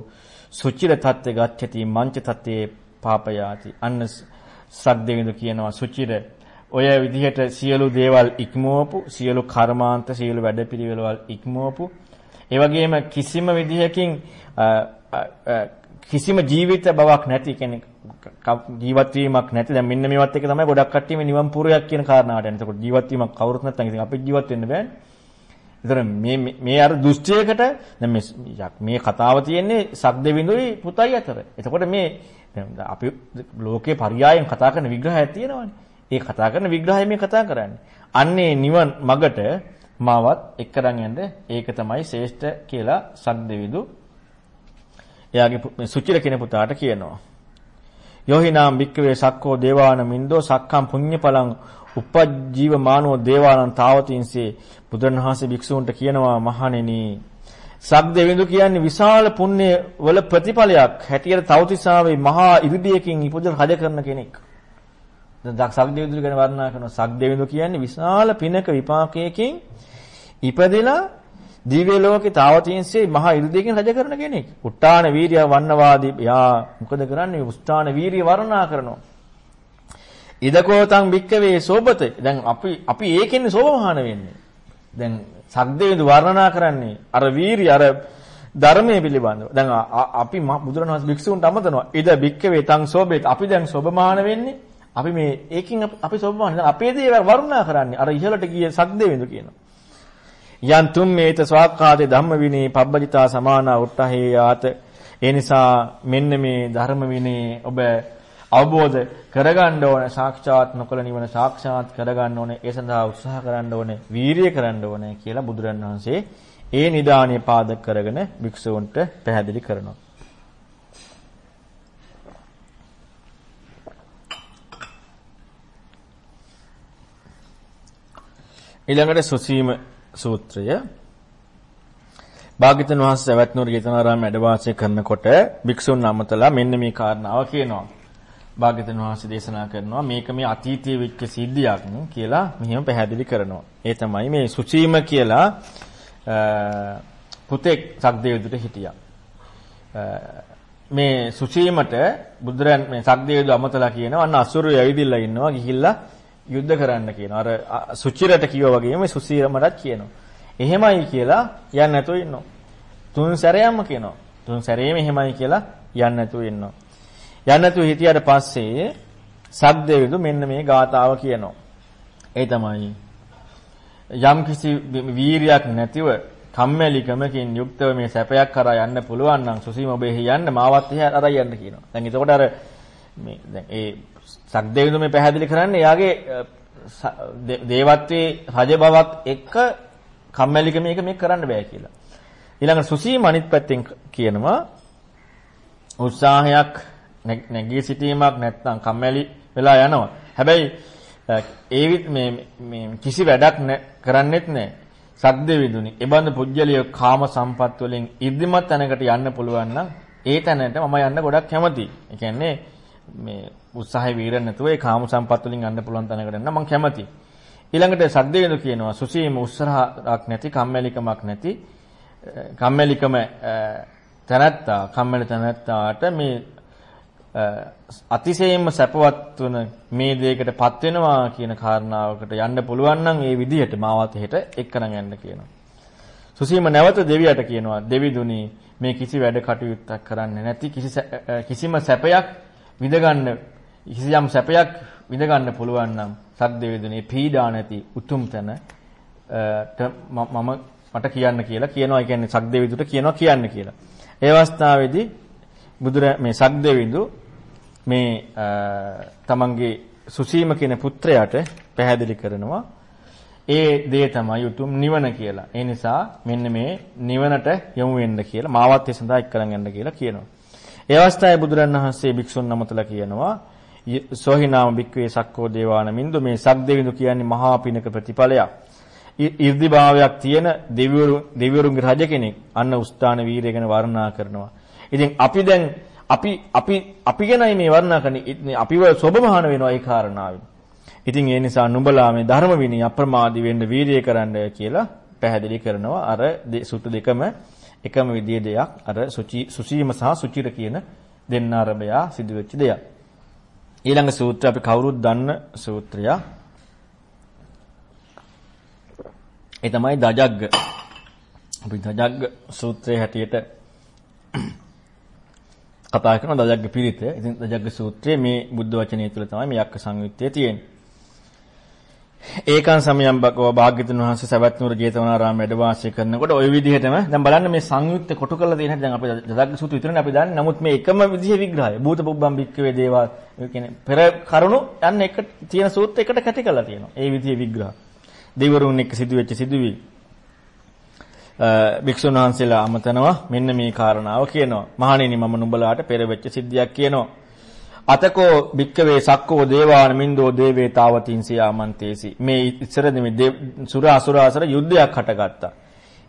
[SPEAKER 1] සුචිර තත්ත්ව ගච්ඡති මංච තත්තේ පාපයාති අන්න සක්දෙවිඳු කියනවා සුචිර ඔය විදිහට සියලු දේවල් ඉක්මවපු සියලු කර්මාන්ත සියලු වැඩපිළිවෙළවල් ඉක්මවපු ඒ වගේම කිසිම විදිහකින් කිසිම ජීවිත බවක් නැති කෙනෙක් ජීවත් වීමක් නැති දැන් මෙන්න මේවත් එක තමයි ගොඩක් කට්ටිය මේ නිවන් පුරයක් කියන කාරණාවට එන. එතකොට ජීවත් වීමක් කවුරුත් නැත්නම් ඉතින් අපි ජීවත් වෙන්න බෑනේ. ඒතර මේ මේ අර දෘෂ්ටියකට දැන් මේ මේ කතාව තියෙන්නේ සක්දෙවිඳුයි පුතයි අතර. එතකොට මේ අපි ලෝකේ පරයයන් කතා කරන විග්‍රහයක් තියෙනවානේ. ඒ කතා කරන විග්‍රහය මේ කතා කරන්නේ. අන්නේ නිවන් මගට මාවත් එක්කරන් යන්න ඒක තමයි ශ්‍රේෂ්ඨ කියලා සක්දෙවිඳු එයාගේ සුචිර කෙන පුතාට කියනවා. යෝහිනාම් වික්කවේ සක්කෝ දේවාන මින්දෝ සක්කම් පුඤ්ඤපලං උපජ්ජීව මානෝ දේවානං තාවතින්සේ බුදුරණවහන්සේ භික්ෂූන්ට කියනවා මහණෙනි සග්දෙවිඳු කියන්නේ විශාල පුණ්‍ය වල ප්‍රතිඵලයක් හැටියට තවතිසාවේ මහා ඉරිදියකින් ඉපදෙන රජ කරන කෙනෙක්. දැන් සග්දෙවිඳු ගැන වර්ණනා කරනවා සග්දෙවිඳු කියන්නේ විශාල පිනක විපාකයකින් ඉපදෙලා දිව්‍ය ලෝකේ තාවතින්සේ මහා ඉරිදියකින් රජ කරන කෙනෙක්. උට්ටාන වීරිය වන්නවාදී යා මොකද කරන්නේ? උස්ථාන වීරිය වර්ණනා කරනවා. ඉදකෝතං භික්කවේ සෝබත. දැන් අපි අපි ඒකෙන්නේ සෝභමාන වෙන්නේ. දැන් සග්දේවිඳු වර්ණනා කරන්නේ අර වීරිය අර ධර්මයේ පිළිබඳව. දැන් අපි බුදුරණවහන්සේ භික්ෂුන්ට අමතනවා. ඉද භික්කවේ තං සෝබේත. අපි දැන් සෝභමාන වෙන්නේ. අපි මේ ඒකින් අපි සෝභමාන. අපේ දේ වර්ණනා කරන්නේ අර ඉහළට ගිය සග්දේවිඳු කියනවා. යන් තුම් මේත ස්වාක්ඛාතේ ධම්ම විනේ පබ්බජිතා සමානා උට්ඨහේ යාත. ඒ නිසා මෙන්න මේ ධර්ම විනේ ඔබ අවබෝධ කරගන්න ඕනේ සාක්ෂාත් නොකළ නිවන සාක්ෂාත් කරගන්න ඕනේ ඒ සඳහා උත්සාහ කරන්න ඕනේ වීරිය කරන්න ඕනේ කියලා බුදුරන් වහන්සේ ඒ නිදානිය පාදක කරගෙන භික්ෂූන්ට පැහැදිලි කරනවා ඊළඟට සුසීම සූත්‍රය භාග්‍යතුන් වහන්සේ සවැත්නුවර ජේතවනාරාම වැඩ වාසය කරනකොට භික්ෂුන් අමතලා මෙන්න මේ කාරණාව කියනවා. භාග්‍යතුන් වහන්සේ දේශනා කරනවා මේක මේ අතීතයේ වෙච්ච සිද්ධියක් කියලා මෙහෙම පැහැදිලි කරනවා. ඒ තමයි මේ සුචීම කියලා පුතෙක් සක්දේවදුට හිටියා. මේ සුචීමට බුදුරන් මේ සක්දේවදු අමතලා කියනවා අන්න අසුරු ඇවිදිලා ඉන්නවා ගිහිල්ලා යුද්ධ කරන්න කියනවා. අර සුචිරට කිව්වා වගේම සුසීරමටත් කියනවා. එහෙමයි කියලා යන්න නැතුව ඉන්නවා. තුන් සැරයක්ම කියනවා. තුන් සැරේම එහෙමයි කියලා යන්න නැතුව ඉන්නවා. යන්න නැතුව හිටියට පස්සේ සක්දේවිදු මෙන්න මේ ගාතාව කියනවා. ඒ තමයි යම් කිසි වීරියක් නැතිව කම්මැලිකමකින් යුක්තව මේ සැපයක් කරා යන්න පුළුවන් නම් සුසීම ඔබෙහි යන්න මාවත් එහා අරයි යන්න කියනවා. දැන් එතකොට අර මේ දැන් ඒ සක්දේවිදු මේ පැහැදිලි කරන්නේ එයාගේ දේවත්වයේ රජ බවත් එක්ක කම්මැලිකම එක මේක කරන්න බෑ කියලා. ඊළඟට සුසීම අනිත් පැත්තෙන් කියනවා උත්සාහයක් නැගී සිටීමක් නැත්නම් කම්මැලි වෙලා යනවා. හැබැයි ඒ මේ මේ කිසි වැඩක් කරන්නෙත් නැහැ. සද්දෙවිදුනි. ඒබඳු පුජ්‍යලිය කාම සම්පත් වලින් ඉර්ධිමත් තැනකට යන්න පුළුවන් නම් ඒ තැනට මම යන්න ගොඩක් කැමතියි. ඒ කියන්නේ මේ උත්සාහය වීර නැතුව ඒ කාම සම්පත් වලින් යන්න පුළුවන් තැනකට යන්න මම කැමතියි. ඊළඟට සද්දේනු කියනවා සුසීම උත්සාහයක් නැති කම්මැලිකමක් නැති කම්මැලිකම තනත්තා කම්මැලි තනත්තාට මේ අතිශයින්ම සැපවත් වන මේ දෙයකටපත් වෙනවා කියන කාරණාවකට යන්න පුළුවන් නම් ඒ විදිහට මාවත් හෙට එක්කරන් යන්න කියනවා. සුසීම නැවත දෙවියට කියනවා දෙවිදුනි මේ කිසි වැඩ කටයුත්තක් කරන්නේ නැති කිසි කිසිම සැපයක් විඳගන්න කිසියම් සැපයක් විඳගන්න පුළුවන් නම් සද්දේවිදුනේ පීඩා නැති උතුම් තැන මම මට කියන්න කියලා කියනවා. ඒ කියන්නේ සද්දේවිදුට කියනවා කියන්න කියලා. ඒ අවස්ථාවේදී බුදුර මේ සද්දේවිදු මේ තමන්ගේ සුසීම කියන පුත්‍රයාට පැහැදිලි කරනවා ඒ දේ තමයි උතුම් නිවන කියලා. ඒ නිසා මෙන්න මේ නිවනට යොමු වෙන්න කියලා මාවත් ඒ සඳහා එක් කරන් යන්න කියලා කියනවා. ඒ අවස්ථාවේ බුදුරණවහන්සේ භික්ෂුන් නමතලා කියනවා සෝහිනාම බික්කවේ සක්කෝ දේවාන මින්දු මේ සක්දෙවිඳු කියන්නේ මහා පිනක ප්‍රතිඵලයක්. 이르දිභාවයක් තියෙන දෙවිවරු දෙවිවරුන්ගේ රජ කෙනෙක් අන්න උස්තාන වීරය ගැන වර්ණනා කරනවා. ඉතින් අපි දැන් අපි අපි අපි ගැනයි මේ වර්ණනා කරන්නේ අපිව සොබමහාන වෙනවා ඒ කාරණාවෙන්. ඉතින් ඒ නිසා නුඹලා මේ ධර්ම විනය අප්‍රමාදී වෙන්න වීරිය කරන්න කියලා පැහැදිලි කරනවා. අර සුත්තු දෙකම එකම විදිය දෙයක්. අර සුචි සුසීම සහ සුචිර කියන දෙන්න අරබයා සිදුවෙච්ච දෙයක්. ඊළඟ සූත්‍රය අපි කවුරුත් දන්න සූත්‍රය. ඒ තමයි දජග්ග. අපි දජග්ග සූත්‍රයේ හැටියට කතා කරන දජග්ග පිරිත. ඉතින් දජග්ග සූත්‍රයේ මේ බුද්ධ වචනය තුළ තමයි මේ යක්ක සංයුත්තේ තියෙන්නේ. ඒකන් සමයම් බකව භාග්‍යතුන් වහන්සේ සවැත් නුවර ජේතවනාරාම වැඩ වාසය කරනකොට ওই විදිහටම දැන් බලන්න මේ සංයුක්ත කොටු කරලා තියෙන හැටි දැන් අපි දසග්ග සූත්‍ර විතරනේ අපි දන්නේ. නමුත් මේ එකම විදිහේ විග්‍රහය භූත පුබ්බම් බික්කවේ දේවා කියන්නේ පෙර කරුණු යන්න එක තියෙන සූත්‍ර එකට කැටි කරලා තියෙනවා. ඒ විදිහේ විග්‍රහ. දෙවිවරුන් එක්ක සිදුවෙච්ච සිදුවීම්. භික්ෂුන් වහන්සේලා අමතනවා මෙන්න මේ කාරණාව කියනවා. මහණෙනි මම නුඹලාට පෙර වෙච්ච සිද්ධියක් කියනවා. අතකෝ භික්කවේ සක්කෝ දේවාන මින්දෝ දේවේ තාවතින් සියාමන්තේසි මේ ඉස්සරදී මේ සුර අසුර අසර යුද්ධයක් හටගත්තා.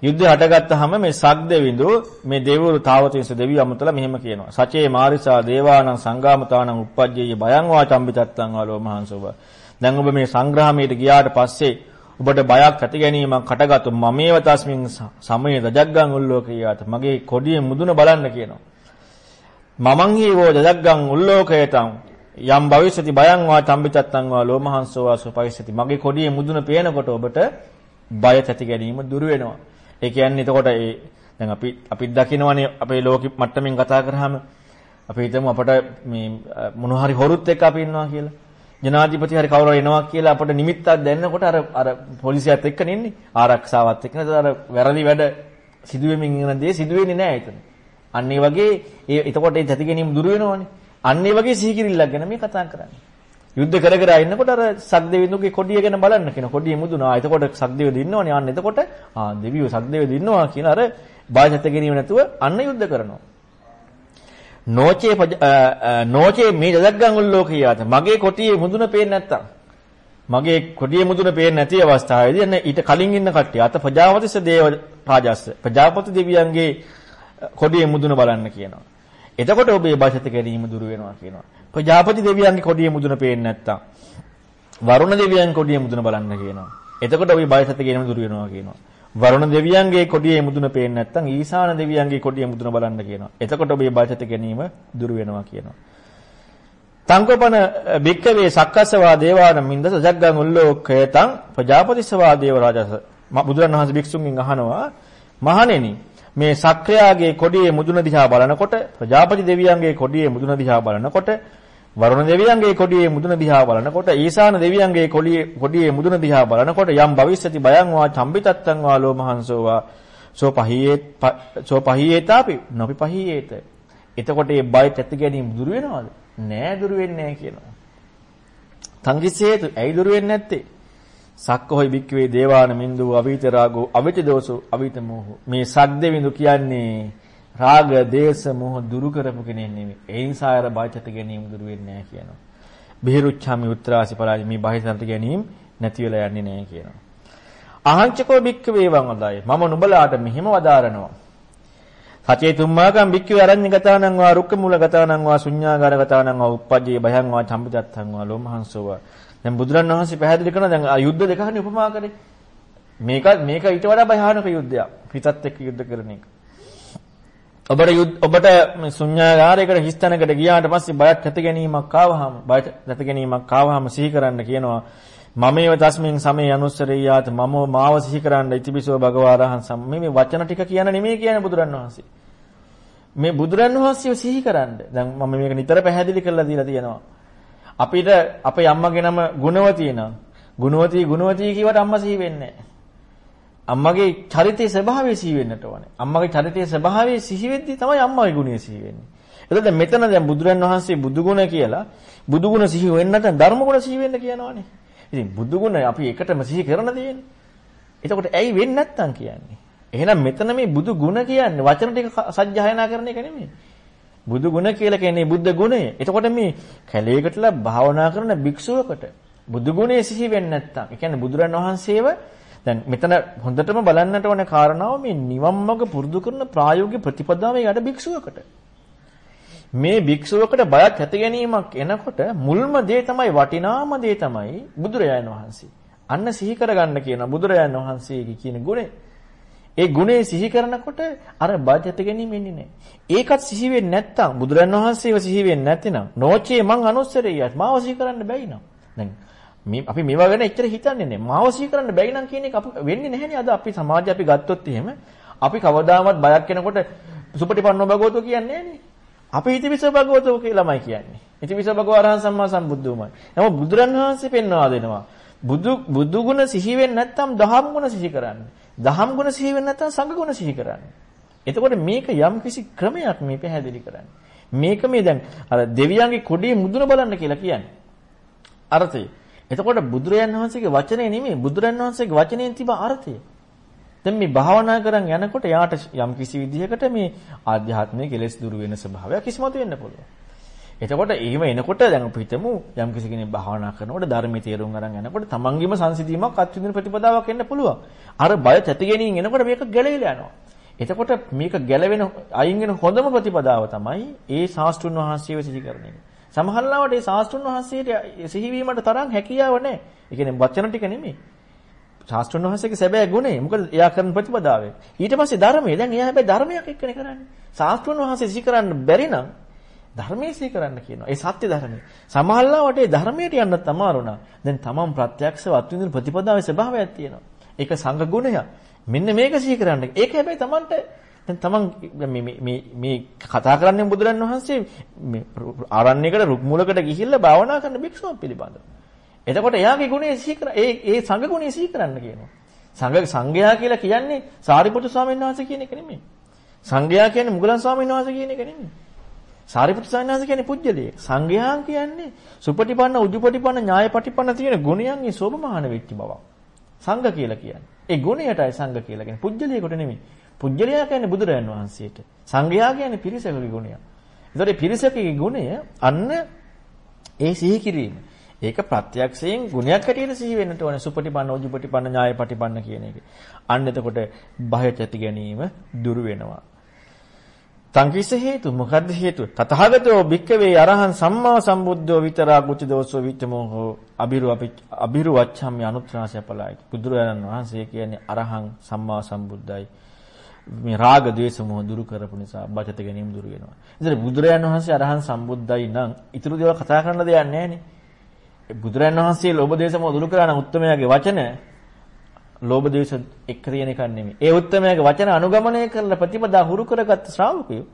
[SPEAKER 1] යුද්ධය හටගත්තාම මේ සග්දෙවිඳු මේ දෙවිවරු තාවතින්ස දෙවියෝ අමතලා මෙහෙම කියනවා. සචේ මාරිසා දේවානං සංගාමතානං uppajjeye බයං වා චම්බිතත්තං ආලෝ මහන්සෝබ දැන් ඔබ මේ සංග්‍රහමයට ගියාට පස්සේ ඔබට බයක් ඇති ගැනීමක් කටගත්තු මමේව තස්මින් සමයේ දජග්ගං උල්ලෝකියාත මගේ කොඩියේ මුදුන බලන්න කියනවා. මමං හීවෝ දදග්ගං උල්ලෝකයතං යම් භවිෂති බයං වා තම්බිතත්තං වා ලෝමහංසෝ වා සුපයිසති. මගේ කොඩියේ මුදුන පේනකොට ඔබට බය තැති ගැනීම දුර වෙනවා. ඒ කියන්නේ එතකොට ඒ දැන් අපි අපි දකිනවනේ අපේ ලෝකෙ මට්ටමින් කතා කරාම අපි හිතමු අපට මේ මොන හරි හොරුත් එක්ක අපි ඉන්නවා කියලා. ජනාධිපති හරි කවුරු එනවා කියලා අපට නිමිත්තක් දැන්නකොට අර අර පොලිසියත් එක්ක නෙන්නේ. ආරක්ෂාවත් එක්ක නේද? අර වැරදි වැඩ සිදුවෙමින් ඉන්න දේ සිදුවෙන්නේ නැහැ එතන. අන්න ඒ වගේ ඒ එතකොට ඒ තැති ගැනීම දුර වෙනවනේ. අන්න ඒ වගේ සීකිරිල්ලක් ගැන මේ කතා කරන්නේ. යුද්ධ කර කර ඉන්නකොට අර සක්දෙවිඳුගේ කොඩිය ගැන බලන්න කියන කොඩිය මුදුනා. එතකොට සක්දෙවිඳු ඉන්නවනේ. අන්න එතකොට ආ දෙවියෝ සක්දෙවිඳු ඉන්නවා කියන අර බාධිත ගැනීම නැතුව අන්න යුද්ධ කරනවා. නෝචේ නෝචේ මේ දදග්ගන් උල්ලෝකියාත මගේ කොටියේ මුදුන පේන්නේ නැත්තම් මගේ කොටියේ මුදුන පේන්නේ නැති අවස්ථාවේදී එන්න ඊට කලින් ඉන්න කට්ටිය අත ප්‍රජාවතිස දේව රාජස්ස. ප්‍රජාපති දෙවියන්ගේ කොඩියේ මුදුන බලන්න කියනවා. එතකොට ඔබේ බචත ගැනීම දුර වෙනවා කියනවා. ප්‍රජාපති දෙවියන්ගේ කොඩියේ මුදුන පේන්නේ නැත්තම් වරුණ දෙවියන් කොඩියේ මුදුන බලන්න කියනවා. එතකොට ඔබේ බචත ගැනීම දුර වෙනවා කියනවා. වරුණ දෙවියන්ගේ කොඩියේ මුදුන පේන්නේ නැත්තම් ඊසාන දෙවියන්ගේ කොඩියේ මුදුන බලන්න කියනවා. එතකොට ඔබේ බචත ගැනීම දුර වෙනවා කියනවා. තංකපන බික්කවේ සක්කස්සවා දේවාන මින්දස ජග්ගං උල්ලෝකේතං ප්‍රජාපතිස්සවා දේව රාජස බුදුරණවහන්සේ භික්ෂුන්ගෙන් අහනවා මහණෙනි මේ සක්‍රයාගේ කොඩියේ මුදුන දිහා බලනකොට ප්‍රජාපති දෙවියන්ගේ කොඩියේ මුදුන දිහා බලනකොට වරුණ දෙවියන්ගේ කොඩියේ මුදුන දිහා බලනකොට ඊසාන දෙවියන්ගේ කොඩියේ කොඩියේ මුදුන දිහා බලනකොට යම් භවිෂ්‍යති බයං වා චම්බිතත්තං වා ලෝමහංසෝ වා සෝ පහියේ සෝ පහියේතාපි නොපි පහියේත එතකොට මේ බය තැති ගැනීම දුර වෙනවද? නෑ දුර වෙන්නේ නෑ කියනවා. තංගිසේතු ඇයි දුර වෙන්නේ නැත්තේ? සක්කහොයි බික්කවේ දේවාන මින්දු අවීත රාගෝ අවිත දෝසෝ අවිත මෝහ. මේ සද්දෙවිඳු කියන්නේ රාග දේශ මොහ දුරු කරපු කෙනෙක් නෙමෙයි. ඒ නිසා අර බාහිත ගැනීම දුරු වෙන්නේ නැහැ කියනවා. බිහිරුච්ඡාමි උත්‍රාසි පරාජි මේ බාහිතන්ත ගැනීම නැති වෙලා යන්නේ නැහැ කියනවා. අහංචකෝ බික්කවේ වං වදායි මම නුඹලාට මෙහිම වදාරනවා. සචේ තුම්මාකම් බික්කවේ අරඤ්ඤ ගතානං වා රුක්ක මූල ගතානං වා ශුඤ්ඤාගාර ගතානං වා uppajje භයං වා චම්පිතත්තං වා ලෝමහංසෝ වා දැන් බුදුරන් වහන්සේ පැහැදිලි කරනවා දැන් යුද්ධ දෙකහනේ උපමා කරේ. මේක මේක ඊට වඩා භයානක යුද්ධයක්. හිතත් එක්ක යුද්ධ කරන එක. ඔබට ඔබට ශුන්‍යාගාරයකට හිස්තැනකට ගියාට පස්සේ බයත් නැති ගැනීමක් ආවහම බයත් නැති ගැනීමක් ආවහම සිහි කරන්න කියනවා මමේව තස්මින් සමේ අනුස්සරියාත මම මාව සිහි කරන්න ඉතිබිසෝ භගවාරහං සම් මේ වචන ටික කියන නෙමෙයි කියන්නේ බුදුරන් වහන්සේ. මේ බුදුරන් වහන්සේව සිහි කරන්න. දැන් මම මේක නිතර පැහැදිලි කරලා දීලා තියෙනවා. අපිට අපේ අම්මගේ නම ගුණවතී නම් ගුණවතී ගුණවතී කියවට අම්මා සිහි වෙන්නේ අම්මගේ චරිතයේ ස්වභාවය සිහි වෙන්නට ඕනේ. අම්මගේ චරිතයේ ස්වභාවය සිහි වෙද්දී තමයි අම්මගේ ගුණය සිහි වෙන්නේ. එතකොට මෙතන දැන් බුදුරන් වහන්සේ බුදු ගුණ කියලා බුදු ගුණ සිහි වෙන්නට ධර්ම ගුණ සිහි වෙන්න කියනවානේ. ඉතින් බුදු ගුණ අපි එකටම සිහි කරන දෙන්නේ. එතකොට ඇයි වෙන්නේ නැත්තම් කියන්නේ? එහෙනම් මෙතන මේ බුදු ගුණ කියන්නේ වචන ටික සජ්ජායනා කරන එක නෙමෙයි. බුදු ගුණ කියලා කියන්නේ බුද්ධ ගුණය. එතකොට මේ කැලේකටලා භාවනා කරන භික්ෂුවකට බුදු ගුණය සිහි වෙන්නේ නැත්තම්, ඒ කියන්නේ බුදුරන් වහන්සේව දැන් මෙතන හොඳටම බලන්නට ඕන කාරණාව මේ නිවන් මඟ පුරුදු කරන ප්‍රායෝගික ප්‍රතිපදාවේ යට භික්ෂුවකට. මේ භික්ෂුවකට බයක් ඇති ගැනීමක් එනකොට මුල්ම දේ තමයි වටිනාම දේ තමයි බුදුරජාණන් වහන්සේ. අන්න සිහි කරගන්න කියන බුදුරජාණන් වහන්සේගේ කියන ගුණය. ඒ ගුණේ සිහි කරනකොට අර බාධ්‍යත ගැනීම එන්නේ නැහැ. ඒකත් සිහි වෙන්නේ නැත්තම් බුදුරන් වහන්සේව සිහි වෙන්නේ නැතිනම් නොචේ මං අනුස්සරේයත් මාව සිහි කරන්න බැයි නම්. දැන් මේ අපි මේවා ගැන එච්චර හිතන්නේ නැහැ. මාව සිහි කරන්න බැයි නම් කියන එක අපි වෙන්නේ නැහැනේ අද අපි සමාජය අපි ගත්තොත් එහෙම අපි කවදාවත් බයක් වෙනකොට සුපටිපන්නෝ භගවතෝ කියන්නේ නැහැනේ. අපි හිතවිස භගවතෝ කියලාමයි කියන්නේ. හිතවිස භගවරහන් සම්මා සම්බුද්ධුමයි. නමුත් බුදුරන් වහන්සේ පෙන්වා දෙනවා. බුදු බුදු ගුණ සිහි වෙන්නේ නැත්නම් දහම් ගුණ සිහි කරන්නේ. දහම් ගුණ සිහි වෙන්නේ නැත්නම් සංඝ ගුණ සිහි කරන්නේ. එතකොට මේක යම් කිසි ක්‍රමයක් මේ පැහැදිලි කරන්නේ. මේක මේ දැන් අර දෙවියන්ගේ කොඩියේ මුදුන බලන්න කියලා කියන්නේ. අර්ථය. එතකොට බුදුරයන් වහන්සේගේ වචනේ නෙමෙයි බුදුරයන් වහන්සේගේ වචනයෙන් තිබ අර්ථය. දැන් මේ භාවනා කරන් යනකොට යාට යම් කිසි විදිහකට මේ ආධ්‍යාත්මික කෙලෙස් දුරු වෙන ස්වභාවයක් ඉස්මතු වෙන්න පුළුවන්. එතකොට එහෙම එනකොට දැන් අපි හිතමු යම් කිසි කෙනෙක් භාවනා කරනකොට ධර්මයේ තේරුම් අරන් යනකොට තමන්ගේම සංසිඳීමක් අත්විඳින ප්‍රතිපදාවක් එන්න පුළුවන්. අර බය තැති ගැනීම එනකොට මේක ගැලවිලා යනවා. එතකොට මේක ගැලවෙන අයින් වෙන හොඳම ප්‍රතිපදාව තමයි ඒ ශාස්ත්‍රුන් වහන්සේව සිහි කරන එක. සමහරවිට ඒ ශාස්ත්‍රුන් වහන්සේට සිහිවීමට තරම් හැකියාව නැහැ. ඒ කියන්නේ වචන ටික නෙමෙයි. ශාස්ත්‍රුන් වහන්සේගේ සැබෑ ගුණය. මොකද එයා කරන ප්‍රතිපදාවේ. ඊට පස්සේ ධර්මයේ දැන් එයා හැබැයි ධර්මයක් එක්කනේ කරන්නේ. ශාස්ත්‍රුන් වහන්සේ සිහි කරන්න බැරි නම් ධර්මයේ සිහි කරන්න කියනවා. ඒ සත්‍ය ධර්මයේ. සමහරවිට ඒ ධර්මයට යන්නත් අමාරු නා. දැන් තමන් ප්‍රත්‍යක්ෂව අත්විඳින ප්‍රතිපදාවේ ස්වභාවයක් තියෙනවා. ඒක සංඝ ගුණය. මෙන්න මේක සිහි කරන්න. ඒක හැබැයි තමන්ට දැන් තමන් මේ මේ මේ කතා කරන්නේ බුදුරන් වහන්සේ මේ ආරණ්‍යයකට රුක් මූලකට ගිහිල්ලා භාවනා කරන භික්ෂුවක් පිළිබඳව. එතකොට එයාගේ ගුණය සිහි කර ඒ ඒ සංඝ ගුණය සිහි කරන්න කියනවා. සංඝ සංඝයා කියලා කියන්නේ සාරිපුත්තු ස්වාමීන් වහන්සේ කියන එක නෙමෙයි. සංඝයා කියන්නේ මුගලන් ස්වාමීන් වහන්සේ කියන එක නෙමෙයි. සාරිපුත්‍ර සාන්නාස කියන්නේ පුජ්‍යලිය. සංඝයා කියන්නේ සුපටිපන්න උජුපටිපන්න ඥායපටිපන්න තියෙන ගුණයන්ගේ සෝභමාන වෙච්ච බව. සංඝ කියලා කියන්නේ. ඒ ගුණයටයි සංඝ කියලා කියන්නේ. පුජ්‍යලියකට නෙමෙයි. පුජ්‍යලියා කියන්නේ බුදුරයන් වහන්සේට. සංඝයා කියන්නේ පිරිසකගේ ගුණය. ඒතකොට පිරිසකගේ ගුණය අන්න ඒ සිහි කිරීම. ඒක ප්‍රත්‍යක්ෂයෙන් ගුණයක් හැටියට සිහි වෙන්නට ඕනේ. සුපටිපන්න, උජුපටිපන්න, ඥායපටිපන්න කියන එක. අන්න එතකොට බහයට ඇති ගැනීම දුරු වෙනවා. සංකිස හේතු මොකද්ද හේතුව? තතහගතෝ භික්කවේ අරහං සම්මා සම්බුද්ධෝ විතරා කුච දෝසෝ විච්චමෝ අබිරු අපි අබිරු වච්ඡම්මි අනුත්‍රාසය පලයි. බුදුරජාණන් වහන්සේ කියන්නේ අරහං සම්මා සම්බුද්ධයි. මේ රාග ద్వේෂ මොහ දුරු කරපු නිසා බචත ගැනීම දුරු වෙනවා. ඉතින් බුදුරජාණන් වහන්සේ අරහං සම්බුද්ධයි නම් ඊටු දේවල් කතා කරන්න දෙයක් නැහැ නේ. බුදුරජාණන් වහන්සේ ලෝභ දේශ මොහ දුරු කරා නම් උත්තමයාගේ වචන ලෝභ දේශ එක්ක තියෙන එකක් නෙමෙයි. ඒ උත්තමයාගේ වචන අනුගමනය කරලා ප්‍රතිපදා හුරු කරගත් ශ්‍රාවකයෝ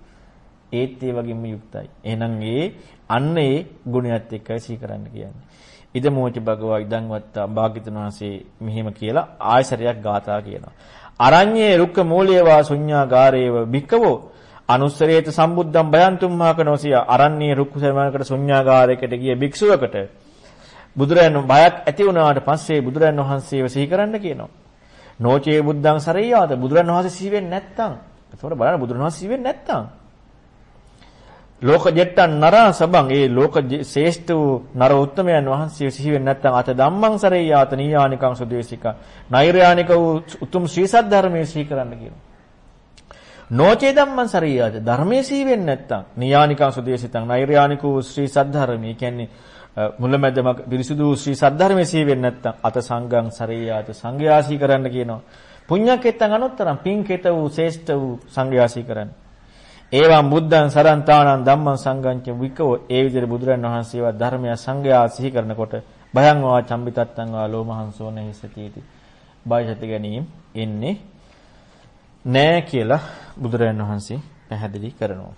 [SPEAKER 1] ඒත් ඒ වගේම යුක්තයි. එහෙනම් ඒ අන්න ඒ ගුණයත් එක්කයි සිහි කරන්න කියන්නේ. ඉද මොච භගවා ඉදං වත්තා භාග්‍යතුන් වහන්සේ මෙහෙම කියලා ආයසරයක් ගාථා කියනවා. අරඤ්ඤේ රුක්ක මූලයේවා ශුඤ්ඤාගාරේව භික්කවෝ අනුස්සරේත සම්බුද්ධම් බයන්තුම් මාකනෝසිය අරඤ්ඤේ රුක්ක සමනකට ශුඤ්ඤාගාරයකට ගිය භික්ෂුවකට බුදුරයන් බයක් ඇති වුණාට පස්සේ බුදුරයන් වහන්සේව සිහි කරන්න කියනවා. නෝචේ බුද්ධං සරේයාත බුදුරයන් වහන්සේ සිහි වෙන්නේ නැත්තම්. ඒතකොට බලන්න බුදුරයන් වහන්සේ සිහි වෙන්නේ නැත්තම්. ලෝක ජෙට්ටන් නරා සබං ඒ ලෝක ශ්‍රේෂ්ඨ වූ නර උත්තමයන් වහන්සේ සිහි වෙන්නේ නැත්තම් අත ධම්මං සරේයාත නීයානිකං සුදේශික නෛර්යානික වූ උතුම් ශ්‍රී සද්ධර්මයේ සිහි කරන්න කියනවා. නෝචේ ධම්මං සරේයාත ධර්මයේ සිහි වෙන්නේ නැත්තම් නීයානිකං සුදේශිතං නෛර්යානික වූ ශ්‍රී සද්ධර්මයේ කියන්නේ මුලමැදම පිරිසුදු ශ්‍රී සද්ධර්මයේ සී වෙන්නේ නැත්නම් අත සංගම් සරියාත සංඝයාසී කරන්න කියනවා. පුඤ්ඤකෙත්තං අනුත්තරං පින්කෙත වූ ශ්‍රේෂ්ඨ වූ සංඝයාසී කරන්න. ඒවම් බුද්ධං සරන්තානං ධම්මං සංගංච විකෝ ඒ විදිහට බුදුරන් වහන්සේවා ධර්මය සංඝයා සිහි කරනකොට භයං වා චම්බිතත්තං වා ලෝමහංසෝ නහිසතිති. බයසති ගැනීම එන්නේ නෑ කියලා බුදුරන් වහන්සේ පැහැදිලි කරනවා.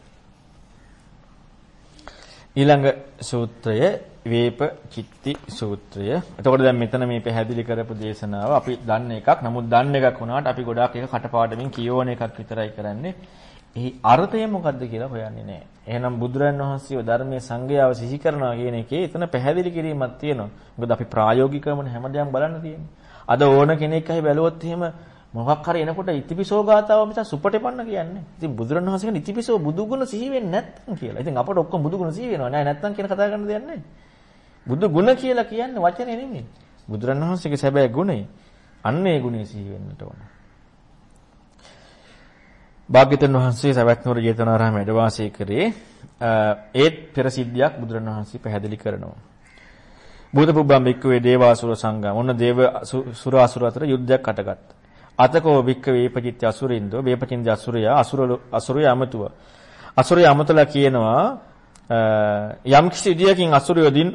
[SPEAKER 1] ඊළඟ සූත්‍රය වේප චිත්ති සූත්‍රය. එතකොට දැන් මෙතන මේ පැහැදිලි කරපු දේශනාව අපි දන්න එකක්. නමුත් දන්න එකක් වුණාට අපි ගොඩාක් ඒක කටපාඩමින් කියවන එකක් විතරයි කරන්නේ. එහි අර්ථය මොකද්ද කියලා හොයන්නේ නැහැ. එහෙනම් බුදුරන් වහන්සේව ධර්මයේ සංගයාව සිහි කරනවා කියන එකේ එතන පැහැදිලි කිරීමක් තියෙනවා. මොකද අපි ප්‍රායෝගිකවම හැමදේම බලන්න තියෙන්නේ. අද ඕන කෙනෙක් අහි බැලුවොත් එහෙම මොකක් හරි එනකොට ඉතිපිසෝ ගාතාව මිස සුපටෙපන්න කියන්නේ. ඉතින් බුදුරණවහන්සේ කියන ඉතිපිසෝ බුදුගුණ සිහි වෙන්නේ නැත්තම් කියලා. ඉතින් අපට ඔක්කොම බුදුගුණ සිහි වෙනවා. නෑ නැත්තම් කියන කතා කරන්න දෙයක් නැහැ. බුදු ගුණ කියලා කියන්නේ වචනේ නෙමෙයි. බුදුරණවහන්සේගේ සැබෑ ගුණය. අන්න ඒ ගුණය සිහි වෙන්නට ඕන. භාග්‍යවතුන් වහන්සේ සවැත් නුවර ජේතවනාරාම වැඩ වාසය කරේ ඒත් පෙර සිද්ධියක් බුදුරණවහන්සේ පැහැදිලි කරනවා. බුදු පුබ්බම් බික්කවේ දේවාසුර සංගම. ඔන්න දේව සුර අසුර අතර යුද්ධයක් අටගත්තා. අතකෝ වික්ක වේපචිත්‍ය අසුරින්දෝ වේපචින්ද අසුරය අසුර අසුරය අමතුව. අසුරය අමතලා කියනවා යම් කිසි විදියකින් අසුරය දින්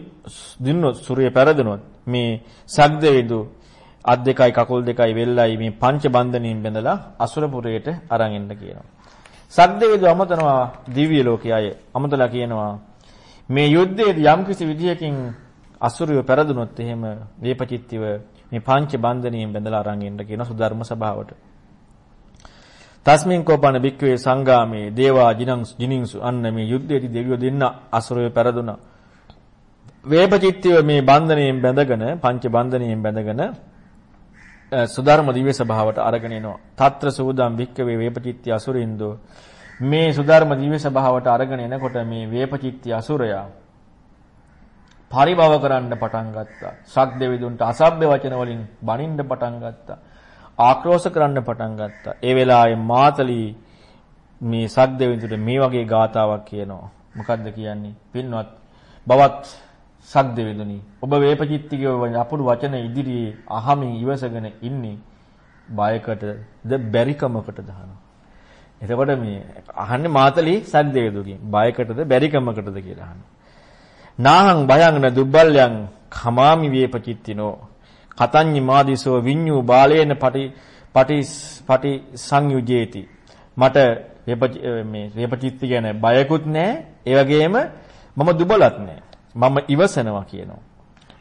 [SPEAKER 1] දින්නොත් සූර්ය පෙරදෙනොත් මේ සග්දවේදු අත් දෙකයි කකුල් දෙකයි වෙල්ලයි මේ පංච බන්ධනීන් බැඳලා අසුරපුරයට අරන් එන්න කියනවා. සග්දවේදු අමතනවා දිව්‍ය ලෝකයේ අය. අමතලා කියනවා මේ යුද්ධයේදී යම් කිසි විදියකින් අසුරය පෙරදුනොත් එහෙම වේපචිත්තිව මේ පංච බන්ධනීන් බැඳලා අරන් එන්න කියන සුධර්ම සභාවට. තස්මින් කෝපන බික්කවේ සංගාමේ දේවා ජිනං ජිනින්සු අන්න මේ යුද්ධයේදී දෙවියෝ දෙන්න අසුරය පෙරදුනා. වේපචිත්තිව මේ බන්ධනයෙන් බැඳගෙන පංච බන්ධනයෙන් බැඳගෙන සුධර්ම දිව්‍ය සභාවට අරගෙන එනවා. తත්‍ර සූදම් බික්කවේ වේපචිත්ති අසුරින්දෝ මේ සුධර්ම දිව්‍ය සභාවට අරගෙන එනකොට මේ වේපචිත්ති අසුරයා පරිභව කරන්න පටන් ගත්තා. ශක් දෙවිදුන්ට අසභ්‍ය වචන වලින් බනින්න පටන් ගත්තා. ආක්‍රෝෂ කරන්න පටන් ගත්තා. ඒ වෙලාවේ මාතලී මේ ශක් දෙවිදුන්ට මේ වගේ ගාතාවක් කියනවා. මොකද්ද කියන්නේ? පින්වත් බවත් ශක් දෙවිදුනි ඔබ වේපචිත්තිගේ අපුරු වචන ඉදිරියේ අහමින් ඉවසගෙන ඉන්නේ බයකටද බැරිකමකටද අහනවා. එතකොට මේ අහන්නේ මාතලී ශක් දෙවිදුගෙන් බයකටද බැරිකමකටද කියලා අහනවා. නාහං භයං න දුබ්බල්යං කමාමි වේපචිත්තිනෝ කතඤ්ඤි මාදිසෝ විඤ්ඤු බාලේන පටි පටි පටි සංයුජේති. මට මේ වේපචිත්ති ගැන බයකුත් නැහැ ඒ වගේම මම දුබලත් නැහැ මම ඉවසනවා කියනවා.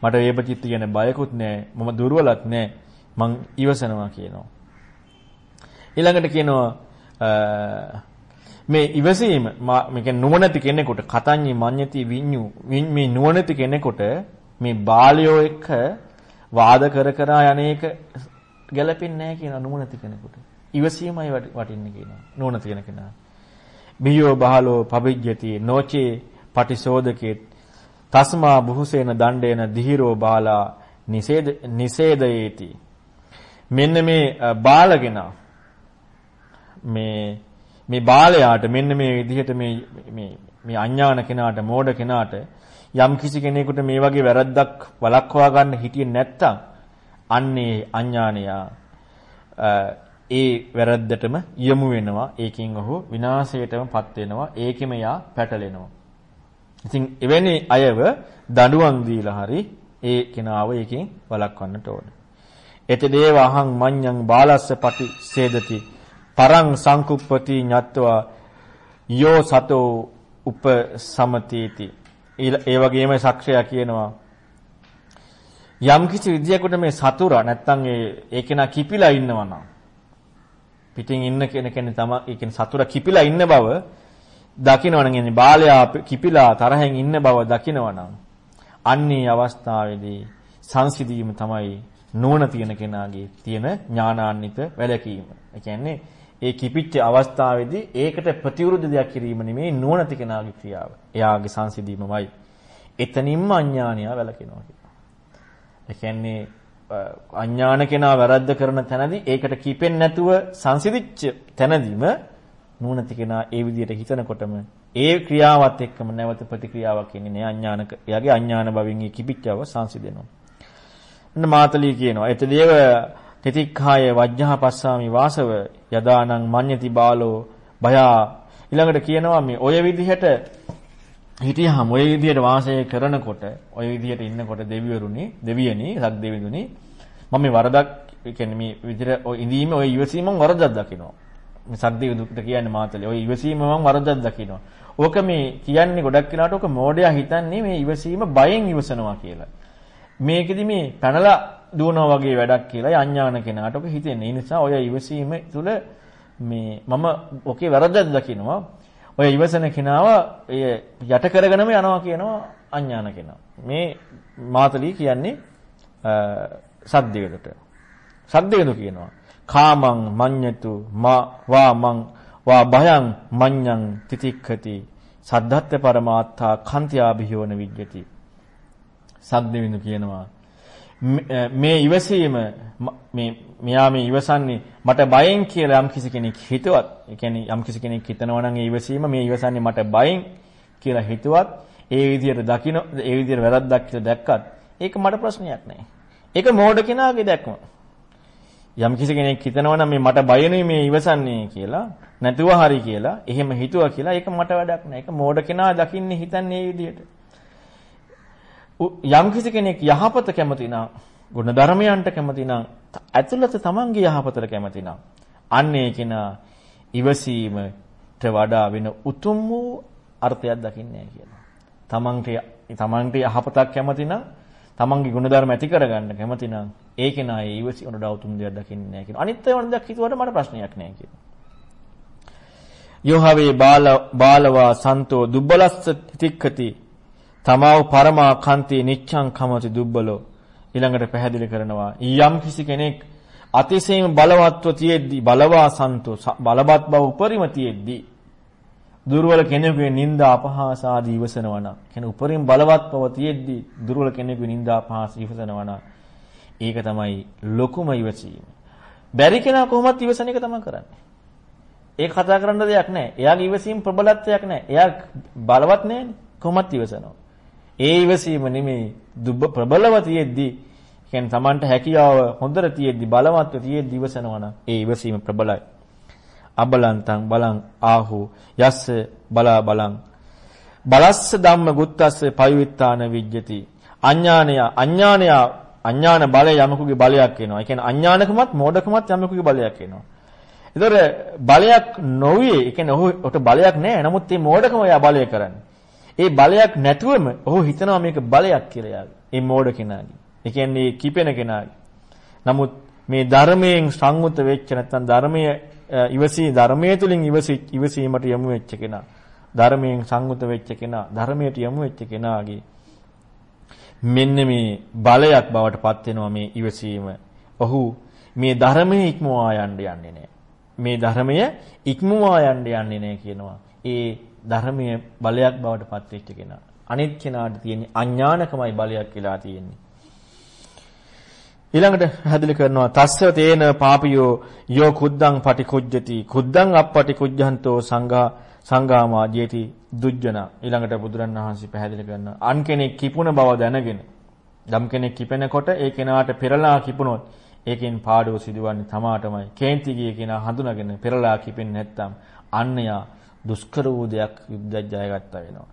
[SPEAKER 1] මට වේපචිත්ති ගැන බයකුත් නැහැ මම දුර්වලත් නැහැ මං ඉවසනවා කියනවා. ඊළඟට කියනවා මේ ඉවසීම මේ කියන්නේ නුවණැති කෙනෙකුට කතඤ්ඤි මඤ්ඤති විඤ්ඤු මේ නුවණැති කෙනෙකුට මේ බාලයෝ එක්ක වාද කර කර යන්නේක ගැළපෙන්නේ නැහැ කියන නුවණැති කෙනෙකුට. ඉවසීමයි වටින්නේ කියනවා නුවණැති කෙනා. බියෝ බහලෝ පබිජ්ජති නොචේ පටිසෝදකේ තස්මා බුහුසේන දණ්ඩේන දිහිරෝ බාලා නිසේද නිසේදයේති මෙන්න මේ බාලගෙන මේ මේ බාලයාට මෙන්න මේ විදිහට මේ මේ මේ අඥාන කෙනාට මෝඩ කෙනාට යම් කිසි කෙනෙකුට මේ වගේ වැරද්දක් වළක්වා ගන්න හිටියේ නැත්තම් අන්නේ අඥානයා ඒ වැරද්දටම යොමු වෙනවා. ඒකෙන් ඔහු විනාශයටමපත් වෙනවා. ඒකෙම යා පැටලෙනවා. ඉතින් එවැනි අයව දඬුවම් දීලා හරි ඒ කෙනාව ඒකෙන් වළක්වන්නට ඕනේ. එතදේව අහං මඤ්ඤං බාලස්ස පටි සේදති. පරං සංකුප්පති ඤත්වා යෝ සතෝ උප සමතේති ඒ වගේම සක්ෂයා කියනවා යම් කිසි විදියකට මේ සතුරා නැත්තම් ඒ ඒ කෙනා කිපිලා ඉන්නවා නම් පිටින් ඉන්න කෙනෙක් කෙනෙක් තමයි ඒ කියන්නේ සතුරා කිපිලා ඉන්න බව දකිනවනම් කියන්නේ බාලයා කිපිලා තරහෙන් ඉන්න බව දකිනවනම් අන්නේ අවස්ථාවේදී සංසිඳීම තමයි නුවණ තියෙන කෙනාගේ තියෙන ඥානාන්විත වැලකීම. ඒ කියන්නේ ඒ කිපිච්ච අවස්ථාවේදී ඒකට ප්‍රතිවිරුද්ධ දෙයක් කිරීම නෙමෙයි නුවණති කෙනාගේ ක්‍රියාව. එයාගේ සංසිඳීමමයි. එතනින්ම අඥානියා වැලකෙනවා කියනවා. ඒ කියන්නේ අඥාන කෙනා වැරද්ද කරන තැනදී ඒකට කිපෙන්නේ නැතුව සංසිඳිච්ච තැනදීම නුවණති කෙනා ඒ විදිහට හිතනකොටම ඒ ක්‍රියාවත් එක්කම නැවත ප්‍රතික්‍රියාවක් එන්නේ නෑ අඥානක. එයාගේ අඥාන භවෙන් ඒ කිපිච්චව සංසිඳෙනවා. අන්න මාතලී කියනවා. එතදීව තිතික්ඛාය වජ්ජහ පස්සාමි වාසව යදානං මඤ්ඤති බාලෝ භයා. ඊළඟට කියනවා මේ ඔය විදිහට හිටියහම ඔය විදිහට වාසය කරනකොට ඔය විදිහට ඉන්නකොට දෙවිවරුනි දෙවියනි සක් දෙවිඳුනි මම මේ වරදක් කියන්නේ මේ විදිහට ඔය ඉඳීම ඔය ඉවසීමෙන් වරදක් දකිනවා. මේ සක් දෙවිඳුට කියන්නේ මාතලේ ඔය ඉවසීමෙන් වරදක් දකිනවා. ඕක මේ කියන්නේ ගොඩක් වෙලාවට ඕක මෝඩයා හිතන්නේ මේ ඉවසීම බයෙන් ඉවසනවා කියලා. මේකෙදි මේ පැනලා දුවනවා වගේ වැඩක් කියලා අඥාන කෙනාට ඔක හිතෙන්නේ. ඒ නිසා ඔය ඉවසීම තුළ මේ මම ඔකේ වැරද්දක් දකිනවා. ඔය ඉවසන කෙනාව එය යට කරගෙනම යනවා කියනවා අඥාන කෙනා. මේ මාතලී කියන්නේ සද්දයකට. සද්දයකට කියනවා. කාමං මඤ්ඤතු මා වා මං වා භයං මඤ්ඤං තිතික්ඛති සද්ධත්ත පරමාත්තා කන්තියාභියෝන විජ්ජති සද්දවිඳු කියනවා මේ ඉවසීම මේ මෙයා මේ ඉවසන්නේ මට බයෙන් කියලා යම් කිසි කෙනෙක් හිතුවත් ඒ කියන්නේ යම් කිසි කෙනෙක් හිතනවා නම් ඒ ඉවසීම මේ ඉවසන්නේ මට බයෙන් කියලා හිතුවත් ඒ විදිහට දකින්න ඒ විදිහට වැරද්දක් කියලා දැක්කත් ඒක මට ප්‍රශ්නයක් නෑ. ඒක මෝඩ කෙනාගේ දැක්ම. යම් කිසි කෙනෙක් හිතනවා නම් මේ මට බයනේ මේ ඉවසන්නේ කියලා නැතුව හරි කියලා එහෙම හිතුවා කියලා ඒක මට වැඩක් නෑ. ඒක මෝඩ කෙනා දකින්නේ හිතන්නේ මේ විදිහට. යම්කිසි කෙනෙක් යහපත කැමති නම් ගුණ ධර්මයන්ට කැමති නම් ඇතුළත තමන්ගේ යහපතට කැමති නම් අන්නේ කෙනා ඉවසීමට වඩා වෙන උතුම් වූ අර්ථයක් දකින්නේ කියලා. තමන්ට තමන්ට යහපතක් කැමති නම් තමන්ගේ ගුණ ධර්ම ඇති කරගන්න කැමති නම් ඒ කෙනා ඒ ඉවසීමට වඩා උතුම් දෙයක් දකින්නේ නැහැ කියලා. අනිත් ඒවා දෙයක් හිතුවට මට ප්‍රශ්නයක් නැහැ කියලා. යෝහවේ බාල බාලවා සන්තෝ දුබ්බලස්ස තික්කති තමාව පරමාකාන්තී නිච්ඡං කමති දුබ්බලෝ ඊළඟට පැහැදිලි කරනවා යම් කිසි කෙනෙක් අතිශයින් බලවත්ව තියෙද්දි බලවාසන්තු බලවත් බව උපරිම තියෙද්දි දුර්වල කෙනෙකුගේ නිନ୍ଦා අපහාස ආදී ඉවසනවා නම් කියන උපරිම බලවත් බව තියෙද්දි දුර්වල කෙනෙකුගේ නිନ୍ଦා අපහාස ඉවසනවා නම් ඒක තමයි ලොකුම ඉවසීම. බැරි කෙනා කොහොමත් ඉවසන එක තමයි කරන්නේ. ඒක කතා කරන්න දෙයක් නැහැ. එයාගේ ඉවසීම් ප්‍රබලත්වයක් නැහැ. එයා බලවත් නැහැ. කොහොමත් ඉවසනවා. ඒ ඉවසීම නෙමෙයි දුබ ප්‍රබලව තියෙද්දි කියන්නේ Tamanට හැකියාව හොඳට තියෙද්දි බලවත්ව තියෙද්දි ඉවසනවා නම් ඒ ඉවසීම ප්‍රබලයි. අබලන්තං බලං ආහු යස්ස බලා බලං බලස්ස ධම්ම ගුත්තස්ස පයවිත්තාන විජ්ජති අඥානය අඥානය අඥාන බලය යමකුගේ බලයක් වෙනවා. ඒ කියන්නේ අඥානකමත් මෝඩකමත් යමකුගේ බලයක් වෙනවා. ඒතර බලයක් නොවේ. ඒ කියන්නේ ඔහුට බලයක් නැහැ. නමුත් මේ මෝඩකම එයා බලය කරන්නේ. ඒ බලයක් නැතුවම ඔහු හිතනවා මේක බලයක් කියලා යාගේ. ඒ මෝඩ කෙනාගේ. ඒ කියන්නේ කිපෙන කෙනාගේ. නමුත් මේ ධර්මයෙන් සංවුත වෙච්ච නැත්නම් ධර්මයේ ඉවසී ධර්මයේ තුලින් ඉවසීමට යොමු වෙච්ච කෙනා. ධර්මයෙන් සංවුත වෙච්ච කෙනා, ධර්මයට යොමු වෙච්ච කෙනාගේ මෙන්න මේ බලයක් බවට පත් වෙනවා මේ ඉවසීම. ඔහු මේ ධර්මයේ ඉක්මවා යන්න යන්නේ නැහැ. මේ ධර්මය ඉක්මවා යන්න යන්නේ නැහැ කියනවා. ඒ ධර්මයේ බලයක් බවට පත් වෙච්ච කෙනා. අනිත් කෙනාට තියෙන අඥානකමයි බලයක් කියලා තියෙන්නේ. ඊළඟට හැදලි කරනවා තස්ස තේන පාපියෝ යෝ කුද්දං පටිකුජ්ජති කුද්දං අප්පටිකුජ්ජන්තෝ සංඝා සංඝාමා ජේති දුජ්ජන ඊළඟට බුදුරණවහන්සේ පැහැදිලි කරනවා අන් කෙනෙක් කිපුණ බව දැනගෙන ධම් කෙනෙක් කිපෙනකොට ඒ කෙනාට පෙරලා කිපුණොත් ඒකෙන් පාඩුව සිදුවන්නේ තමාටමයි කේන්ති ගිය කෙනා හඳුනාගෙන පෙරලා කිපෙන්නේ නැත්නම් අන්නයා දුෂ්කර වූ දෙයක් යුද්ධය ජයගත්තා වෙනවා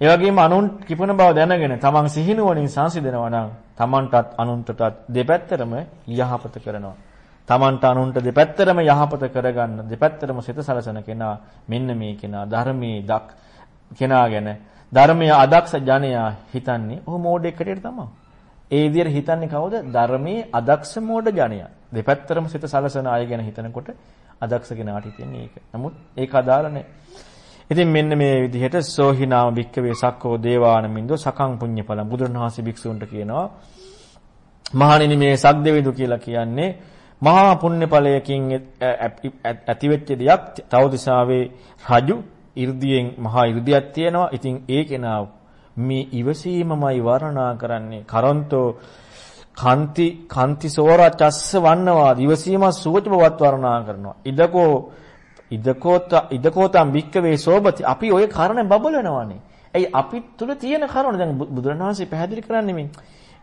[SPEAKER 1] ඒ වගේම අනුන් කිපුණ බව දැනගෙන තමන් සිහිනුවණින් සංසිඳනවා නම් තමන්ටත් අනුන්ටත් දෙපැත්තරම යහපත කරනවා. තමන්ට අනුන්ට දෙපැත්තරම යහපත කරගන්න දෙපැත්තරම සිත සලසන කෙනා මෙන්න මේ කෙනා ධර්මයේ දක් කෙනා ගැන ධර්මයේ අදක්ෂ ජනයා හිතන්නේ ඔහු මෝඩෙක් හැටියට තමයි. ඒ විදිහට හිතන්නේ කවුද? ධර්මයේ අදක්ෂ මෝඩ ජනයා. දෙපැත්තරම සිත සලසන අය ගැන හිතනකොට අදක්ෂ කෙනාට හිතෙන්නේ ඒක. නමුත් ඒක අදාළ ඉතින් මෙන්න මේ විදිහට සෝහිනාම භික්කවේ සක්කෝ දේවානමින්දෝ සකං පුඤ්ඤඵලම් බුදුරණවහන්සේ භික්ෂූන්ට කියනවා මහණෙනි මේ සක්දෙවිදු කියලා කියන්නේ මහා පුණ්‍ය ඵලයකින් ඇතිවෙච්ච දෙයක් තවදිසාවේ රජු 이르දියෙන් මහා 이르දියක් තියෙනවා. ඉතින් ඒ කෙනා මේ ඉවසීමමයි වර්ණනා කරන්නේ කරොන්තෝ කාන්ති කාන්ති සෝරා චස්ස වන්නවා ඉවසීම සුවච බවත් වර්ණනා කරනවා. ඉදකෝ ඉදකෝත ඉදකෝතම් වික්කවේ සෝබති අපි ওই කාරණේ බබලනවානේ. ඇයි අපි තුල තියෙන කාරණා දැන් බුදුරණවහන්සේ පැහැදිලි කරන්නේ මේ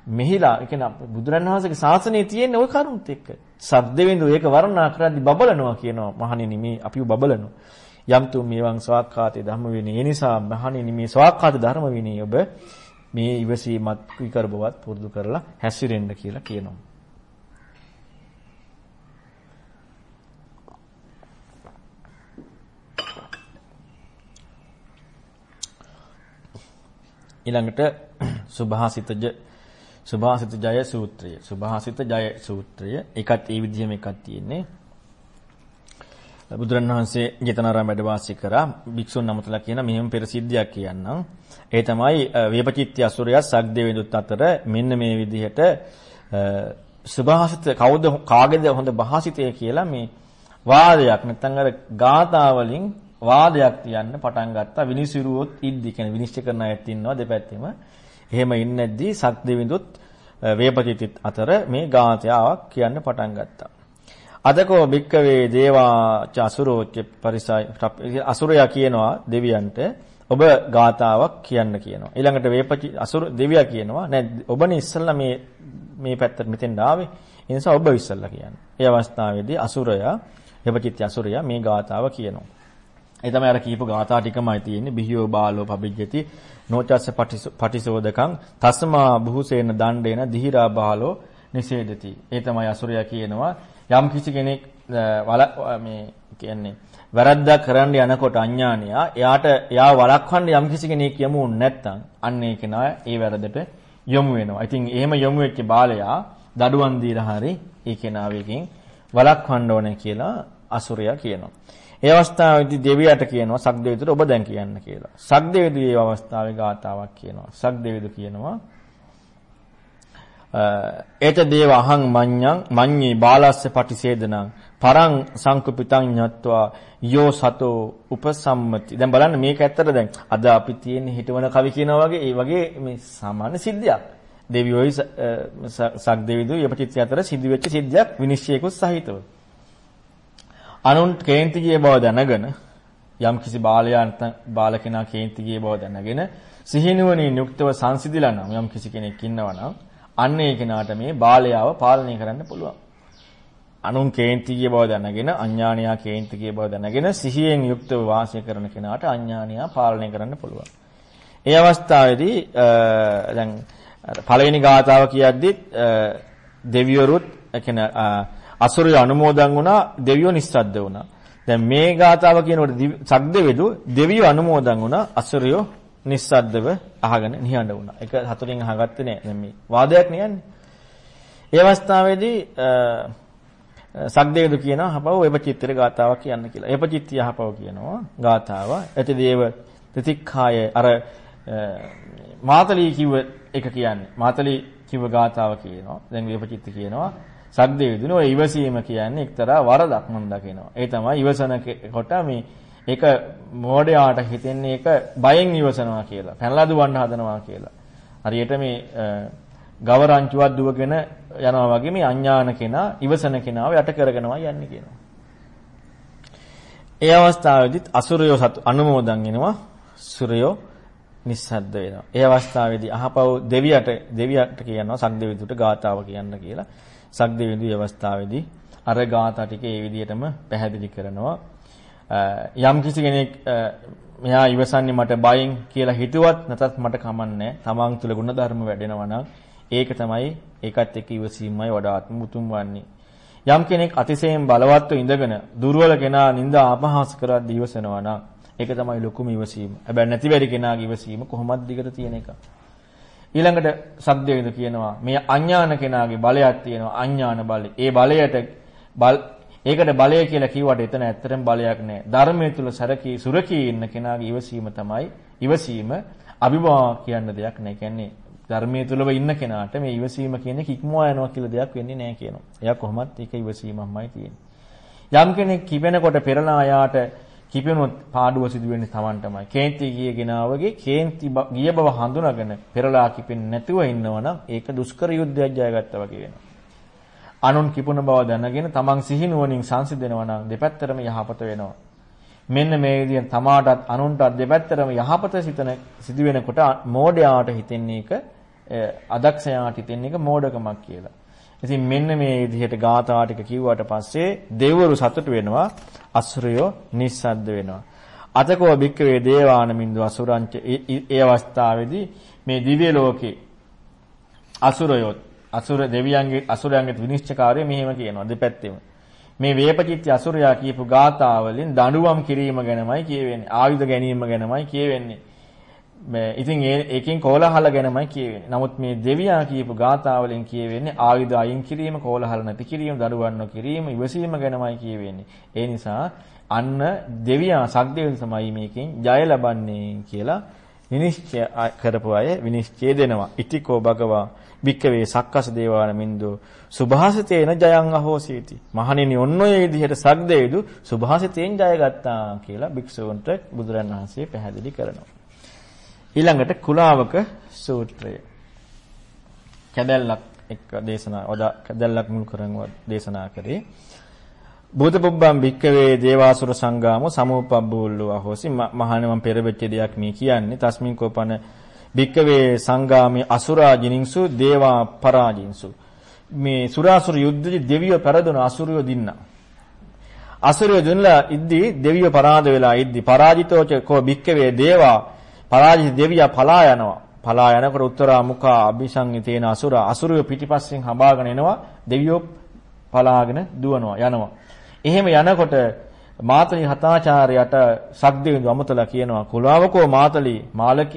[SPEAKER 1] මෙහිලා ඒ කියන්නේ බුදුරණවහන්සේගේ ශාසනයේ තියෙන ওই කරුණුත් එක්ක සද්දෙවිඳු ඒක වර්ණනා කරද්දි බබලනවා කියනවා මහණෙනි මේ අපිව බබලනවා. යම්තු මේවං ස්වාක්ඛාතේ ධම්ම විනේ. ඒ නිසා මහණෙනි මේ ස්වාක්ඛාත ධර්ම විනේ ඔබ මේ ඉවසීමත් විකර බවත් පුරුදු කරලා හැසිරෙන්න කියලා කියනවා. ඊළඟට සුභාසිතජ සුභාසිත ජය සූත්‍රය. සුභාසිත ජය සූත්‍රය. ඒකත් ඒ විදිහම එකක් තියෙන්නේ. බුදුරණවහන්සේ ජේතනාරාම වැඩ වාසය කරා භික්ෂුන් නමතලා කියන මෙහෙම පෙර සිද්ධියක් කියන්නම්. ඒ තමයි වේපචිත්‍ය අසුරයා සග්දේවිදුත් අතර මෙන්න මේ විදිහට සුභාසිත කවුද කාගේද හොඳ භාසිතය කියලා මේ වාදයක් නැත්නම් අර ගාථා වලින් වාදයක් තියන්න පටන් ගත්තා විනිසුරුවොත් ඉද්දි කියන්නේ විනිශ්චය කරන අයත් ඉන්නවා දෙපැත්තෙම. එහෙම ඉන්නේ නැද්දි සක්දෙවිඳුත් වේපතිතිත් අතර මේ ගාථාවක් කියන්න පටන් ගත්තා. අදකෝ භික්කවේ දේවා චසුරෝච්ච පරිසයි අසුරයා කියනවා දෙවියන්ට ඔබ ගාතාවක් කියන්න කියනවා. ඊළඟට වේපචි අසුර දෙවියා කියනවා නෑ ඔබනේ ඉස්සල්ලා මේ මේ පැත්තට මෙතෙන් ආවේ. ඒ නිසා ඔබ ඉස්සල්ලා කියන්න. ඒ අවස්ථාවේදී අසුරයා වේපචිත්‍ය අසුරයා මේ ගාතාව කියනවා. ඒ තමයි අර කීප ගාථා ටිකමයි තියෙන්නේ. බිහියෝ බාලෝ පබිජ්ජති නොචස්ස පටිසෝදකං තස්මා බුහුසේන දණ්ඩේන දිහිරා බාලෝ නිසේදති. ඒ තමයි අසුරයා කියනවා යම් කිසි කෙනෙක් මේ කියන්නේ වැරද්දක් කරන්න යනකොට අඥානියා එයාට එයා වළක්වන්න යම් කිසි කෙනෙක් යමු නැත්නම් අන්න ඒ කෙනා ඒ වැරදට යොමු වෙනවා. ඉතින් එහෙම යොමු වෙච්ච බාලයා දඩුවම් දීලා හරි ඒ කෙනාවෙකින් වළක්වන්න ඕනේ කියලා අසුරයා කියනවා. ඒ අවස්ථාවේදී දෙවියට කියනවා සක්දේවිදුට ඔබ දැන් කියන්න කියලා. සක්දේවිදු මේ අවස්ථාවේ ගාතාවක් කියනවා. සක්දේවිදු කියනවා ඒත දේව අහං මඤ්ඤං මඤ්ඤී බාලස්ස පටිසේදනං පරං සංකුපිතං ඤත්වා යෝ සතෝ උපසම්මති. දැන් බලන්න මේක ඇත්තට දැන් අද අපි තියෙන හිටවන කවි කියනවා වගේ ඒ වගේ මේ සාමාන්‍ය සිද්ධියක්. දෙවියෝයි සක්දේවිදු යපටිත්‍ය අතර සිදුවෙච්ච සිද්ධියක් විනිශ්චයකුත් සහිතව. අනුන් කේන්ති ගිය බව දැනගෙන යම් කිසි බාලයා නැත්නම් බාල කෙනා කේන්ති ගිය බව දැනගෙන සිහිනුවණින් යුක්තව සංසිඳිලා නම් යම් කිසි කෙනෙක් ඉන්නවා නම් අන්න ඒ කෙනාට මේ බාලයාව පාලනය කරන්න පුළුවන්. අනුන් කේන්ති ගිය බව දැනගෙන අඥානියා කේන්ති ගිය බව දැනගෙන සිහියෙන් යුක්තව වාසය කරන කෙනාට අඥානියා පාලනය කරන්න පුළුවන්. ඒ අවස්ථාවේදී දැන් පළවෙනි ගාථාව කියද්දි දෙවිවරුත් කියන්නේ අසුරය අනුමෝදන් වුණා දෙවියෝ නිස්සද්ද වුණා. දැන් මේ ගාතාව කියනකොට සග්දෙවිදු දෙවියෝ අනුමෝදන් වුණා අසුරයෝ නිස්සද්දව අහගෙන නිහඬ වුණා. ඒක හතුරින් අහගත්තේ නෑ. දැන් මේ වාදයක් නියන්නේ. ඒ අවස්ථාවේදී සග්දේවදු කියනවා හපව එපචිත්තර ගාතාවක් කියන්න කියලා. එපචිත්තිය හපව කියනවා ගාතාව. ඇති දේව ප්‍රතික්ඛාය අර මාතලී කිව්ව එක කියන්නේ. මාතලී කිව්ව ගාතාව කියනවා. දැන් එපචිත්ති කියනවා සද්දේ විදින ඔය ඉවසීම කියන්නේ එක්තරා වරදක් මම දකිනවා. ඒ තමයි ඉවසන කොට මේ ඒක මෝඩයාට හිතෙන්නේ ඒක බයෙන් ඉවසනවා කියලා. පැනලා දුවන්න හදනවා කියලා. හරියට මේ ගව රංචුවක් දුවගෙන යනවා වගේ මේ අඥාන කෙනා ඉවසන කෙනාව යට කරගෙනවා යන්නේ කියනවා. ඒ අවස්ථාවේදීත් අසුරයෝ සතු අනුමෝදන් වෙනවා. සුරයෝ නිස්සද්ද වෙනවා. ඒ අවස්ථාවේදී අහපව් දෙවියට දෙවියට කියනවා සක්දෙවිදුට ගාතාව කියන්න කියලා. සක්දෙවිදු මේ අවස්ථාවේදී අර ගාථා ටික ඒ විදිහටම පැහැදිලි කරනවා. යම් කිසි කෙනෙක් මෙයා ඉවසන්නේ මට බයෙන් කියලා හිතුවත් නැතත් මට කමන්නේ තමන් තුළ ගුණධර්ම වැඩෙනවා නම් ඒක තමයි ඒකත් එක්ක ඉවසීමයි වඩාත්ම උතුම් වන්නේ. යම් කෙනෙක් අතිශයින් බලවත්ව ඉඳගෙන දුර්වල කෙනා නිନ୍ଦා අපහාස කරද්දී ඉවසනවා නම් ඒක තමයි ලොකුම ඉවසීම. හැබැයි නැති බැරි කෙනාගේ ඉවසීම කොහොමද දිගට තියෙන එක. ඊළඟට සද්දේවිද කියනවා මේ අඥාන කෙනාගේ බලයක් තියෙනවා අඥාන බලය. ඒ බලයට බල ඒකට බලය කියලා කිව්වට එතන ඇත්තටම බලයක් නෑ. ධර්මයේ තුල සරකී සුරකී ඉන්න කෙනාගේ ඉවසීම තමයි ඉවසීම අභිභවා කියන දෙයක් නෑ. කියන්නේ ධර්මයේ තුලව ඉන්න කෙනාට මේ ඉවසීම කියන්නේ කික්මවා යනවා කියලා දෙයක් වෙන්නේ නෑ කියනවා. එයා කොහොමත් ඒක ඉවසීමක්මයි තියෙන්නේ. යම් කෙනෙක් කිපෙනකොට පෙරලා යාට කිපෙනොත් පාඩුව සිදු වෙන්නේ Tamanටමයි. කේන්ති ගිය ගෙනාවගේ කේන්ති ගිය බව හඳුනාගෙන පෙරලා කිපෙන්නේ නැතුව ඉන්නවනම් ඒක දුෂ්කර යුද්ධයක් ජයගත්තා වගේ වෙනවා. අනුන් කිපුණ බව දැනගෙන තමන් සිහිනුවණින් සංසිඳෙනවා නම් දෙපැත්තටම යහපත වෙනවා. මෙන්න මේ විදිහෙන් තමාටත් අනුන්ටත් දෙපැත්තටම යහපත සිතන සිදු වෙනකොට මෝඩයාට හිතෙන්නේ එක අදක්ෂයාට හිතෙන්නේ එක මෝඩකමක් කියලා. ඉතින් මෙන්න මේ විදිහට ගාථා ටික කිව්වට පස්සේ දෙවරු සතුට වෙනවා අසුරයෝ නිස්සද්ද වෙනවා. අතකෝ භික්කවේ දේවානමින්දු අසුරංච ඒ අවස්ථාවේදී මේ දිව්‍ය ලෝකේ අසුරයොත් අසුර දෙවියන්ගේ අසුරයන්ගේ විනිශ්චයකාරය මෙහෙම කියනවා දෙපැත්තෙම. මේ වේපචිත්‍ය අසුරයා කියපු ගාථාවලින් දඬුවම් කිරීම ගැනමයි කියවෙන්නේ. ආයුධ ගැනීම ගැනමයි කියවෙන්නේ. මේ ඉතින් ඒකෙන් කෝලහල ගැනමයි කියවෙන්නේ. නමුත් මේ දෙවියා කියපු ගාථාවලින් කියවෙන්නේ ආයුධ අයින් කිරීම, කෝලහල නැති කිරීම, දඬුවම් නොකිරීම, ඉවසීම ගැනමයි කියවෙන්නේ. ඒ නිසා අන්න දෙවියා සක්දේවන් තමයි මේකෙන් ජය ලබන්නේ කියලා විනිශ්චය කරපු අය විනිශ්චය දෙනවා. ඉතිකෝ භගවා භික්කවේ සක්කස දේවාන මින්දෝ සුභාසිතේන ජයං අහෝසීති. මහණෙනි ඔන්න ඔය විදිහට සග්දේවිදු සුභාසිතෙන් ජයගත්තා කියලා භික්ෂූන්ට බුදුරන් වහන්සේ පැහැදිලි කරනවා. ඊළඟට කුලාවක සූත්‍රය. කැදැල්ලක් එක්ක දේශනා වදා කැදැල්ලක් මුල් කරගෙන දේශනා කරේ. බුද්ධ පුබ්බම් භික්කවේ දේවාසුර සංගාමෝ සමූපබ්බූල්ලෝ අහෝසි මහණෙනි මම පෙර වෙච්ච දෙයක් මේ කියන්නේ තස්මින් කෝපන භික්කවේ සංගාමේ අසුරා ජිනින්සු දේවා පරාජින්සු මේ සුරාසුර යුද්ධදී දෙවියෝ පෙරදුන අසුරයෝ දින්නා අසුරයෝ දුන්නා ඉද්දී දෙවියෝ පරාද වෙලා ඉද්දී පරාජිතෝච කෝ භික්කවේ දේවා පරාජිත දෙවියා පලා යනවා පලා යනකොට උත්තරා මුඛා අபிසංගිතේන අසුරා අසුරයෝ පිටිපස්සෙන් හඹාගෙන එනවා දෙවියෝ පලාගෙන දුවනවා යනවා එහෙම යනකොට මාතලි හතාචාර්යයට සක්දෙවිඳු අමතලා කියනවා කුලාවකෝ මාතලි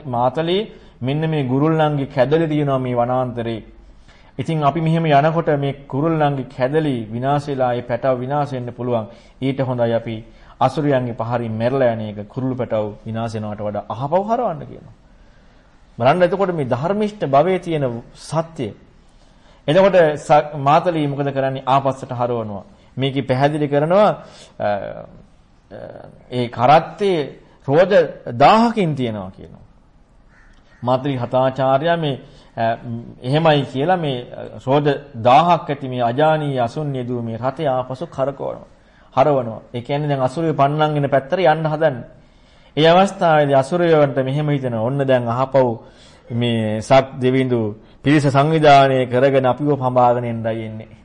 [SPEAKER 1] මාතලි මෙන්න මේ ගුරුල්ලන්ගේ කැදලි තියෙනවා මේ වනාන්තරේ. ඉතින් අපි මෙහෙම යනකොට මේ කුරුල්ලන්ගේ කැදලි විනාශ වෙලා ඒ පැටව විනාශ වෙන්න පුළුවන්. ඊට හොඳයි අපි අසුරයන්ගේ පහරින් මැරලා යන එක කුරුළු පැටව විනාශ වෙනවට වඩා අහපව හරවන්න කියනවා. බලන්න එතකොට මේ ධර්මිෂ්ඨ භවයේ තියෙන සත්‍ය. එතකොට මාතලී මොකද කරන්නේ ආපස්සට හරවනවා. මේකේ පැහැදිලි කරනවා ඒ කරත්තේ රෝද 1000කින් තියෙනවා කියනවා. මාත්‍රි හතාචාර්යා මේ එහෙමයි කියලා මේ රෝද 1000ක් ඇති මේ අජානීය අසුන් යෙදුව මේ රතේ ආපසු කරකවනවා. හරවනවා. ඒ කියන්නේ දැන් අසුරේ පන්නන්ගෙන පැත්තට යන්න හදන්නේ. ඒ අවස්ථාවේදී අසුරයන්ට මෙහෙම හිතෙනවා. ඔන්න දැන් අහපව් මේ සක් දෙවිඳු පිරිස සංවිධානය කරගෙන අපිව පඹාගෙන එන්නයි එන්නේ.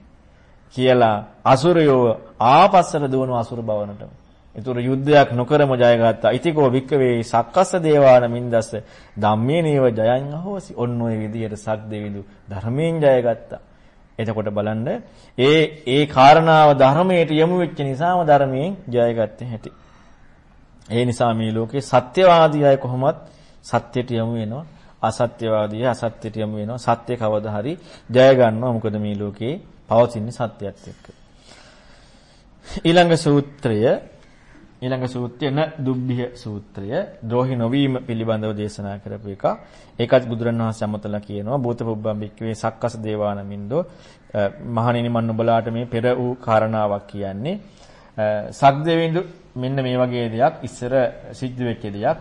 [SPEAKER 1] කියලා අසුරයෝ ආපස්සට දුවන අසුර භවනට. ඒතර යුද්ධයක් නොකරම ජයගත්තා. ඉතිකෝ වික්කවේ සක්කස්ස දේවාන මින්දස්ස ධම්මේ නේව ජයං අහෝසි. ඔන්න ඔය විදිහට සක් දෙවිඳු ධර්මයෙන් ජයගත්තා. එතකොට බලන්න ඒ ඒ කාරණාව ධර්මයට යොමු වෙච්ච නිසාම ධර්මයෙන් ජයගත්තේ හැටි. ඒ නිසා මේ ලෝකේ සත්‍යවාදී අය කොහොමත් සත්‍යයට යොමු වෙනවා. අසත්‍යවාදී අසත්‍යයට යොමු වෙනවා. සත්‍ය කවදා හරි ජය ගන්නවා. මොකද මේ ලෝකේ පවතින සත්‍යයත් එක්ක. ඊළඟ සූත්‍රය ඊළඟ සූත්‍රය න දුබ්බිය සූත්‍රය ද්‍රෝහි නොවීම පිළිබඳව දේශනා කරපු එක. ඒකත් බුදුරණවහන්සේ අමතලා කියනවා භූත පුබ්බම් බික්කවේ සක්කස දේවානමින්දෝ මහණෙනි මන් නුඹලාට මේ පෙර වූ කාරණාවක් කියන්නේ සග්දෙවිඳු මෙන්න මේ වගේ දෙයක් ඉස්සර සිද්ධ වෙච්ච දෙයක්.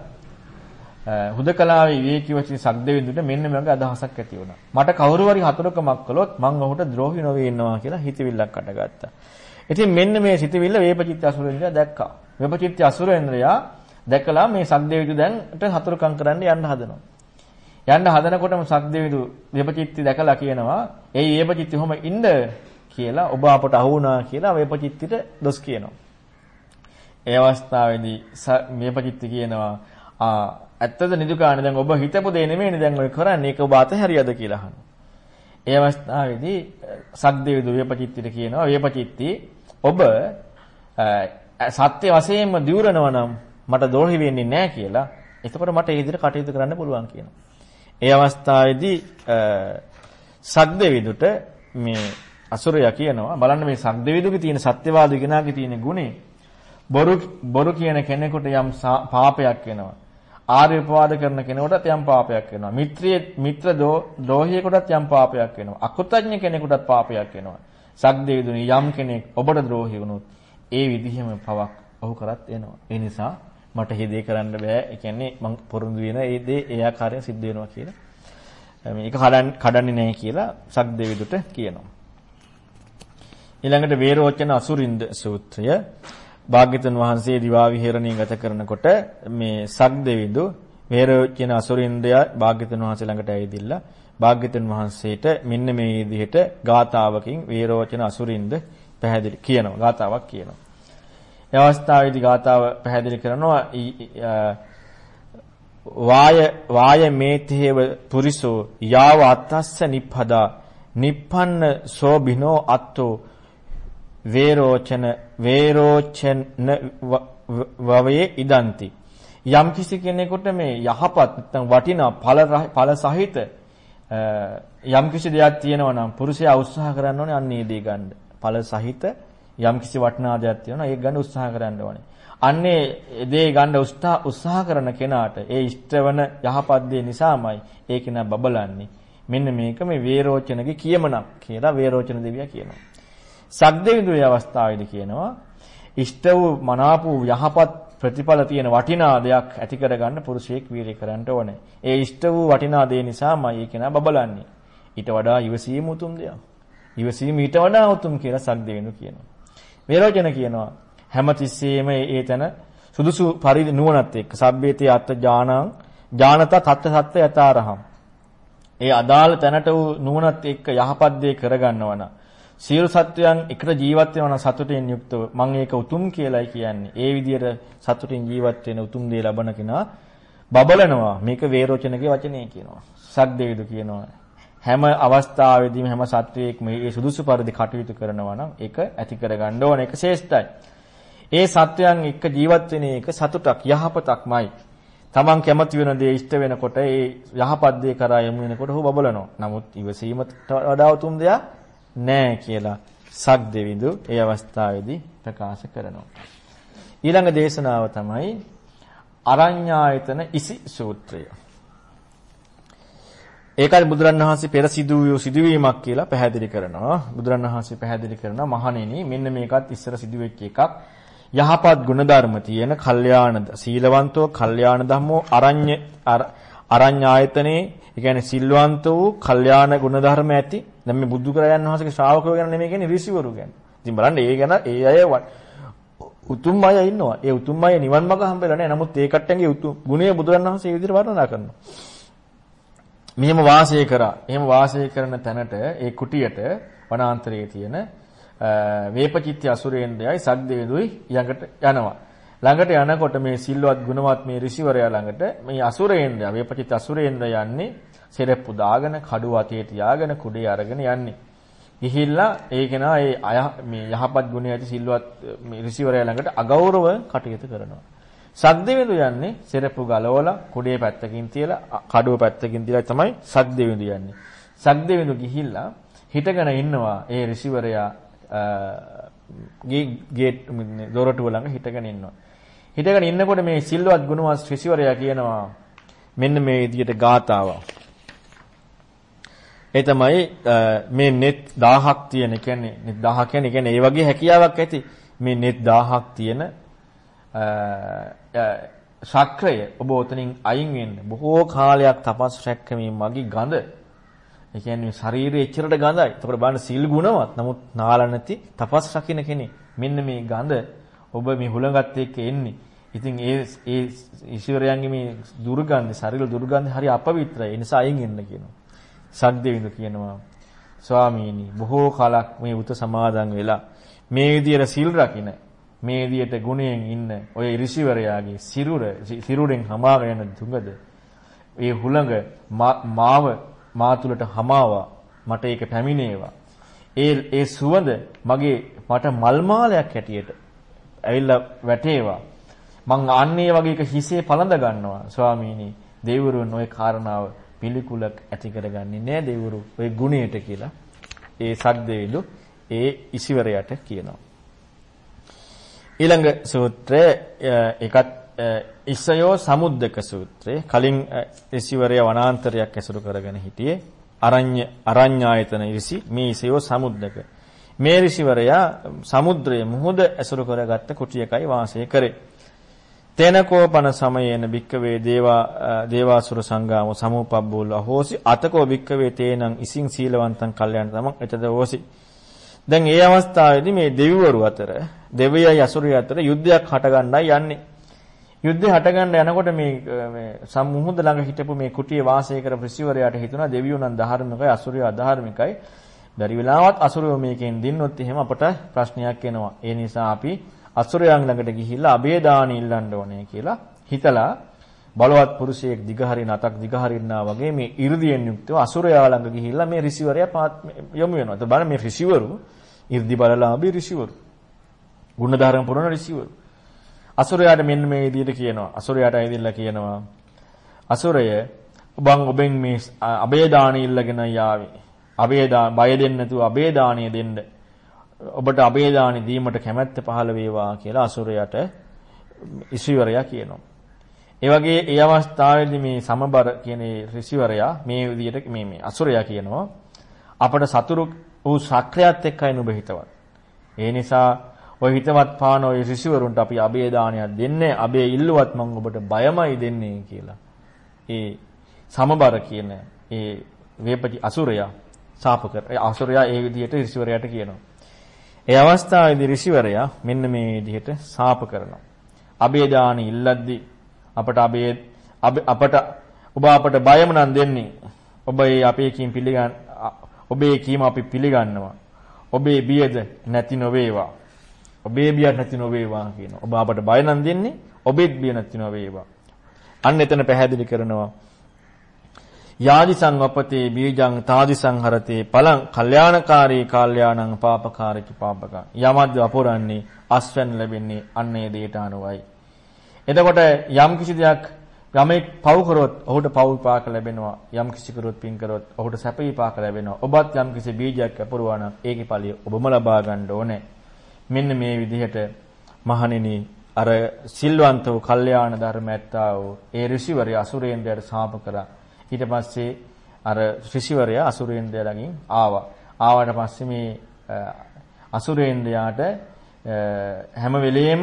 [SPEAKER 1] හුදකලාවේ විවේකීව සිටි සග්දෙවිඳුට මෙන්න මේ වගේ අදහසක් ඇති වුණා. මට කවුරු හරි හතුරුකමක් කළොත් මං ඔහුට ද්‍රෝහි නොවේ ඉන්නවා කියලා හිතවිල්ලක් අටගත්තා. ඉතින් මෙන්න මේ සිතවිල්ල වේපචිත්ත අසුරේන්ද්‍රයා දැක්කා. වේපචිත්ත අසුරේන්ද්‍රයා දැකලා මේ සග්දෙවිඳු දැන්ට හතුරුකම් කරන්න යන්න හදනවා. යන්න හදනකොටම සක්දෙවිදු වේපචිත්ති දැකලා කියනවා "එයි වේපචිත්ති කොහොම ඉන්න?" කියලා ඔබ අපට අහු වුණා කියලා වේපචිත්තිට දොස් කියනවා. ඒ අවස්ථාවේදී වේපචිත්ති කියනවා "ආ ඇත්තද නිදුකානේ දැන් ඔබ හිතපු දේ නෙමෙයිනේ දැන් ඔය කරන්නේ ඒක ඔබ අතහැරියද කියලා අහනවා. ඒ අවස්ථාවේදී සක්දෙවිදු වේපචිත්තිට කියනවා වේපචිත්ති ඔබ සත්‍ය වශයෙන්ම දියුරනවා නම් මට දෝෂි වෙන්නේ නැහැ කියලා. එතකොට මට ඒ විදිහට කටයුතු කරන්න පුළුවන් කියනවා. ඒ අවස්ථාවේදී සග්දෙවිදුට මේ අසුරයා කියනවා බලන්න මේ සග්දෙවිදුගේ තියෙන සත්‍යවාදී කෙනාගේ තියෙන ගුණේ බොරු බොරු කියන කෙනෙකුට යම් පාපයක් වෙනවා. ආර්ය උපවාද කරන කෙනෙකුටත් යම් පාපයක් වෙනවා. මිත්‍රිය මිත්‍ර ද්‍රෝහියෙකුටත් යම් පාපයක් වෙනවා. අකුතඥ කෙනෙකුටත් පාපයක් වෙනවා. සග්දෙවිදුනි යම් කෙනෙක් ඔබට ද්‍රෝහි වුණොත් ඒ විදිහම පවක් ඔහු කරත් එනවා. ඒ නිසා මට මේ දේ කරන්න බෑ. ඒ කියන්නේ මං පොරොන්දු වෙන ඒ දේ ඒ ආකාරයෙන් සිද්ධ වෙනවා කියලා. මේක කඩන්නේ නැහැ කියලා සක්දෙවිදුට කියනවා. ඊළඟට වේරෝචන අසුරින්ද සූත්‍රය භාග්‍යතුන් වහන්සේ දිවා විහරණිය ගත කරනකොට මේ සක්දෙවිදු වේරෝචන අසුරින්දය භාග්‍යතුන් වහන්සේ ළඟට ඇවිදිලා භාග්‍යතුන් වහන්සේට මෙන්න මේ විදිහට ගාතාවකින් වේරෝචන අසුරින්ද පැහැදිලි කියනවා. ගාතාවක් කියනවා. ඒ අවස්ථාවේදී ගාතාව පැහැදිලි කරනවා වාය වාය මේතේව පුරිසෝ යාව අත්තස්ස නිප්පදා නිප්පන්න සෝබිනෝ අත්තෝ වේරෝචන වේරෝචන වවේ ඉදන්ති යම් කිසි කෙනෙකුට මේ යහපත් නැත්නම් වටිනා ඵල ඵල සහිත යම් කිසි දෙයක් තියෙනවා නම් පුරුෂයා උත්සාහ කරන්න ඕනේ අන්න ඒ දේ ගන්න ඵල සහිත යම් කිසි වටිනා දෙයක් තියෙනවා ඒක ගන්න උත්සාහ කරන්න ඕනේ. අන්නේ දේ ගන්න උත්සාහ කරන කෙනාට ඒ ඉෂ්ටවන යහපත් දේ නිසාමයි ඒ කෙනා බබලන්නේ. මෙන්න මේක මේ වේරෝචනගේ කියමනක් කියලා වේරෝචන දෙවියා කියනවා. සග්දෙවිඳුගේ අවස්ථාවේදී කියනවා ඉෂ්ට වූ මනාප වූ යහපත් ප්‍රතිඵල තියෙන වටිනා දෙයක් ඇති කරගන්න පුරුෂයෙක් වීරිය කරන්න ඕනේ. ඒ ඉෂ්ට වූ වටිනා දේ නිසාමයි ඒ කෙනා බබලන්නේ. ඊට වඩා ඉවසීම උතුම් දෙයක්. ඉවසීම ඊට වඩා උතුම් කියලා සග්දෙවිඳු කියනවා. වේරෝචන කියනවා හැමතිස්සෙම ඒ තැන සුදුසු පරිදි නුවණත් එක්ක සබ්බේතේ අත්ත ඥානං ඥානත තත්ත සත්‍ය යතාරහම් ඒ අදාළ තැනට වූ නුවණත් එක්ක යහපත් දේ කරගන්නවා නම් සියලු සත්වයන් එකට ජීවත් වෙනවා නම් සතුටින් යුක්තව මම ඒක උතුම් කියලායි කියන්නේ. ඒ විදිහට සතුටින් ජීවත් වෙන උතුම් දේ ලබන කෙනා බබලනවා. මේක වේරෝචනගේ වචනේ කියනවා. සද්දේවිදු කියනවා. හැම අවස්ථාවෙදීම හැම සත්වයකම මේ සුදුසු පරිදි කටයුතු කරනවා නම් ඒක ඇති කරගන්න ඕන ඒක ශ්‍රේෂ්ඨයි. ඒ සත්වයන් එක්ක ජීවත් වෙන එක සතුටක් යහපතක්මයි. Taman කැමති වෙන දේ ඉෂ්ට වෙනකොට ඒ යහපත් දේ කරා යමු වෙනකොට ඔහු බබලනවා. නමුත් ඉවසීමට වඩා උතුම් දෙයක් නෑ කියලා සග්දෙවිඳු ඒ අවස්ථාවේදී ප්‍රකාශ කරනවා. ඊළඟ දේශනාව තමයි අරඤ්ඤායතන ඉසි සූත්‍රය. ඒකයි බුදුරණවහන්සේ පෙර සිදු වූ සිදුවීමක් කියලා පැහැදිලි කරනවා. බුදුරණවහන්සේ පැහැදිලි කරනවා මහණෙනි මෙන්න මේකත් ඉස්සර සිදුවෙච්ච එකක්. යහපත් ගුණධර්ම තියෙන කල්යාණ සීලවන්තෝ කල්යාණ ධම්මෝ අරඤ්‍ය අරඤ්‍ය ආයතනේ ඒ කියන්නේ සිල්වන්ත වූ කල්යාණ ගුණධර්ම ඇති දැන් මේ බුදු කරයන් වහන්සේගේ ශ්‍රාවකයෝ ගැන නෙමෙයි කියන්නේ ඍෂිවරු ගැන. ඉතින් බලන්න ඒ ගැන ඒ අය උතුම් අය ඉන්නවා. ඒ උතුම් අය නිවන් මඟ හම්බෙලා නැහැ. නමුත් ඒ කට්ටන්ගේ උතුම් ගුණය බුදුරණවහන්සේ මේ විදිහට වර්ණනා කරනවා. මෙහෙම වාසය කරා. එහෙම වාසය කරන තැනට ඒ කුටියට වනාන්තරයේ තියෙන වේපචිත්‍ය අසුරේන්ද්‍රයයි සග්දේවදුයි ළඟට යනවා. ළඟට යනකොට මේ සිල්වත් ගුණවත් මේ ඍෂිවරයා ළඟට මේ අසුරේන්ද්‍රයා වේපචිත්‍ය අසුරේන්ද්‍රයා යන්නේ සෙරප්පු දාගෙන කඩුව අතේ තියාගෙන කුඩේ අරගෙන යන්නේ. ගිහිල්ලා ඒ කෙනා ඒ අය මේ යහපත් ගුණය ඇති සිල්වත් මේ ඍෂිවරයා ළඟට අගෞරව කටයුතු කරනවා. සද්දෙවිඳු යන්නේ සෙරප්පු ගලවලා කුඩේ පැත්තකින් තියලා කඩුව පැත්තකින් තියලා තමයි සද්දෙවිඳු යන්නේ. සද්දෙවිඳු ගිහිල්ලා හිටගෙන ඉන්නවා ඒ රිසිවරයා ගේට් දොරටුව ළඟ හිටගෙන ඉන්නවා. හිටගෙන ඉන්නකොට මේ සිල්වත් ගුණවත් රිසිවරයා කියනවා මෙන්න මේ විදිහට ගාතාවක්. ඒ තමයි මේ net 1000ක් තියෙන කියන්නේ net 1000 කියන්නේ කියන්නේ ඒ වගේ හැකියාවක් ඇති මේ net 1000ක් තියෙන ශක්‍රය ඔබ ඔතනින් අයින් වෙන්න බොහෝ කාලයක් තපස් රැක්කමේ මගේ ගඳ ඒ කියන්නේ ශරීරයේ එච්චරට ගඳයි. එතකොට බලන්න සීල් ගුණවත්. නමුත් නාල නැති තපස් රකින්න කෙනෙක්. මෙන්න මේ ගඳ ඔබ මේ හුලඟත් එක්ක එන්නේ. ඉතින් ඒ ඒ ඊශ්වරයන්ගේ මේ දුර්ගන්ධ ශරීර දුර්ගන්ධ හරි අපවිත්‍රයි. ඒ නිසා අයින් එන්න කියනවා. සක්දෙවිඳු කියනවා ස්වාමීනි බොහෝ කලක් මේ උත සමාදන් වෙලා මේ විදියට සිල් රකින්න මේ විදියට ගුණයෙන් ඉන්න ඔය ඍෂිවරයාගේ සිරුර සිරුරෙන් හමාගෙන යන දුඟද? ඒ හුළඟ මාව මා තුලට හමාවා මට ඒක පැමිණේවා. ඒ ඒ සුවඳ මගේ මට මල් මාලයක් හැටියට ඇවිල්ලා වැටේවා. මං අන්නේ වගේ එක හිසේ පළඳ ගන්නවා. ස්වාමීනි දෙවිවරුන් ওই කාරණාව පිළිකුලක් ඇති කරගන්නේ නෑ දෙවිවරු. ওই ගුණයට කියලා ඒ සද්දේවිදු ඒ ඉසිවරයට කියනවා. ඊළඟ සූත්‍රය එකත් ඉස්සයෝ සමුද්දක සූත්‍රය. කලින් ඉසිවරය වනාන්තරයක් ඇසුරු කරගෙන හිටියේ අරඤ්‍ය අරඤ්ඤායතන ඍෂි මේ ඉසයෝ සමුද්දක. මේ ඍෂිවරයා සමුද්‍රයේ මුහුද ඇසුරු කරගත්ත කුටියකයි වාසය කරේ. තේනකෝපන සමයේන භික්කවේ දේවා දේවාසුර සංගාම සමුපබ්බෝල හෝසි. අතකෝ භික්කවේ තේනං ඉසින් සීලවන්තං කල්යන තමන් එතද හෝසි. දැන් ඒ අවස්ථාවේදී මේ දෙවිවරු අතර දෙවියයි අසුරය අතර යුද්ධයක් හටගන්නයි යන්නේ. යුද්ධය හටගන්න යනකොට මේ මේ සම්මුහුද ළඟ හිටපු මේ කුටියේ වාසය කරපු ඍෂිවරයාට හිතුණා දෙවියෝ නම් ධාර්මිකයි අසුරයෝ අධාර්මිකයි. බැරි වෙලාවත් අසුරයෝ මේකෙන් දින්නොත් එහෙම අපට ප්‍රශ්නයක් එනවා. ඒ නිසා අපි අසුරයන් ළඟට ගිහිල්ලා අබේදාන ඉල්ලන්න ඕනේ කියලා හිතලා බලවත් පුරුෂයෙක් දිගහරින අතක් දිගහරින්නා වගේ මේ 이르දියෙන් යුක්තව අසුරයා ළඟ ගිහිල්ලා මේ ඍෂිවරයා යොමු වෙනවා. ඒත් බලන්න මේ ඍෂිවරු 이르දි බලලාභී ඍෂිවරු. ගුණධර්ම පුරන ඍෂිවරු. අසුරයාට මෙන්න මේ විදිහට කියනවා. අසුරයාට ඇවිදලා කියනවා. අසුරය ඔබන් ඔබෙන් මේ අබේදාන ඉල්ලගෙන යාවේ. අබේදා බය දෙන්නේ නැතුව අබේදානිය දෙන්න ඔබට අබේදානි දීමට කැමැත්ත පහළ වේවා කියලා අසුරයට ඍෂිවරයා කියනවා. ඒ වගේ ඒ අවස්ථාවේදී මේ සමබර කියන ඍෂිවරයා මේ විදිහට මේ මේ අසුරයා කියනවා අපට සතුරු වූ ශක්‍රයත් එක්කයි නුඹ හිතවත්. ඒ නිසා ඔය හිතවත් පාන ඔය ඍෂිවරුන්ට අපි අබේදානයක් දෙන්නේ අබේ ඉල්ලුවත් මම ඔබට බයමයි දෙන්නේ කියලා. ඒ සමබර කියන ඒ වේපති අසුරයා සාප කර අසුරයා ඒ විදිහට ඍෂිවරයාට කියනවා. ඒ අවස්ථාවේදී ඍෂිවරයා මෙන්න මේ විදිහට සාප කරනවා. අබේ දාන ඉල්ලද්දි අපට අබේ අපට ඔබ අපට බයම නම් දෙන්නේ. ඔබ ඒ අපේ කීම් පිළිගන්න ඔබේ කීම අපි පිළිගන්නවා. ඔබේ බියද නැති නොවේවා. ඔබේ බිය නැති නොවේවා කියනවා. ඔබ අපට බය නම් දෙන්නේ ඔබෙත් බිය නැති නොවේවා. අන්න එතන පැහැදිලි කරනවා යාදිසං වපතේ බීජං තාදිසං හරතේ පලං කල්යාණකාරී කල්යාණං පාපකාරී පාපක. යමද්ද අපුරන්නේ අස්වැන්න ලැබෙන්නේ අන්නේ දේට අනුවයි. එතකොට යම් කිසි දෙයක් යමෙක් පව් කරොත් ඔහුට පව් විපාක ලැබෙනවා. යම් කිසි කරොත් පින් කරොත් ඔහුට සැප විපාක ලැබෙනවා. ඔබත් යම් කිසි බීජයක් අපුරවා නම් ඒකේ ඵලිය ඔබම ලබා ගන්න ඕනේ. මෙන්න මේ විදිහට මහණෙනි අර සිල්වන්ත වූ කල්යාණ ධර්ම ඇත්තා වූ ඒ ඍෂිවරය අසුරේන්ද්‍රයට සාප කරා. ඊට පස්සේ අර ඍෂිවරයා අසුරේන්ද්‍රයලගෙන් ආවා. ආවට පස්සේ මේ අසුරේන්ද්‍රයාට හැම වෙලෙම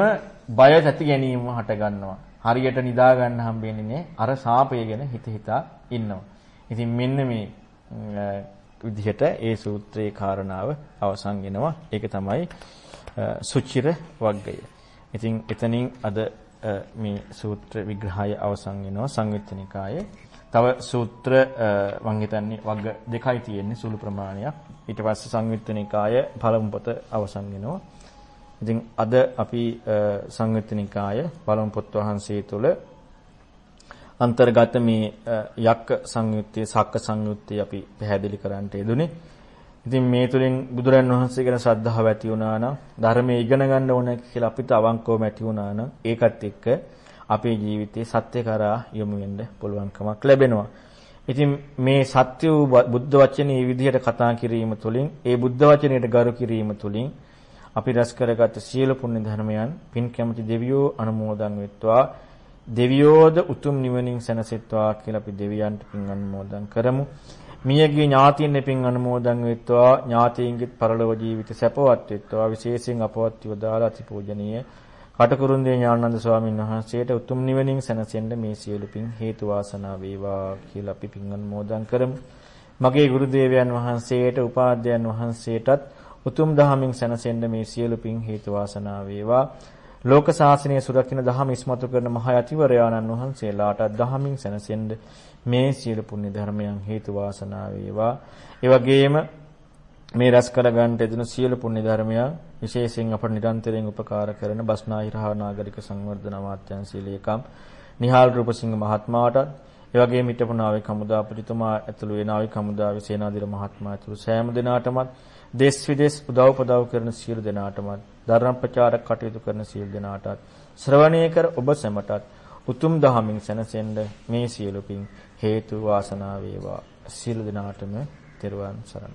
[SPEAKER 1] බය ඇති ගැනීම හට ගන්නවා. හරියට නිදා ගන්න හම්බෙන්නේ නැහැ. අර සාපය ගැන හිත හිතා ඉන්නවා. ඉතින් මෙන්න මේ විදිහට ඒ සූත්‍රයේ කාරණාව අවසන් වෙනවා. ඒක තමයි සුචිර වග්ගය. ඉතින් එතනින් අද මේ සූත්‍ර විග්‍රහය අවසන් වෙනවා සංයුත්ත නිකායේ තව සූත්‍ර මම හිතන්නේ වර්ග දෙකයි තියෙන්නේ සුළු ප්‍රමාණයක්. ඊට පස්සේ සංයුත්ත නිකාය පළමු පොත අවසන් වෙනවා. ඉතින් අද අපි සංයුත්ත නිකාය පළමු පොත් වහන්සේ තුල අන්තර්ගත මේ යක්ක සංයුත්තේ සක්ක සංයුත්තේ අපි පැහැදිලි කරන්නට යෙදුනේ. ඉතින් මේ තුලින් බුදුරන් වහන්සේ ගැන ශ්‍රද්ධාව ඇති වුණා නම් ධර්මයේ ඉගෙන ගන්න ඕන කියලා අපිට අවංකවම ඇති වුණා නම් ඒකත් එක්ක අපේ ජීවිතේ සත්‍ය කරා යොමු වෙන්න පුළුවන්කමක් ලැබෙනවා. ඉතින් මේ සත්‍ය වූ බුද්ධ වචනේ මේ විදිහට කතා කිරීම තුළින් ඒ බුද්ධ වචනයට ගරු කිරීම තුළින් අපි රැස් කරගත් සියලු පුණ්‍ය ධර්මයන් පින් කැමති දෙවියෝ අනුමෝදන් වෙත්වා දෙවියෝද උතුම් නිවනින් සැනසෙත්වා කියලා අපි දෙවියන්ට පින් අනුමෝදන් කරමු. මියගිය ඥාතීන් පින් අනුමෝදන් වෙත්වා ඥාතීන්ගේත් පරලෝක ජීවිත සැපවත් වෙත්වා විශේෂයෙන් අපවත් වදාලා අතිපූජනීය කටුකුරුන්දී ඥානানন্দ ස්වාමීන් වහන්සේට උතුම් නිවනින් සැනසෙන්න මේ සියලු පින් හේතු වාසනා වේවා කියලා අපි පින් අනුමෝදන් කරමු. මගේ ගුරු දේවයන් වහන්සේට, උපාධ්‍යයන් වහන්සේටත් උතුම් දහමින් සැනසෙන්න මේ සියලු පින් හේතු වාසනා වේවා. ලෝක සාසනය සුරකින්න දහම ඉස්මතු කරන මහ යතිවරයාණන් වහන්සේලාට දහමින් සැනසෙන්න මේ සියලු පුණ්‍ය ධර්මයන් හේතු වාසනා වේවා. ඒ වගේම මේ රැස් කර ගන්නට යෙදුණු සියලු පුණ්‍ය ධර්මයන් විශේෂයෙන් අපට නිරන්තරයෙන් උපකාර කරන බස්නාහිර හා නාගරික සංවර්ධන අමාත්‍යාංශයේ ලේකම් නිහාල් රූපසිංහ මහත්මයාට ඒ වගේම හිටපු නාවික හමුදාපතිතුමා ඇතුළු ඒ නාවික හමුදාවේ සේනාධිර මහත්මයා ඇතුළු සෑම දෙනාටමත් දේශ විදේශ උදව් උපදව් කරන සියලු දෙනාටමත් ධර්ම ප්‍රචාරක කටයුතු කරන සියලු දෙනාටත් ශ්‍රවණය කර ඔබ සැමටත් උතුම් දහමින් සැනසෙන්න මේ සියලු පින් හේතු වාසනා වේවා. සියලු දෙනාටම තෙරුවන් සරණයි.